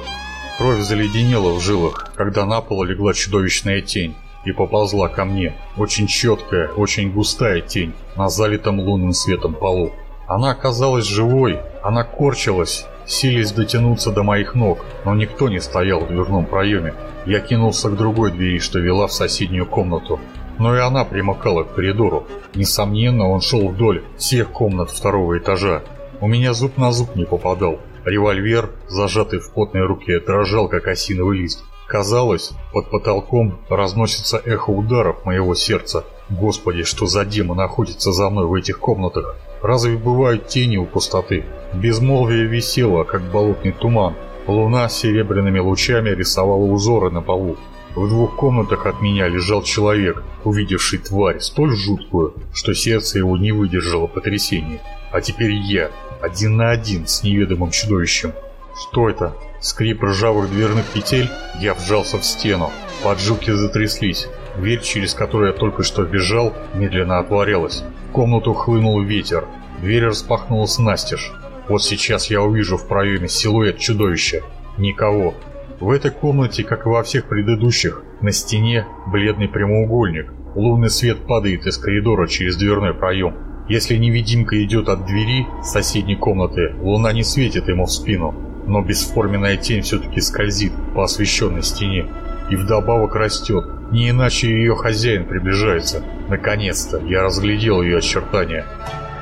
Кровь заледенела в жилах, когда на пол легла чудовищная тень и поползла ко мне. Очень четкая, очень густая тень на залитом лунным светом полу. Она оказалась живой, она корчилась, сились дотянуться до моих ног, но никто не стоял в дверном проеме. Я кинулся к другой двери, что вела в соседнюю комнату. Но и она примыкала к коридору. Несомненно, он шел вдоль всех комнат второго этажа. У меня зуб на зуб не попадал. Револьвер, зажатый в потной руке, дрожал, как осиновый лист. Казалось, под потолком разносится эхо ударов моего сердца. Господи, что за демон находится за мной в этих комнатах? Разве бывают тени у пустоты? Безмолвие висело, как болотный туман. Луна с серебряными лучами рисовала узоры на полу. В двух комнатах от меня лежал человек, увидевший тварь столь жуткую, что сердце его не выдержало потрясения. А теперь я, один на один с неведомым чудовищем. Что это? Скрип ржавых дверных петель? Я вжался в стену. Поджилки затряслись. Дверь, через которую я только что бежал, медленно отворилась. В комнату хлынул ветер. Дверь распахнулась настежь. Вот сейчас я увижу в проеме силуэт чудовища. Никого. В этой комнате, как и во всех предыдущих, на стене бледный прямоугольник. Лунный свет падает из коридора через дверной проем. Если невидимка идет от двери соседней комнаты, луна не светит ему в спину, но бесформенная тень все-таки скользит по освещенной стене и вдобавок растет. Не иначе ее хозяин приближается. Наконец-то я разглядел ее очертания.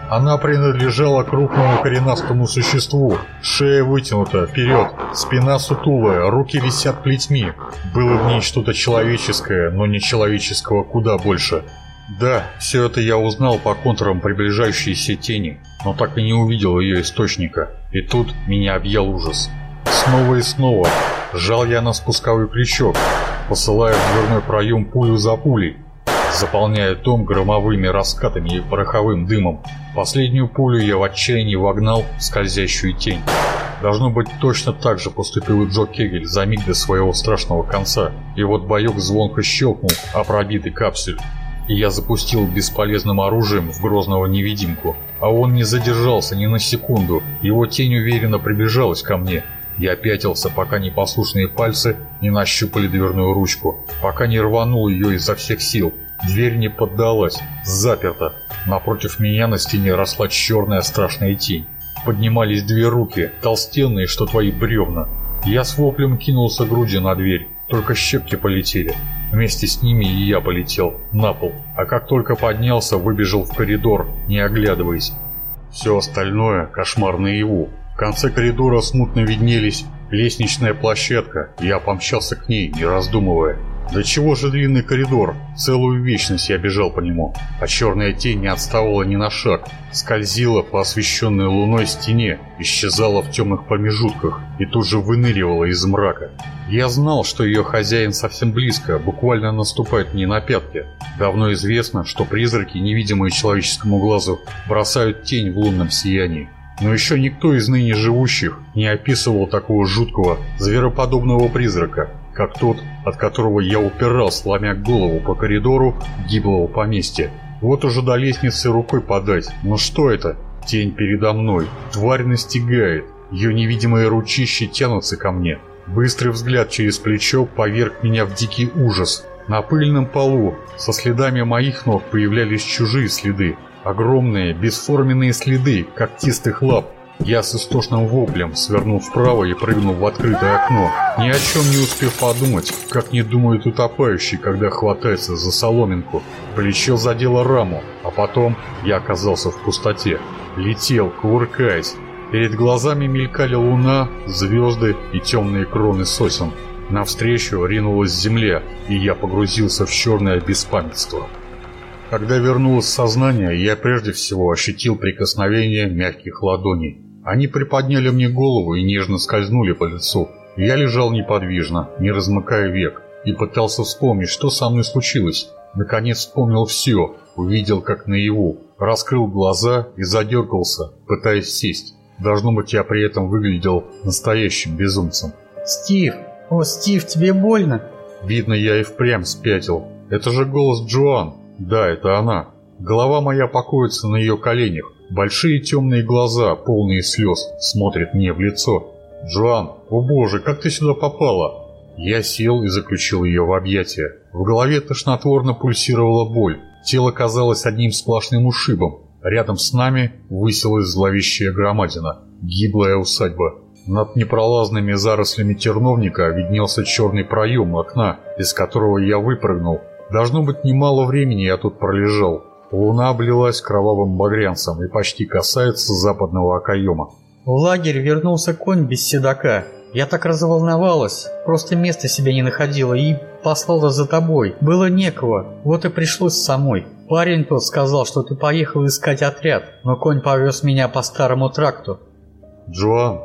Она принадлежала крупному коренастому существу. Шея вытянута вперед, спина сутулая, руки висят плетьми. Было в ней что-то человеческое, но не человеческого куда больше. Да, все это я узнал по контурам приближающейся тени, но так и не увидел ее источника. И тут меня объял ужас. Снова и снова жал я на спусковой крючок, посылая в дверной проем пулю за пулей, заполняя дом громовыми раскатами и пороховым дымом. Последнюю пулю я в отчаянии вогнал в скользящую тень. Должно быть, точно так же поступил и Джо Кегель за миг до своего страшного конца. И вот боек звонко щелкнул о пробитый капсюль и я запустил бесполезным оружием в грозного невидимку. А он не задержался ни на секунду, его тень уверенно приближалась ко мне. Я пятился, пока непослушные пальцы не нащупали дверную ручку, пока не рванул ее изо всех сил. Дверь не поддалась, заперта. Напротив меня на стене росла черная страшная тень. Поднимались две руки, толстенные, что твои бревна. Я с воплем кинулся грудью на дверь, только щепки полетели. Вместе с ними и я полетел на пол, а как только поднялся, выбежал в коридор, не оглядываясь. Все остальное – кошмар наяву. Конце коридора смутно виднелись лестничная площадка, я помчался к ней, не раздумывая. Да чего же длинный коридор? Целую вечность я бежал по нему, а черная тень не отставала ни на шаг. Скользила по освещенной луной стене, исчезала в темных промежутках и тут же выныривала из мрака. Я знал, что ее хозяин совсем близко, буквально наступает мне на пятки. Давно известно, что призраки, невидимые человеческому глазу, бросают тень в лунном сиянии. Но еще никто из ныне живущих не описывал такого жуткого, звероподобного призрака, как тот, от которого я упирал, сломя голову по коридору гиблого поместья. Вот уже до лестницы рукой подать. Но что это? Тень передо мной. Тварь настигает. Ее невидимые ручищи тянутся ко мне. Быстрый взгляд через плечо поверг меня в дикий ужас. На пыльном полу со следами моих ног появлялись чужие следы. Огромные, бесформенные следы когтистых лап, я с истошным воплем свернул вправо и прыгнул в открытое окно, ни о чем не успев подумать, как не думают утопающие, когда хватается за соломинку. Плечо задело раму, а потом я оказался в пустоте. Летел, кувыркаясь. Перед глазами мелькали луна, звезды и темные кроны сосен. Навстречу ринулась земля, и я погрузился в черное беспамятство. Когда вернулось сознание, я прежде всего ощутил прикосновение мягких ладоней. Они приподняли мне голову и нежно скользнули по лицу. Я лежал неподвижно, не размыкая век, и пытался вспомнить, что со мной случилось. Наконец вспомнил все, увидел как наяву, раскрыл глаза и задергался, пытаясь сесть. Должно быть, я при этом выглядел настоящим безумцем. «Стив! О, Стив, тебе больно?» Видно, я и впрямь спятил. Это же голос Джоан. Да, это она. Голова моя покоится на ее коленях. Большие темные глаза, полные слез, смотрят мне в лицо. «Джоан, о боже, как ты сюда попала?» Я сел и заключил ее в объятия. В голове тошнотворно пульсировала боль. Тело казалось одним сплошным ушибом. Рядом с нами высилась зловещая громадина. Гиблая усадьба. Над непролазными зарослями терновника виднелся черный проем окна, из которого я выпрыгнул. Должно быть, немало времени я тут пролежал. Луна облилась кровавым багрянцем и почти касается западного окоема. В лагерь вернулся конь без седока. Я так разволновалась, просто места себе не находила и послала за тобой. Было некого, вот и пришлось самой. Парень тот сказал, что ты поехал искать отряд, но конь повез меня по старому тракту. Джоан,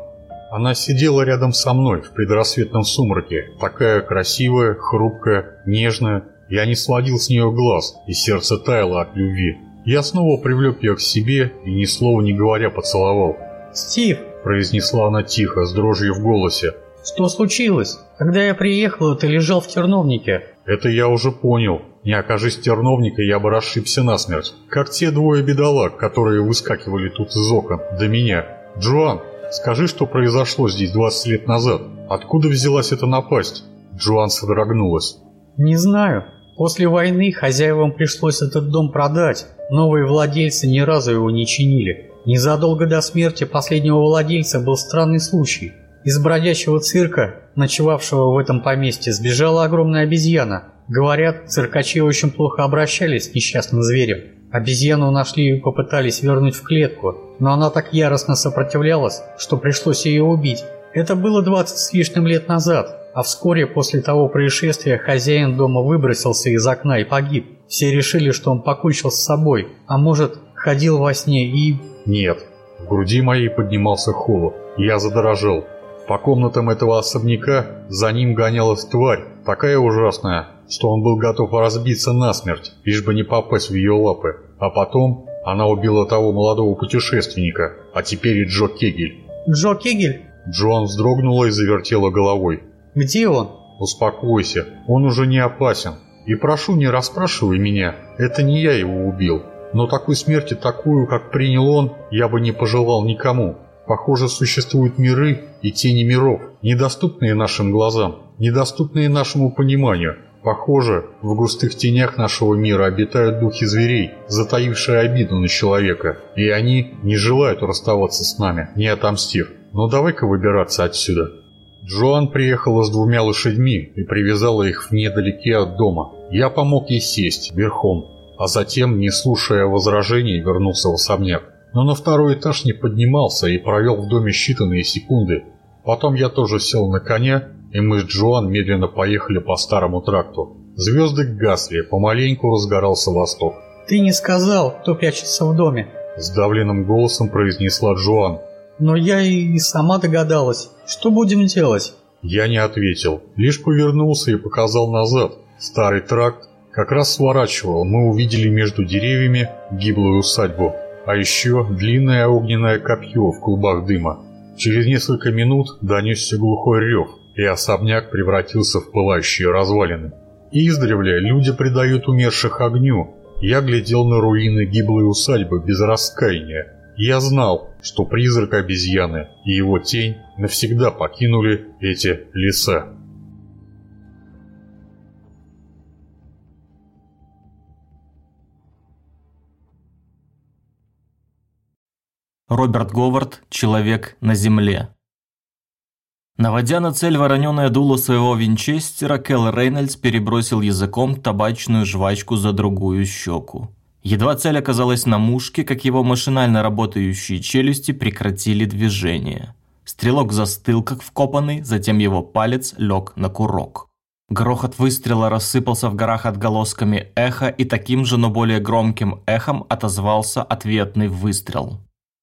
она сидела рядом со мной в предрассветном сумраке, такая красивая, хрупкая, нежная, я не сводил с нее глаз, и сердце таяло от любви. Я снова привлек ее к себе и ни слова не говоря поцеловал. «Стив!» – произнесла она тихо, с дрожью в голосе. «Что случилось? Когда я приехала, ты лежал в терновнике». «Это я уже понял. Не окажись терновника, я бы расшибся насмерть. Как те двое бедолаг, которые выскакивали тут из окон, до меня. Джоан, скажи, что произошло здесь 20 лет назад. Откуда взялась эта напасть?» Джоан содрогнулась. «Не знаю. После войны хозяевам пришлось этот дом продать. Новые владельцы ни разу его не чинили. Незадолго до смерти последнего владельца был странный случай. Из бродячего цирка, ночевавшего в этом поместье, сбежала огромная обезьяна. Говорят, циркачи очень плохо обращались с несчастным зверем. Обезьяну нашли и попытались вернуть в клетку, но она так яростно сопротивлялась, что пришлось ее убить. Это было 20 с лишним лет назад, а вскоре после того происшествия хозяин дома выбросился из окна и погиб. Все решили, что он покончил с собой, а может, ходил во сне и... Нет. В груди моей поднимался холод. Я задорожал. По комнатам этого особняка за ним гонялась тварь, такая ужасная, что он был готов разбиться насмерть, лишь бы не попасть в ее лапы. А потом она убила того молодого путешественника, а теперь и Джо Кегель. Джо Кегель? Джоан вздрогнула и завертела головой. Где он? Успокойся, он уже не опасен. И прошу, не расспрашивай меня, это не я его убил. Но такой смерти, такую, как принял он, я бы не пожелал никому. Похоже, существуют миры и тени миров, недоступные нашим глазам, недоступные нашему пониманию. Похоже, в густых тенях нашего мира обитают духи зверей, затаившие обиду на человека, и они не желают расставаться с нами, не отомстив. Но давай-ка выбираться отсюда. Джоан приехала с двумя лошадьми и привязала их в недалеке от дома. Я помог ей сесть верхом, а затем, не слушая возражений, вернулся в особняк. Но на второй этаж не поднимался и провел в доме считанные секунды. Потом я тоже сел на коня, и мы с Джоан медленно поехали по старому тракту. Звезды гасли, помаленьку разгорался восток. «Ты не сказал, кто прячется в доме», — сдавленным голосом произнесла Джоан. Но я и сама догадалась. Что будем делать? Я не ответил, лишь повернулся и показал назад. Старый тракт как раз сворачивал, мы увидели между деревьями гиблую усадьбу, а еще длинное огненное копье в клубах дыма. Через несколько минут донесся глухой рев, и особняк превратился в пылающие развалины. Издревле люди предают умерших огню. Я глядел на руины гиблой усадьбы без раскаяния, я знал, что призрак обезьяны и его тень навсегда покинули эти леса. Роберт Говард «Человек на земле». Наводя на цель вороненое дуло своего винчестера, Келл Рейнольдс перебросил языком табачную жвачку за другую щеку. Едва цель оказалась на мушке, как его машинально работающие челюсти прекратили движение. Стрелок застыл, как вкопанный, затем его палец лег на курок. Грохот выстрела рассыпался в горах отголосками эха, и таким же, но более громким эхом отозвался ответный выстрел.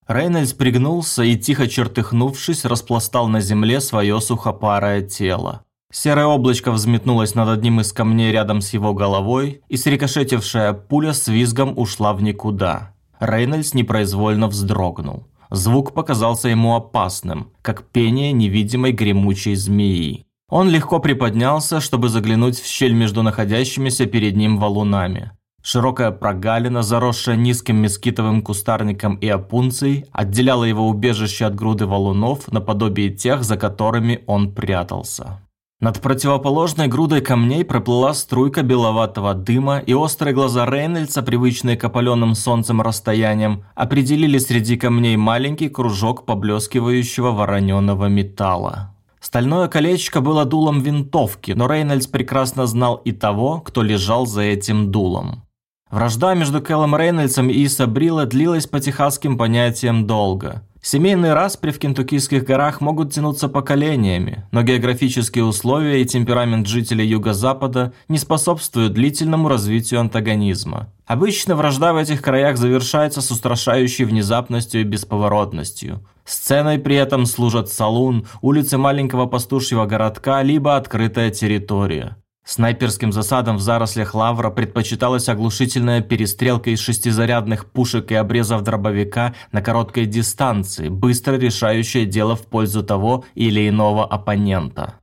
Рейнольдс пригнулся и, тихо чертыхнувшись, распластал на земле свое сухопарое тело. Серое облачко взметнулось над одним из камней рядом с его головой, и срикошетившая пуля с визгом ушла в никуда. Рейнольдс непроизвольно вздрогнул. Звук показался ему опасным, как пение невидимой гремучей змеи. Он легко приподнялся, чтобы заглянуть в щель между находящимися перед ним валунами. Широкая прогалина, заросшая низким мескитовым кустарником и опунцией, отделяла его убежище от груды валунов наподобие тех, за которыми он прятался. Над противоположной грудой камней проплыла струйка беловатого дыма, и острые глаза Рейнольдса, привычные к опаленным солнцем расстояниям, определили среди камней маленький кружок поблескивающего вороненого металла. Стальное колечко было дулом винтовки, но Рейнольдс прекрасно знал и того, кто лежал за этим дулом. Вражда между Кэллом Рейнольдсом и Иса Брилла длилась по техасским понятиям долго – Семейные распри в Кентуккийских горах могут тянуться поколениями, но географические условия и темперамент жителей Юго-Запада не способствуют длительному развитию антагонизма. Обычно вражда в этих краях завершается с устрашающей внезапностью и бесповоротностью. Сценой при этом служат салун, улицы маленького пастушьего городка, либо открытая территория. Снайперским засадам в зарослях лавра предпочиталась оглушительная перестрелка из шестизарядных пушек и обрезов дробовика на короткой дистанции, быстро решающая дело в пользу того или иного оппонента.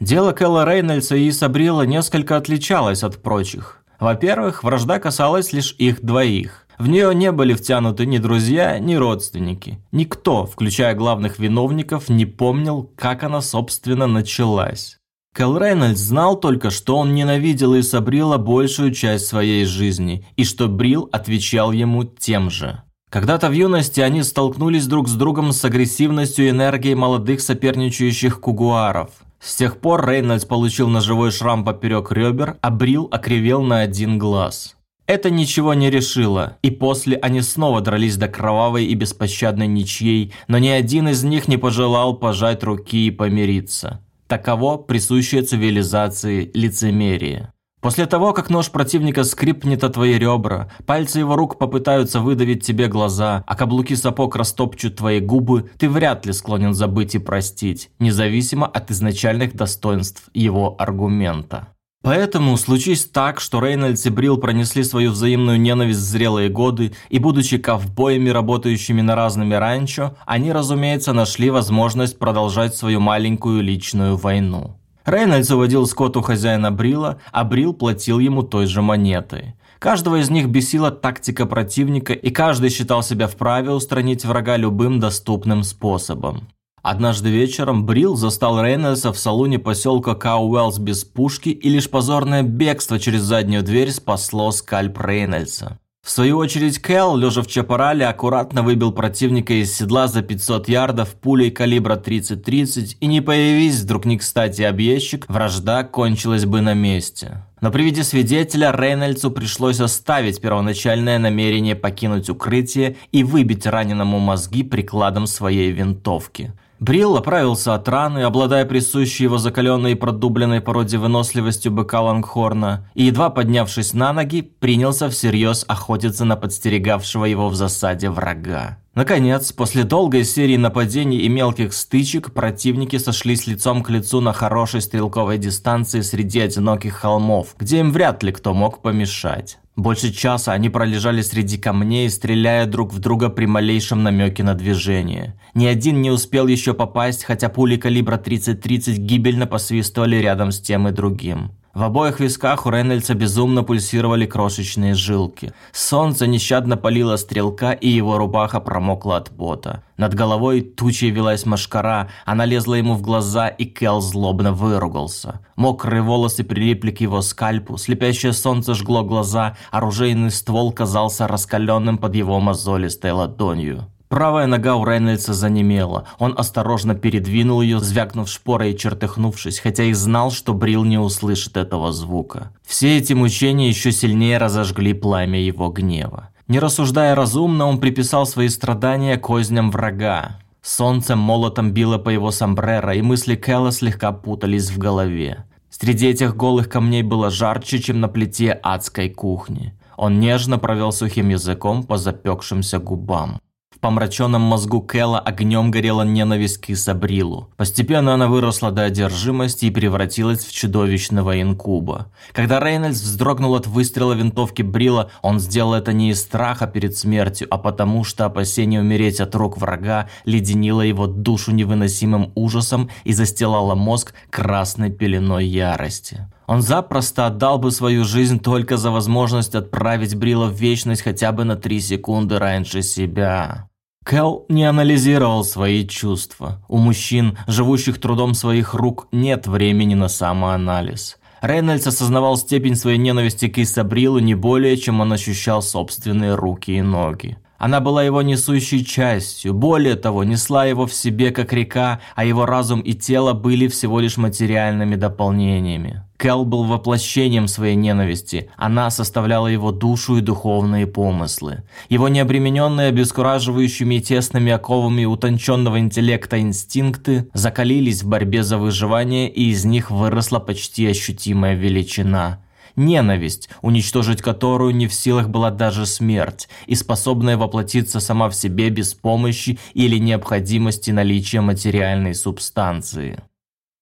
Дело Кэлла Рейнольдса и Сабрила несколько отличалось от прочих. Во-первых, вражда касалась лишь их двоих. В нее не были втянуты ни друзья, ни родственники. Никто, включая главных виновников, не помнил, как она, собственно, началась. Кэл Рейнольдс знал только, что он ненавидел Иса Брила большую часть своей жизни, и что Брил отвечал ему тем же. Когда-то в юности они столкнулись друг с другом с агрессивностью и энергией молодых соперничающих кугуаров. С тех пор Рейнольдс получил ножевой шрам поперек ребер, а Брил окривел на один глаз. Это ничего не решило, и после они снова дрались до кровавой и беспощадной ничьей, но ни один из них не пожелал пожать руки и помириться. Таково присущее цивилизации лицемерие. После того, как нож противника скрипнет о твои ребра, пальцы его рук попытаются выдавить тебе глаза, а каблуки сапог растопчут твои губы, ты вряд ли склонен забыть и простить, независимо от изначальных достоинств его аргумента. Поэтому случись так, что Рейнольдс и Брил пронесли свою взаимную ненависть зрелые годы, и будучи ковбоями, работающими на разными ранчо, они, разумеется, нашли возможность продолжать свою маленькую личную войну. Рейнольдс уводил скот у хозяина Брила, а Брил платил ему той же монетой. Каждого из них бесила тактика противника, и каждый считал себя вправе устранить врага любым доступным способом. Однажды вечером Брил застал Рейнольдса в салоне поселка Кауэллс без пушки, и лишь позорное бегство через заднюю дверь спасло скальп Рейнольдса. В свою очередь Кэл, лежа в чапорале, аккуратно выбил противника из седла за 500 ярдов пулей калибра 30-30, и не появись вдруг не кстати объездчик, вражда кончилась бы на месте. Но при виде свидетеля Рейнольдсу пришлось оставить первоначальное намерение покинуть укрытие и выбить раненому мозги прикладом своей винтовки – Брил оправился от раны, обладая присущей его закаленной и продубленной породе выносливостью быка Лангхорна, и, едва поднявшись на ноги, принялся всерьез охотиться на подстерегавшего его в засаде врага. Наконец, после долгой серии нападений и мелких стычек, противники сошлись лицом к лицу на хорошей стрелковой дистанции среди одиноких холмов, где им вряд ли кто мог помешать. Больше часа они пролежали среди камней, стреляя друг в друга при малейшем намеке на движение. Ни один не успел еще попасть, хотя пули калибра 30-30 гибельно посвистывали рядом с тем и другим. В обоих висках у Рейнольдса безумно пульсировали крошечные жилки. Солнце нещадно палило стрелка, и его рубаха промокла от пота. Над головой тучей велась машкара, она лезла ему в глаза, и Кел злобно выругался. Мокрые волосы прилипли к его скальпу, слепящее солнце жгло глаза, оружейный ствол казался раскаленным под его мозолистой ладонью. Правая нога у Рейнольдса занемела. Он осторожно передвинул ее, звякнув шпорой и чертыхнувшись, хотя и знал, что Брил не услышит этого звука. Все эти мучения еще сильнее разожгли пламя его гнева. Не рассуждая разумно, он приписал свои страдания козням врага. Солнце молотом било по его сомбреро, и мысли Кэлла слегка путались в голове. Среди этих голых камней было жарче, чем на плите адской кухни. Он нежно провел сухим языком по запекшимся губам. В помраченном мозгу Кэлла огнем горела ненависть к Исабрилу. Постепенно она выросла до одержимости и превратилась в чудовищного инкуба. Когда Рейнольдс вздрогнул от выстрела винтовки Брила, он сделал это не из страха перед смертью, а потому что опасение умереть от рук врага леденило его душу невыносимым ужасом и застилало мозг красной пеленой ярости. Он запросто отдал бы свою жизнь только за возможность отправить Брила в вечность хотя бы на три секунды раньше себя. Кэл не анализировал свои чувства. У мужчин, живущих трудом своих рук, нет времени на самоанализ. Рейнольдс осознавал степень своей ненависти к Исабрилу не более, чем он ощущал собственные руки и ноги. Она была его несущей частью, более того, несла его в себе как река, а его разум и тело были всего лишь материальными дополнениями. Кэл был воплощением своей ненависти, она составляла его душу и духовные помыслы. Его необремененные обескураживающими тесными оковами утонченного интеллекта инстинкты закалились в борьбе за выживание, и из них выросла почти ощутимая величина – Ненависть, уничтожить которую не в силах была даже смерть, и способная воплотиться сама в себе без помощи или необходимости наличия материальной субстанции.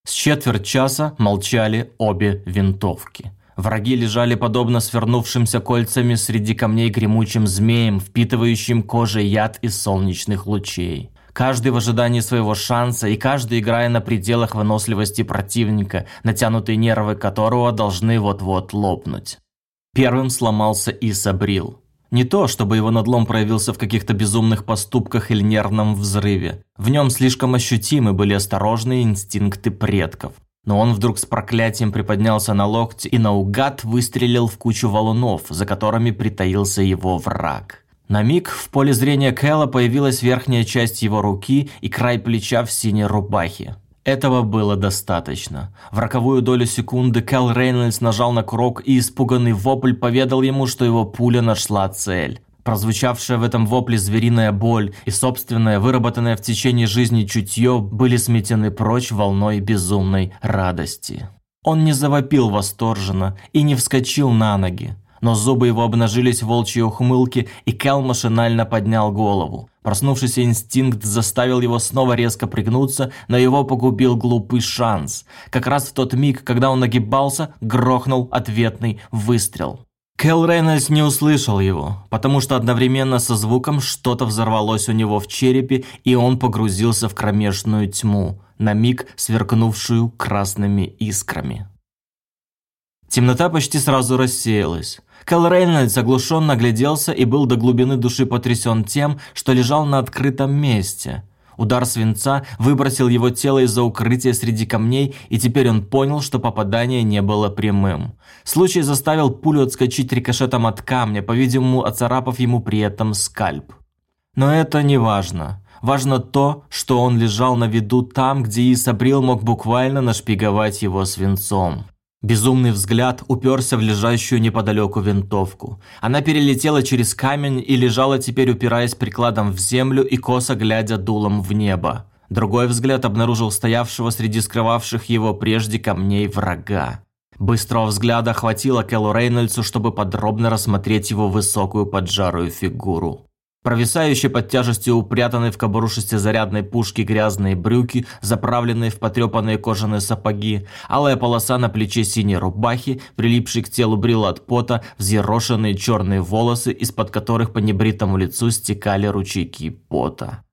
С четверть часа молчали обе винтовки. Враги лежали подобно свернувшимся кольцами среди камней гремучим змеем, впитывающим кожей яд из солнечных лучей каждый в ожидании своего шанса и каждый играя на пределах выносливости противника, натянутые нервы которого должны вот-вот лопнуть. Первым сломался Исабрил. Не то, чтобы его надлом проявился в каких-то безумных поступках или нервном взрыве. В нем слишком ощутимы были осторожные инстинкты предков. Но он вдруг с проклятием приподнялся на локте и наугад выстрелил в кучу валунов, за которыми притаился его враг. На миг в поле зрения Кэлла появилась верхняя часть его руки и край плеча в синей рубахе. Этого было достаточно. В роковую долю секунды Кэл Рейнольдс нажал на курок, и испуганный вопль поведал ему, что его пуля нашла цель. Прозвучавшая в этом вопле звериная боль и собственное, выработанное в течение жизни чутье были сметены прочь волной безумной радости. Он не завопил восторженно и не вскочил на ноги но зубы его обнажились в волчьей ухмылке, и Кэл машинально поднял голову. Проснувшийся инстинкт заставил его снова резко пригнуться, но его погубил глупый шанс. Как раз в тот миг, когда он нагибался, грохнул ответный выстрел. Кэл Рейнольдс не услышал его, потому что одновременно со звуком что-то взорвалось у него в черепе, и он погрузился в кромешную тьму, на миг сверкнувшую красными искрами. Темнота почти сразу рассеялась. Кэл Рейнольдс оглушенно огляделся и был до глубины души потрясен тем, что лежал на открытом месте. Удар свинца выбросил его тело из-за укрытия среди камней, и теперь он понял, что попадание не было прямым. Случай заставил пулю отскочить рикошетом от камня, по-видимому, оцарапав ему при этом скальп. Но это не важно. Важно то, что он лежал на виду там, где Исабрил мог буквально нашпиговать его свинцом. Безумный взгляд уперся в лежащую неподалеку винтовку. Она перелетела через камень и лежала теперь упираясь прикладом в землю и косо глядя дулом в небо. Другой взгляд обнаружил стоявшего среди скрывавших его прежде камней врага. Быстрого взгляда хватило Келлу Рейнольдсу, чтобы подробно рассмотреть его высокую поджарую фигуру. Провисающие под тяжестью упрятанной в кобуру шестизарядной пушки грязные брюки, заправленные в потрепанные кожаные сапоги, алая полоса на плече синей рубахи, прилипший к телу брил от пота, взъерошенные черные волосы, из-под которых по небритому лицу стекали ручейки пота.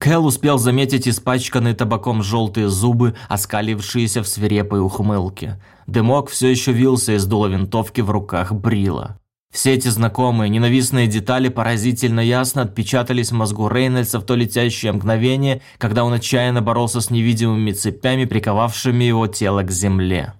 Кэл успел заметить испачканные табаком желтые зубы, оскалившиеся в свирепой ухмылке. Дымок все еще вился из дула винтовки в руках Брила. Все эти знакомые, ненавистные детали поразительно ясно отпечатались в мозгу Рейнольдса в то летящее мгновение, когда он отчаянно боролся с невидимыми цепями, приковавшими его тело к земле.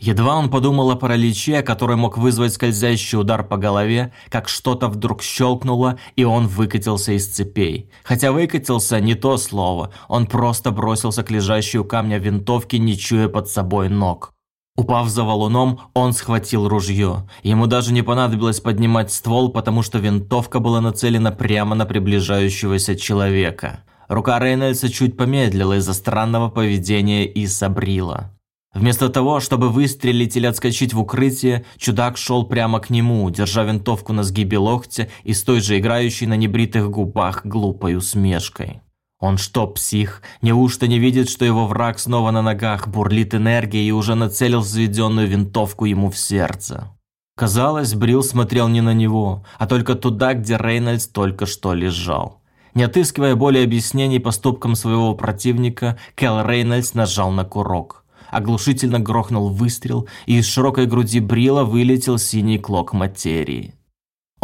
Едва он подумал о параличе, который мог вызвать скользящий удар по голове, как что-то вдруг щелкнуло, и он выкатился из цепей. Хотя выкатился не то слово, он просто бросился к лежащей у камня винтовке, не чуя под собой ног. Упав за валуном, он схватил ружье. Ему даже не понадобилось поднимать ствол, потому что винтовка была нацелена прямо на приближающегося человека. Рука Рейнольдса чуть помедлила из-за странного поведения и сабрила. Вместо того, чтобы выстрелить или отскочить в укрытие, чудак шел прямо к нему, держа винтовку на сгибе локтя и с той же играющей на небритых губах глупой усмешкой. Он что, псих? Неужто не видит, что его враг снова на ногах, бурлит энергией и уже нацелил взведенную винтовку ему в сердце? Казалось, Брил смотрел не на него, а только туда, где Рейнольдс только что лежал. Не отыскивая более объяснений поступкам своего противника, Кэл Рейнольдс нажал на курок. Оглушительно грохнул выстрел, и из широкой груди Брила вылетел синий клок материи.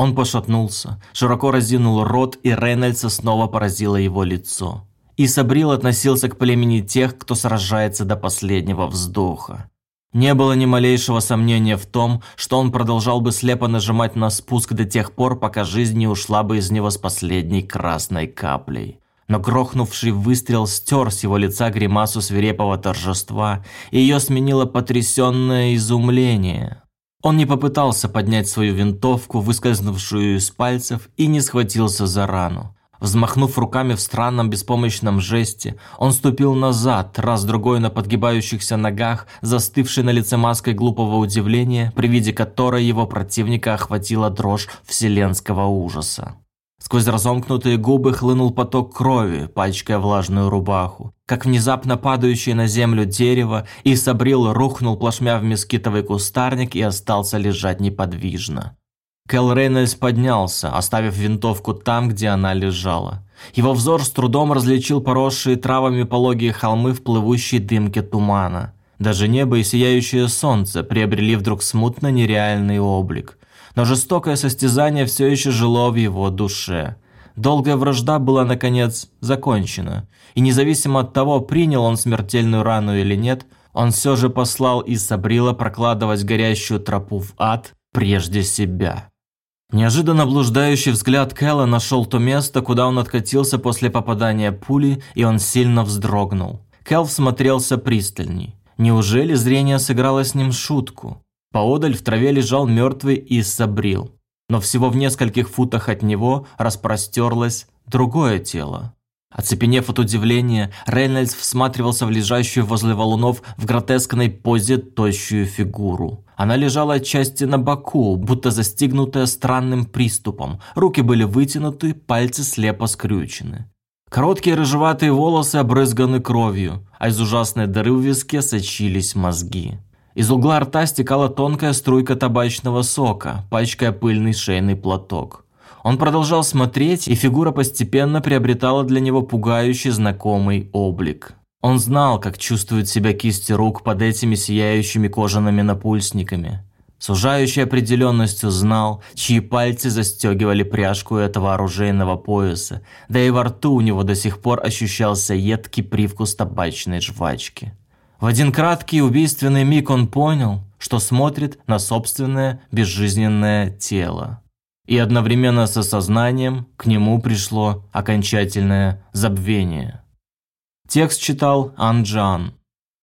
Он пошатнулся, широко разинул рот, и Рейнольдса снова поразило его лицо. И Сабрил относился к племени тех, кто сражается до последнего вздоха. Не было ни малейшего сомнения в том, что он продолжал бы слепо нажимать на спуск до тех пор, пока жизнь не ушла бы из него с последней красной каплей. Но грохнувший выстрел стер с его лица гримасу свирепого торжества, и ее сменило потрясенное изумление. Он не попытался поднять свою винтовку, выскользнувшую из пальцев, и не схватился за рану. Взмахнув руками в странном беспомощном жесте, он ступил назад, раз-другой на подгибающихся ногах, застывший на лице маской глупого удивления, при виде которой его противника охватила дрожь вселенского ужаса. Сквозь разомкнутые губы хлынул поток крови, пачкая влажную рубаху. Как внезапно падающее на землю дерево, и Сабрил рухнул плашмя в мескитовый кустарник и остался лежать неподвижно. Кэл Рейнольдс поднялся, оставив винтовку там, где она лежала. Его взор с трудом различил поросшие травами пологие холмы в плывущей дымке тумана. Даже небо и сияющее солнце приобрели вдруг смутно нереальный облик но жестокое состязание все еще жило в его душе. Долгая вражда была, наконец, закончена, и независимо от того, принял он смертельную рану или нет, он все же послал Исабрила прокладывать горящую тропу в ад прежде себя. Неожиданно блуждающий взгляд Кэлла нашел то место, куда он откатился после попадания пули, и он сильно вздрогнул. Кэл всмотрелся пристальней. Неужели зрение сыграло с ним шутку? Поодаль в траве лежал мертвый Иссабрил, но всего в нескольких футах от него распростерлось другое тело. Оцепенев от удивления, Рейнольдс всматривался в лежащую возле валунов в гротескной позе тощую фигуру. Она лежала отчасти на боку, будто застигнутая странным приступом. Руки были вытянуты, пальцы слепо скрючены. Короткие рыжеватые волосы обрызганы кровью, а из ужасной дыры в виске сочились мозги. Из угла рта стекала тонкая струйка табачного сока, пачкая пыльный шейный платок. Он продолжал смотреть, и фигура постепенно приобретала для него пугающий знакомый облик. Он знал, как чувствуют себя кисти рук под этими сияющими кожаными напульсниками. С определенностью знал, чьи пальцы застегивали пряжку этого оружейного пояса, да и во рту у него до сих пор ощущался едкий привкус табачной жвачки. В один краткий убийственный миг он понял, что смотрит на собственное безжизненное тело. И одновременно с осознанием к нему пришло окончательное забвение. Текст читал Анджан.